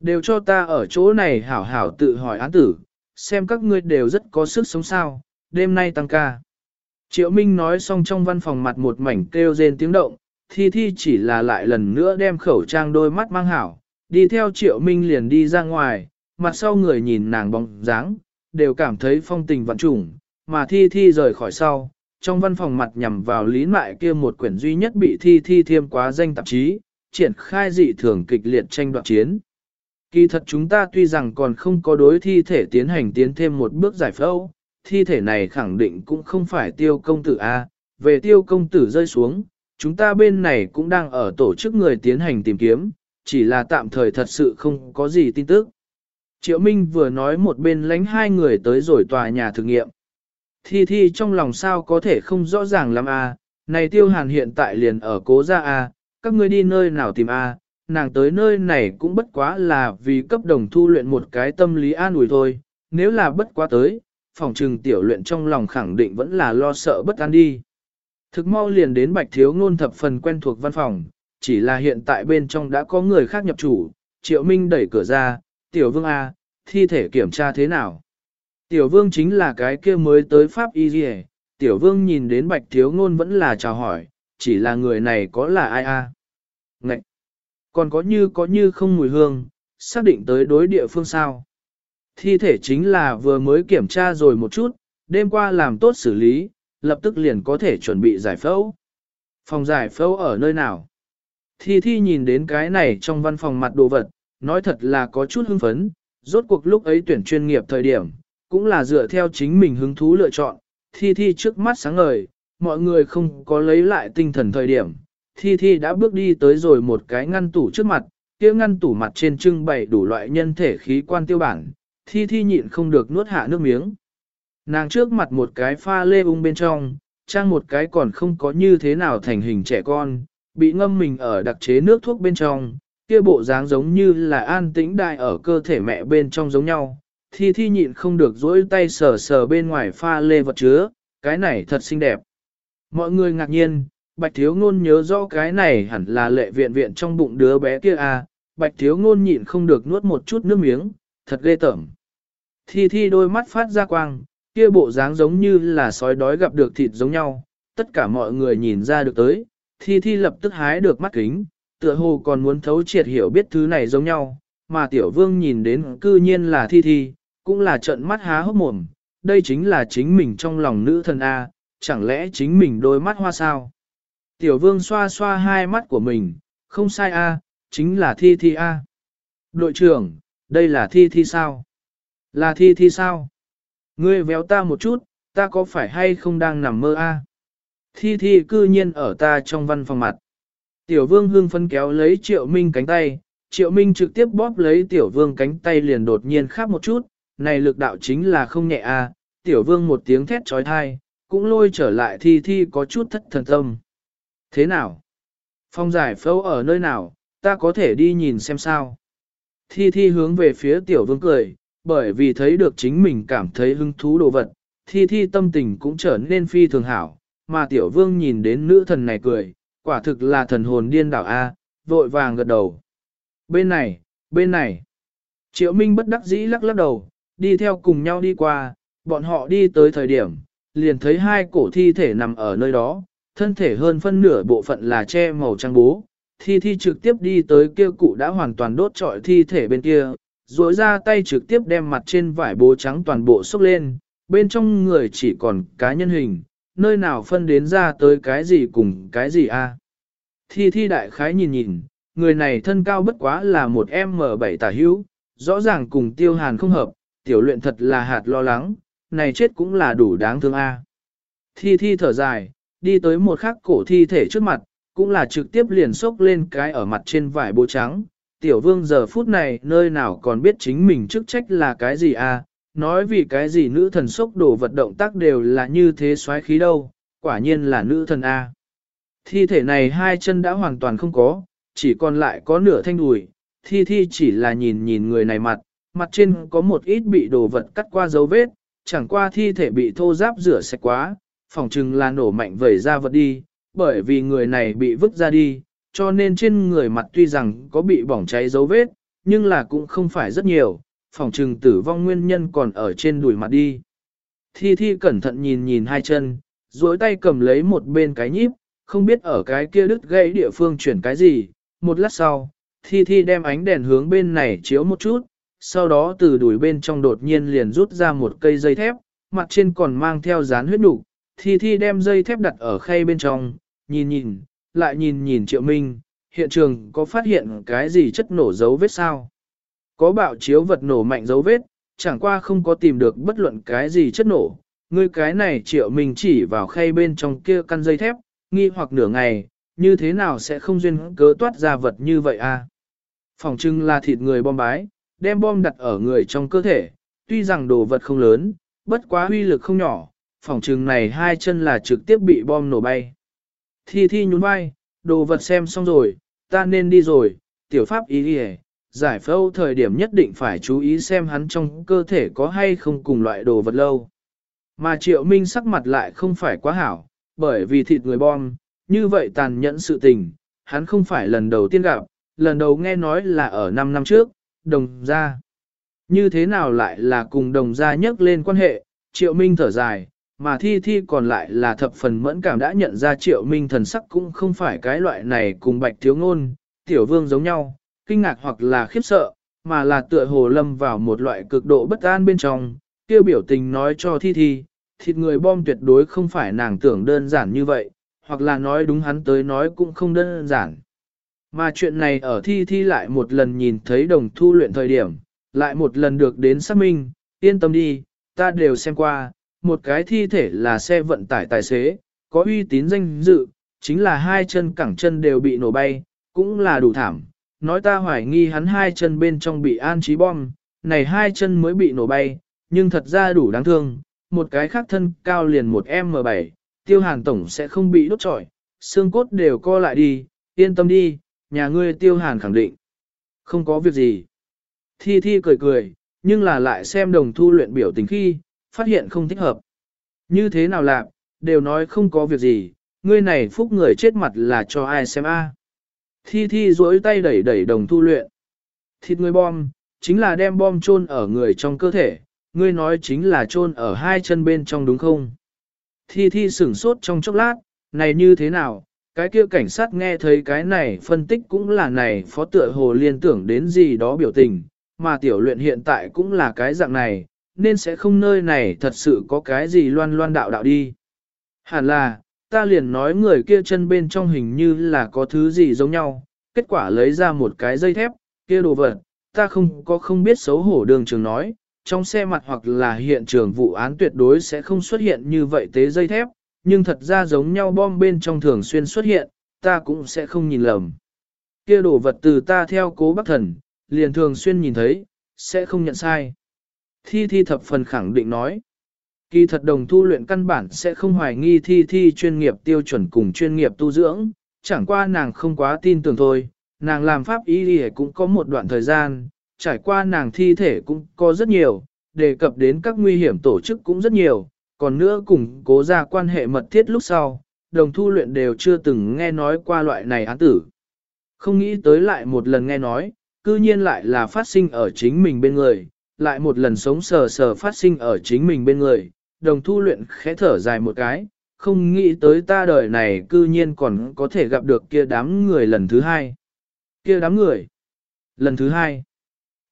Đều cho ta ở chỗ này hảo hảo tự hỏi án tử, xem các ngươi đều rất có sức sống sao, đêm nay tăng ca. Triệu Minh nói xong trong văn phòng mặt một mảnh kêu rên tiếng động, thi thi chỉ là lại lần nữa đem khẩu trang đôi mắt mang hảo, đi theo Triệu Minh liền đi ra ngoài, mặt sau người nhìn nàng bóng dáng, đều cảm thấy phong tình vạn trùng, mà thi thi rời khỏi sau, trong văn phòng mặt nhằm vào lý mại kia một quyển duy nhất bị thi thi thiêm quá danh tạp chí, triển khai dị thường kịch liệt tranh đoạt chiến. Kỳ thật chúng ta tuy rằng còn không có đối thi thể tiến hành tiến thêm một bước giải phẫu, thi thể này khẳng định cũng không phải tiêu công tử A, về tiêu công tử rơi xuống, chúng ta bên này cũng đang ở tổ chức người tiến hành tìm kiếm, chỉ là tạm thời thật sự không có gì tin tức. Triệu Minh vừa nói một bên lánh hai người tới rồi tòa nhà thử nghiệm. Thi thi trong lòng sao có thể không rõ ràng lắm à? này tiêu hàn hiện tại liền ở cố gia à? các ngươi đi nơi nào tìm à? nàng tới nơi này cũng bất quá là vì cấp đồng thu luyện một cái tâm lý an ủi thôi, nếu là bất quá tới, phòng trừng tiểu luyện trong lòng khẳng định vẫn là lo sợ bất an đi. Thực mau liền đến bạch thiếu ngôn thập phần quen thuộc văn phòng, chỉ là hiện tại bên trong đã có người khác nhập chủ, triệu minh đẩy cửa ra, tiểu vương A, thi thể kiểm tra thế nào? Tiểu vương chính là cái kia mới tới Pháp Y gì? tiểu vương nhìn đến bạch thiếu ngôn vẫn là chào hỏi, chỉ là người này có là ai a? Ngậy! Còn có như có như không mùi hương, xác định tới đối địa phương sao. Thi thể chính là vừa mới kiểm tra rồi một chút, đêm qua làm tốt xử lý, lập tức liền có thể chuẩn bị giải phẫu. Phòng giải phẫu ở nơi nào? Thi thi nhìn đến cái này trong văn phòng mặt đồ vật, nói thật là có chút hưng phấn, rốt cuộc lúc ấy tuyển chuyên nghiệp thời điểm, cũng là dựa theo chính mình hứng thú lựa chọn, thi thi trước mắt sáng ngời, mọi người không có lấy lại tinh thần thời điểm, Thi Thi đã bước đi tới rồi một cái ngăn tủ trước mặt, kia ngăn tủ mặt trên trưng bày đủ loại nhân thể khí quan tiêu bản, Thi Thi nhịn không được nuốt hạ nước miếng. Nàng trước mặt một cái pha lê ung bên trong, trang một cái còn không có như thế nào thành hình trẻ con, bị ngâm mình ở đặc chế nước thuốc bên trong, kia bộ dáng giống như là an tĩnh đại ở cơ thể mẹ bên trong giống nhau. Thi Thi nhịn không được dỗi tay sờ sờ bên ngoài pha lê vật chứa, cái này thật xinh đẹp. Mọi người ngạc nhiên, Bạch thiếu ngôn nhớ rõ cái này hẳn là lệ viện viện trong bụng đứa bé kia à, bạch thiếu ngôn nhịn không được nuốt một chút nước miếng, thật ghê tởm. Thi thi đôi mắt phát ra quang, kia bộ dáng giống như là sói đói gặp được thịt giống nhau, tất cả mọi người nhìn ra được tới, thi thi lập tức hái được mắt kính, tựa hồ còn muốn thấu triệt hiểu biết thứ này giống nhau, mà tiểu vương nhìn đến cư nhiên là thi thi, cũng là trận mắt há hốc mồm, đây chính là chính mình trong lòng nữ thần A, chẳng lẽ chính mình đôi mắt hoa sao? Tiểu vương xoa xoa hai mắt của mình, không sai a, chính là thi thi a. Đội trưởng, đây là thi thi sao? Là thi thi sao? Ngươi véo ta một chút, ta có phải hay không đang nằm mơ a? Thi thi cư nhiên ở ta trong văn phòng mặt. Tiểu vương hương phân kéo lấy triệu minh cánh tay, triệu minh trực tiếp bóp lấy tiểu vương cánh tay liền đột nhiên khác một chút, này lực đạo chính là không nhẹ a. Tiểu vương một tiếng thét trói thai, cũng lôi trở lại thi thi có chút thất thần tâm. Thế nào? Phong giải phẫu ở nơi nào, ta có thể đi nhìn xem sao. Thi thi hướng về phía tiểu vương cười, bởi vì thấy được chính mình cảm thấy hứng thú đồ vật, thi thi tâm tình cũng trở nên phi thường hảo, mà tiểu vương nhìn đến nữ thần này cười, quả thực là thần hồn điên đảo A, vội vàng gật đầu. Bên này, bên này. Triệu Minh bất đắc dĩ lắc lắc đầu, đi theo cùng nhau đi qua, bọn họ đi tới thời điểm, liền thấy hai cổ thi thể nằm ở nơi đó, thân thể hơn phân nửa bộ phận là che màu trắng bố, thi thi trực tiếp đi tới kia cụ đã hoàn toàn đốt trọi thi thể bên kia, duỗi ra tay trực tiếp đem mặt trên vải bố trắng toàn bộ xốc lên, bên trong người chỉ còn cá nhân hình, nơi nào phân đến ra tới cái gì cùng cái gì a? Thi thi đại khái nhìn nhìn, người này thân cao bất quá là một M7 tả hữu, rõ ràng cùng tiêu hàn không hợp, tiểu luyện thật là hạt lo lắng, này chết cũng là đủ đáng thương a. Thi thi thở dài, đi tới một khắc cổ thi thể trước mặt, cũng là trực tiếp liền sốc lên cái ở mặt trên vải bố trắng. Tiểu vương giờ phút này nơi nào còn biết chính mình chức trách là cái gì a? Nói vì cái gì nữ thần sốc đổ vật động tác đều là như thế xoáy khí đâu, quả nhiên là nữ thần A. Thi thể này hai chân đã hoàn toàn không có, chỉ còn lại có nửa thanh đùi, thi thi chỉ là nhìn nhìn người này mặt, mặt trên có một ít bị đồ vật cắt qua dấu vết, chẳng qua thi thể bị thô giáp rửa sạch quá, phỏng chừng là nổ mạnh vẩy ra vật đi, bởi vì người này bị vứt ra đi, cho nên trên người mặt tuy rằng có bị bỏng cháy dấu vết, nhưng là cũng không phải rất nhiều, phòng trừng tử vong nguyên nhân còn ở trên đùi mặt đi. Thi thi cẩn thận nhìn nhìn hai chân, duỗi tay cầm lấy một bên cái nhíp, không biết ở cái kia đứt gãy địa phương chuyển cái gì, một lát sau, thi thi đem ánh đèn hướng bên này chiếu một chút, sau đó từ đùi bên trong đột nhiên liền rút ra một cây dây thép, mặt trên còn mang theo dán huyết đủ, thi thi đem dây thép đặt ở khay bên trong, nhìn nhìn, lại nhìn nhìn triệu minh, hiện trường có phát hiện cái gì chất nổ dấu vết sao? Có bạo chiếu vật nổ mạnh dấu vết, chẳng qua không có tìm được bất luận cái gì chất nổ. Ngươi cái này triệu mình chỉ vào khay bên trong kia căn dây thép, nghi hoặc nửa ngày, như thế nào sẽ không duyên cớ toát ra vật như vậy a? À? Phòng trưng là thịt người bom bái, đem bom đặt ở người trong cơ thể, tuy rằng đồ vật không lớn, bất quá huy lực không nhỏ, phòng trưng này hai chân là trực tiếp bị bom nổ bay. Thi thi nhún vai, đồ vật xem xong rồi, ta nên đi rồi, tiểu pháp ý đi giải phẫu thời điểm nhất định phải chú ý xem hắn trong cơ thể có hay không cùng loại đồ vật lâu. Mà triệu minh sắc mặt lại không phải quá hảo, bởi vì thịt người bom, như vậy tàn nhẫn sự tình, hắn không phải lần đầu tiên gặp, lần đầu nghe nói là ở 5 năm trước, đồng gia. Như thế nào lại là cùng đồng gia nhắc lên quan hệ, triệu minh thở dài, mà thi thi còn lại là thập phần mẫn cảm đã nhận ra triệu minh thần sắc cũng không phải cái loại này cùng bạch thiếu ngôn, tiểu vương giống nhau, kinh ngạc hoặc là khiếp sợ, mà là tựa hồ lâm vào một loại cực độ bất an bên trong, kêu biểu tình nói cho thi thi, thịt người bom tuyệt đối không phải nàng tưởng đơn giản như vậy, hoặc là nói đúng hắn tới nói cũng không đơn giản. Mà chuyện này ở thi thi lại một lần nhìn thấy đồng thu luyện thời điểm, lại một lần được đến xác minh, yên tâm đi, ta đều xem qua, một cái thi thể là xe vận tải tài xế, có uy tín danh dự, chính là hai chân cẳng chân đều bị nổ bay, cũng là đủ thảm, nói ta hoài nghi hắn hai chân bên trong bị an trí bom, này hai chân mới bị nổ bay, nhưng thật ra đủ đáng thương, một cái khác thân cao liền một M7, tiêu hàn tổng sẽ không bị đốt trọi, xương cốt đều co lại đi, yên tâm đi, nhà ngươi tiêu hàn khẳng định. Không có việc gì. Thi Thi cười cười, nhưng là lại xem đồng thu luyện biểu tình khi, phát hiện không thích hợp. Như thế nào lạc, đều nói không có việc gì, ngươi này phúc người chết mặt là cho ai xem a? Thi thi duỗi tay đẩy đẩy đồng thu luyện. Thịt người bom, chính là đem bom chôn ở người trong cơ thể, ngươi nói chính là chôn ở hai chân bên trong đúng không? Thi thi sửng sốt trong chốc lát, này như thế nào? Cái kia cảnh sát nghe thấy cái này phân tích cũng là này phó tựa hồ liên tưởng đến gì đó biểu tình, mà tiểu luyện hiện tại cũng là cái dạng này, nên sẽ không nơi này thật sự có cái gì loan loan đạo đạo đi. Hẳn là, ta liền nói người kia chân bên trong hình như là có thứ gì giống nhau, kết quả lấy ra một cái dây thép, kia đồ vật, ta không có không biết xấu hổ đường trường nói, trong xe mặt hoặc là hiện trường vụ án tuyệt đối sẽ không xuất hiện như vậy tế dây thép, nhưng thật ra giống nhau bom bên trong thường xuyên xuất hiện, ta cũng sẽ không nhìn lầm. Kia đồ vật từ ta theo cố bác thần, liền thường xuyên nhìn thấy, sẽ không nhận sai. Thi thi thập phần khẳng định nói. Kỳ thật đồng thu luyện căn bản sẽ không hoài nghi thi thi chuyên nghiệp tiêu chuẩn cùng chuyên nghiệp tu dưỡng, chẳng qua nàng không quá tin tưởng thôi, nàng làm pháp y đi cũng có một đoạn thời gian, trải qua nàng thi thể cũng có rất nhiều, đề cập đến các nguy hiểm tổ chức cũng rất nhiều, còn nữa cùng cố ra quan hệ mật thiết lúc sau, đồng thu luyện đều chưa từng nghe nói qua loại này án tử. Không nghĩ tới lại một lần nghe nói, cư nhiên lại là phát sinh ở chính mình bên người, lại một lần sống sờ sờ phát sinh ở chính mình bên người, đồng thu luyện khẽ thở dài một cái, không nghĩ tới ta đời này cư nhiên còn có thể gặp được kia đám người lần thứ hai. Kia đám người. Lần thứ hai.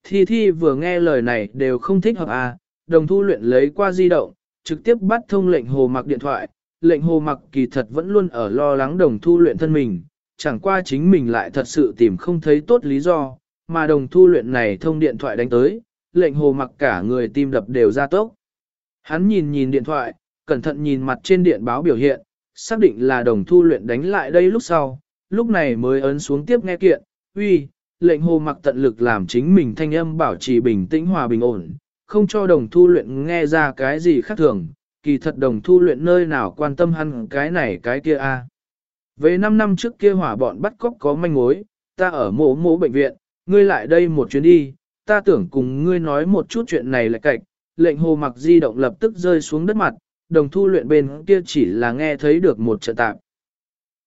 Thi Thi vừa nghe lời này đều không thích hợp à, đồng thu luyện lấy qua di động, trực tiếp bắt thông lệnh hồ mặc điện thoại, lệnh hồ mặc kỳ thật vẫn luôn ở lo lắng đồng thu luyện thân mình, chẳng qua chính mình lại thật sự tìm không thấy tốt lý do, mà đồng thu luyện này thông điện thoại đánh tới, lệnh hồ mặc cả người tim đập đều ra tốc. Hắn nhìn nhìn điện thoại, cẩn thận nhìn mặt trên điện báo biểu hiện, xác định là đồng thu luyện đánh lại đây lúc sau, lúc này mới ấn xuống tiếp nghe kiện, uy, lệnh hồ mặc tận lực làm chính mình thanh âm bảo trì bình tĩnh hòa bình ổn, không cho đồng thu luyện nghe ra cái gì khác thường, kỳ thật đồng thu luyện nơi nào quan tâm hắn cái này cái kia a. Về 5 năm trước kia hỏa bọn bắt cóc có manh mối, ta ở mổ mổ bệnh viện, ngươi lại đây một chuyến đi, ta tưởng cùng ngươi nói một chút chuyện này lại cạch, lệnh hồ mặc di động lập tức rơi xuống đất mặt, đồng thu luyện bên kia chỉ là nghe thấy được một trận tạp.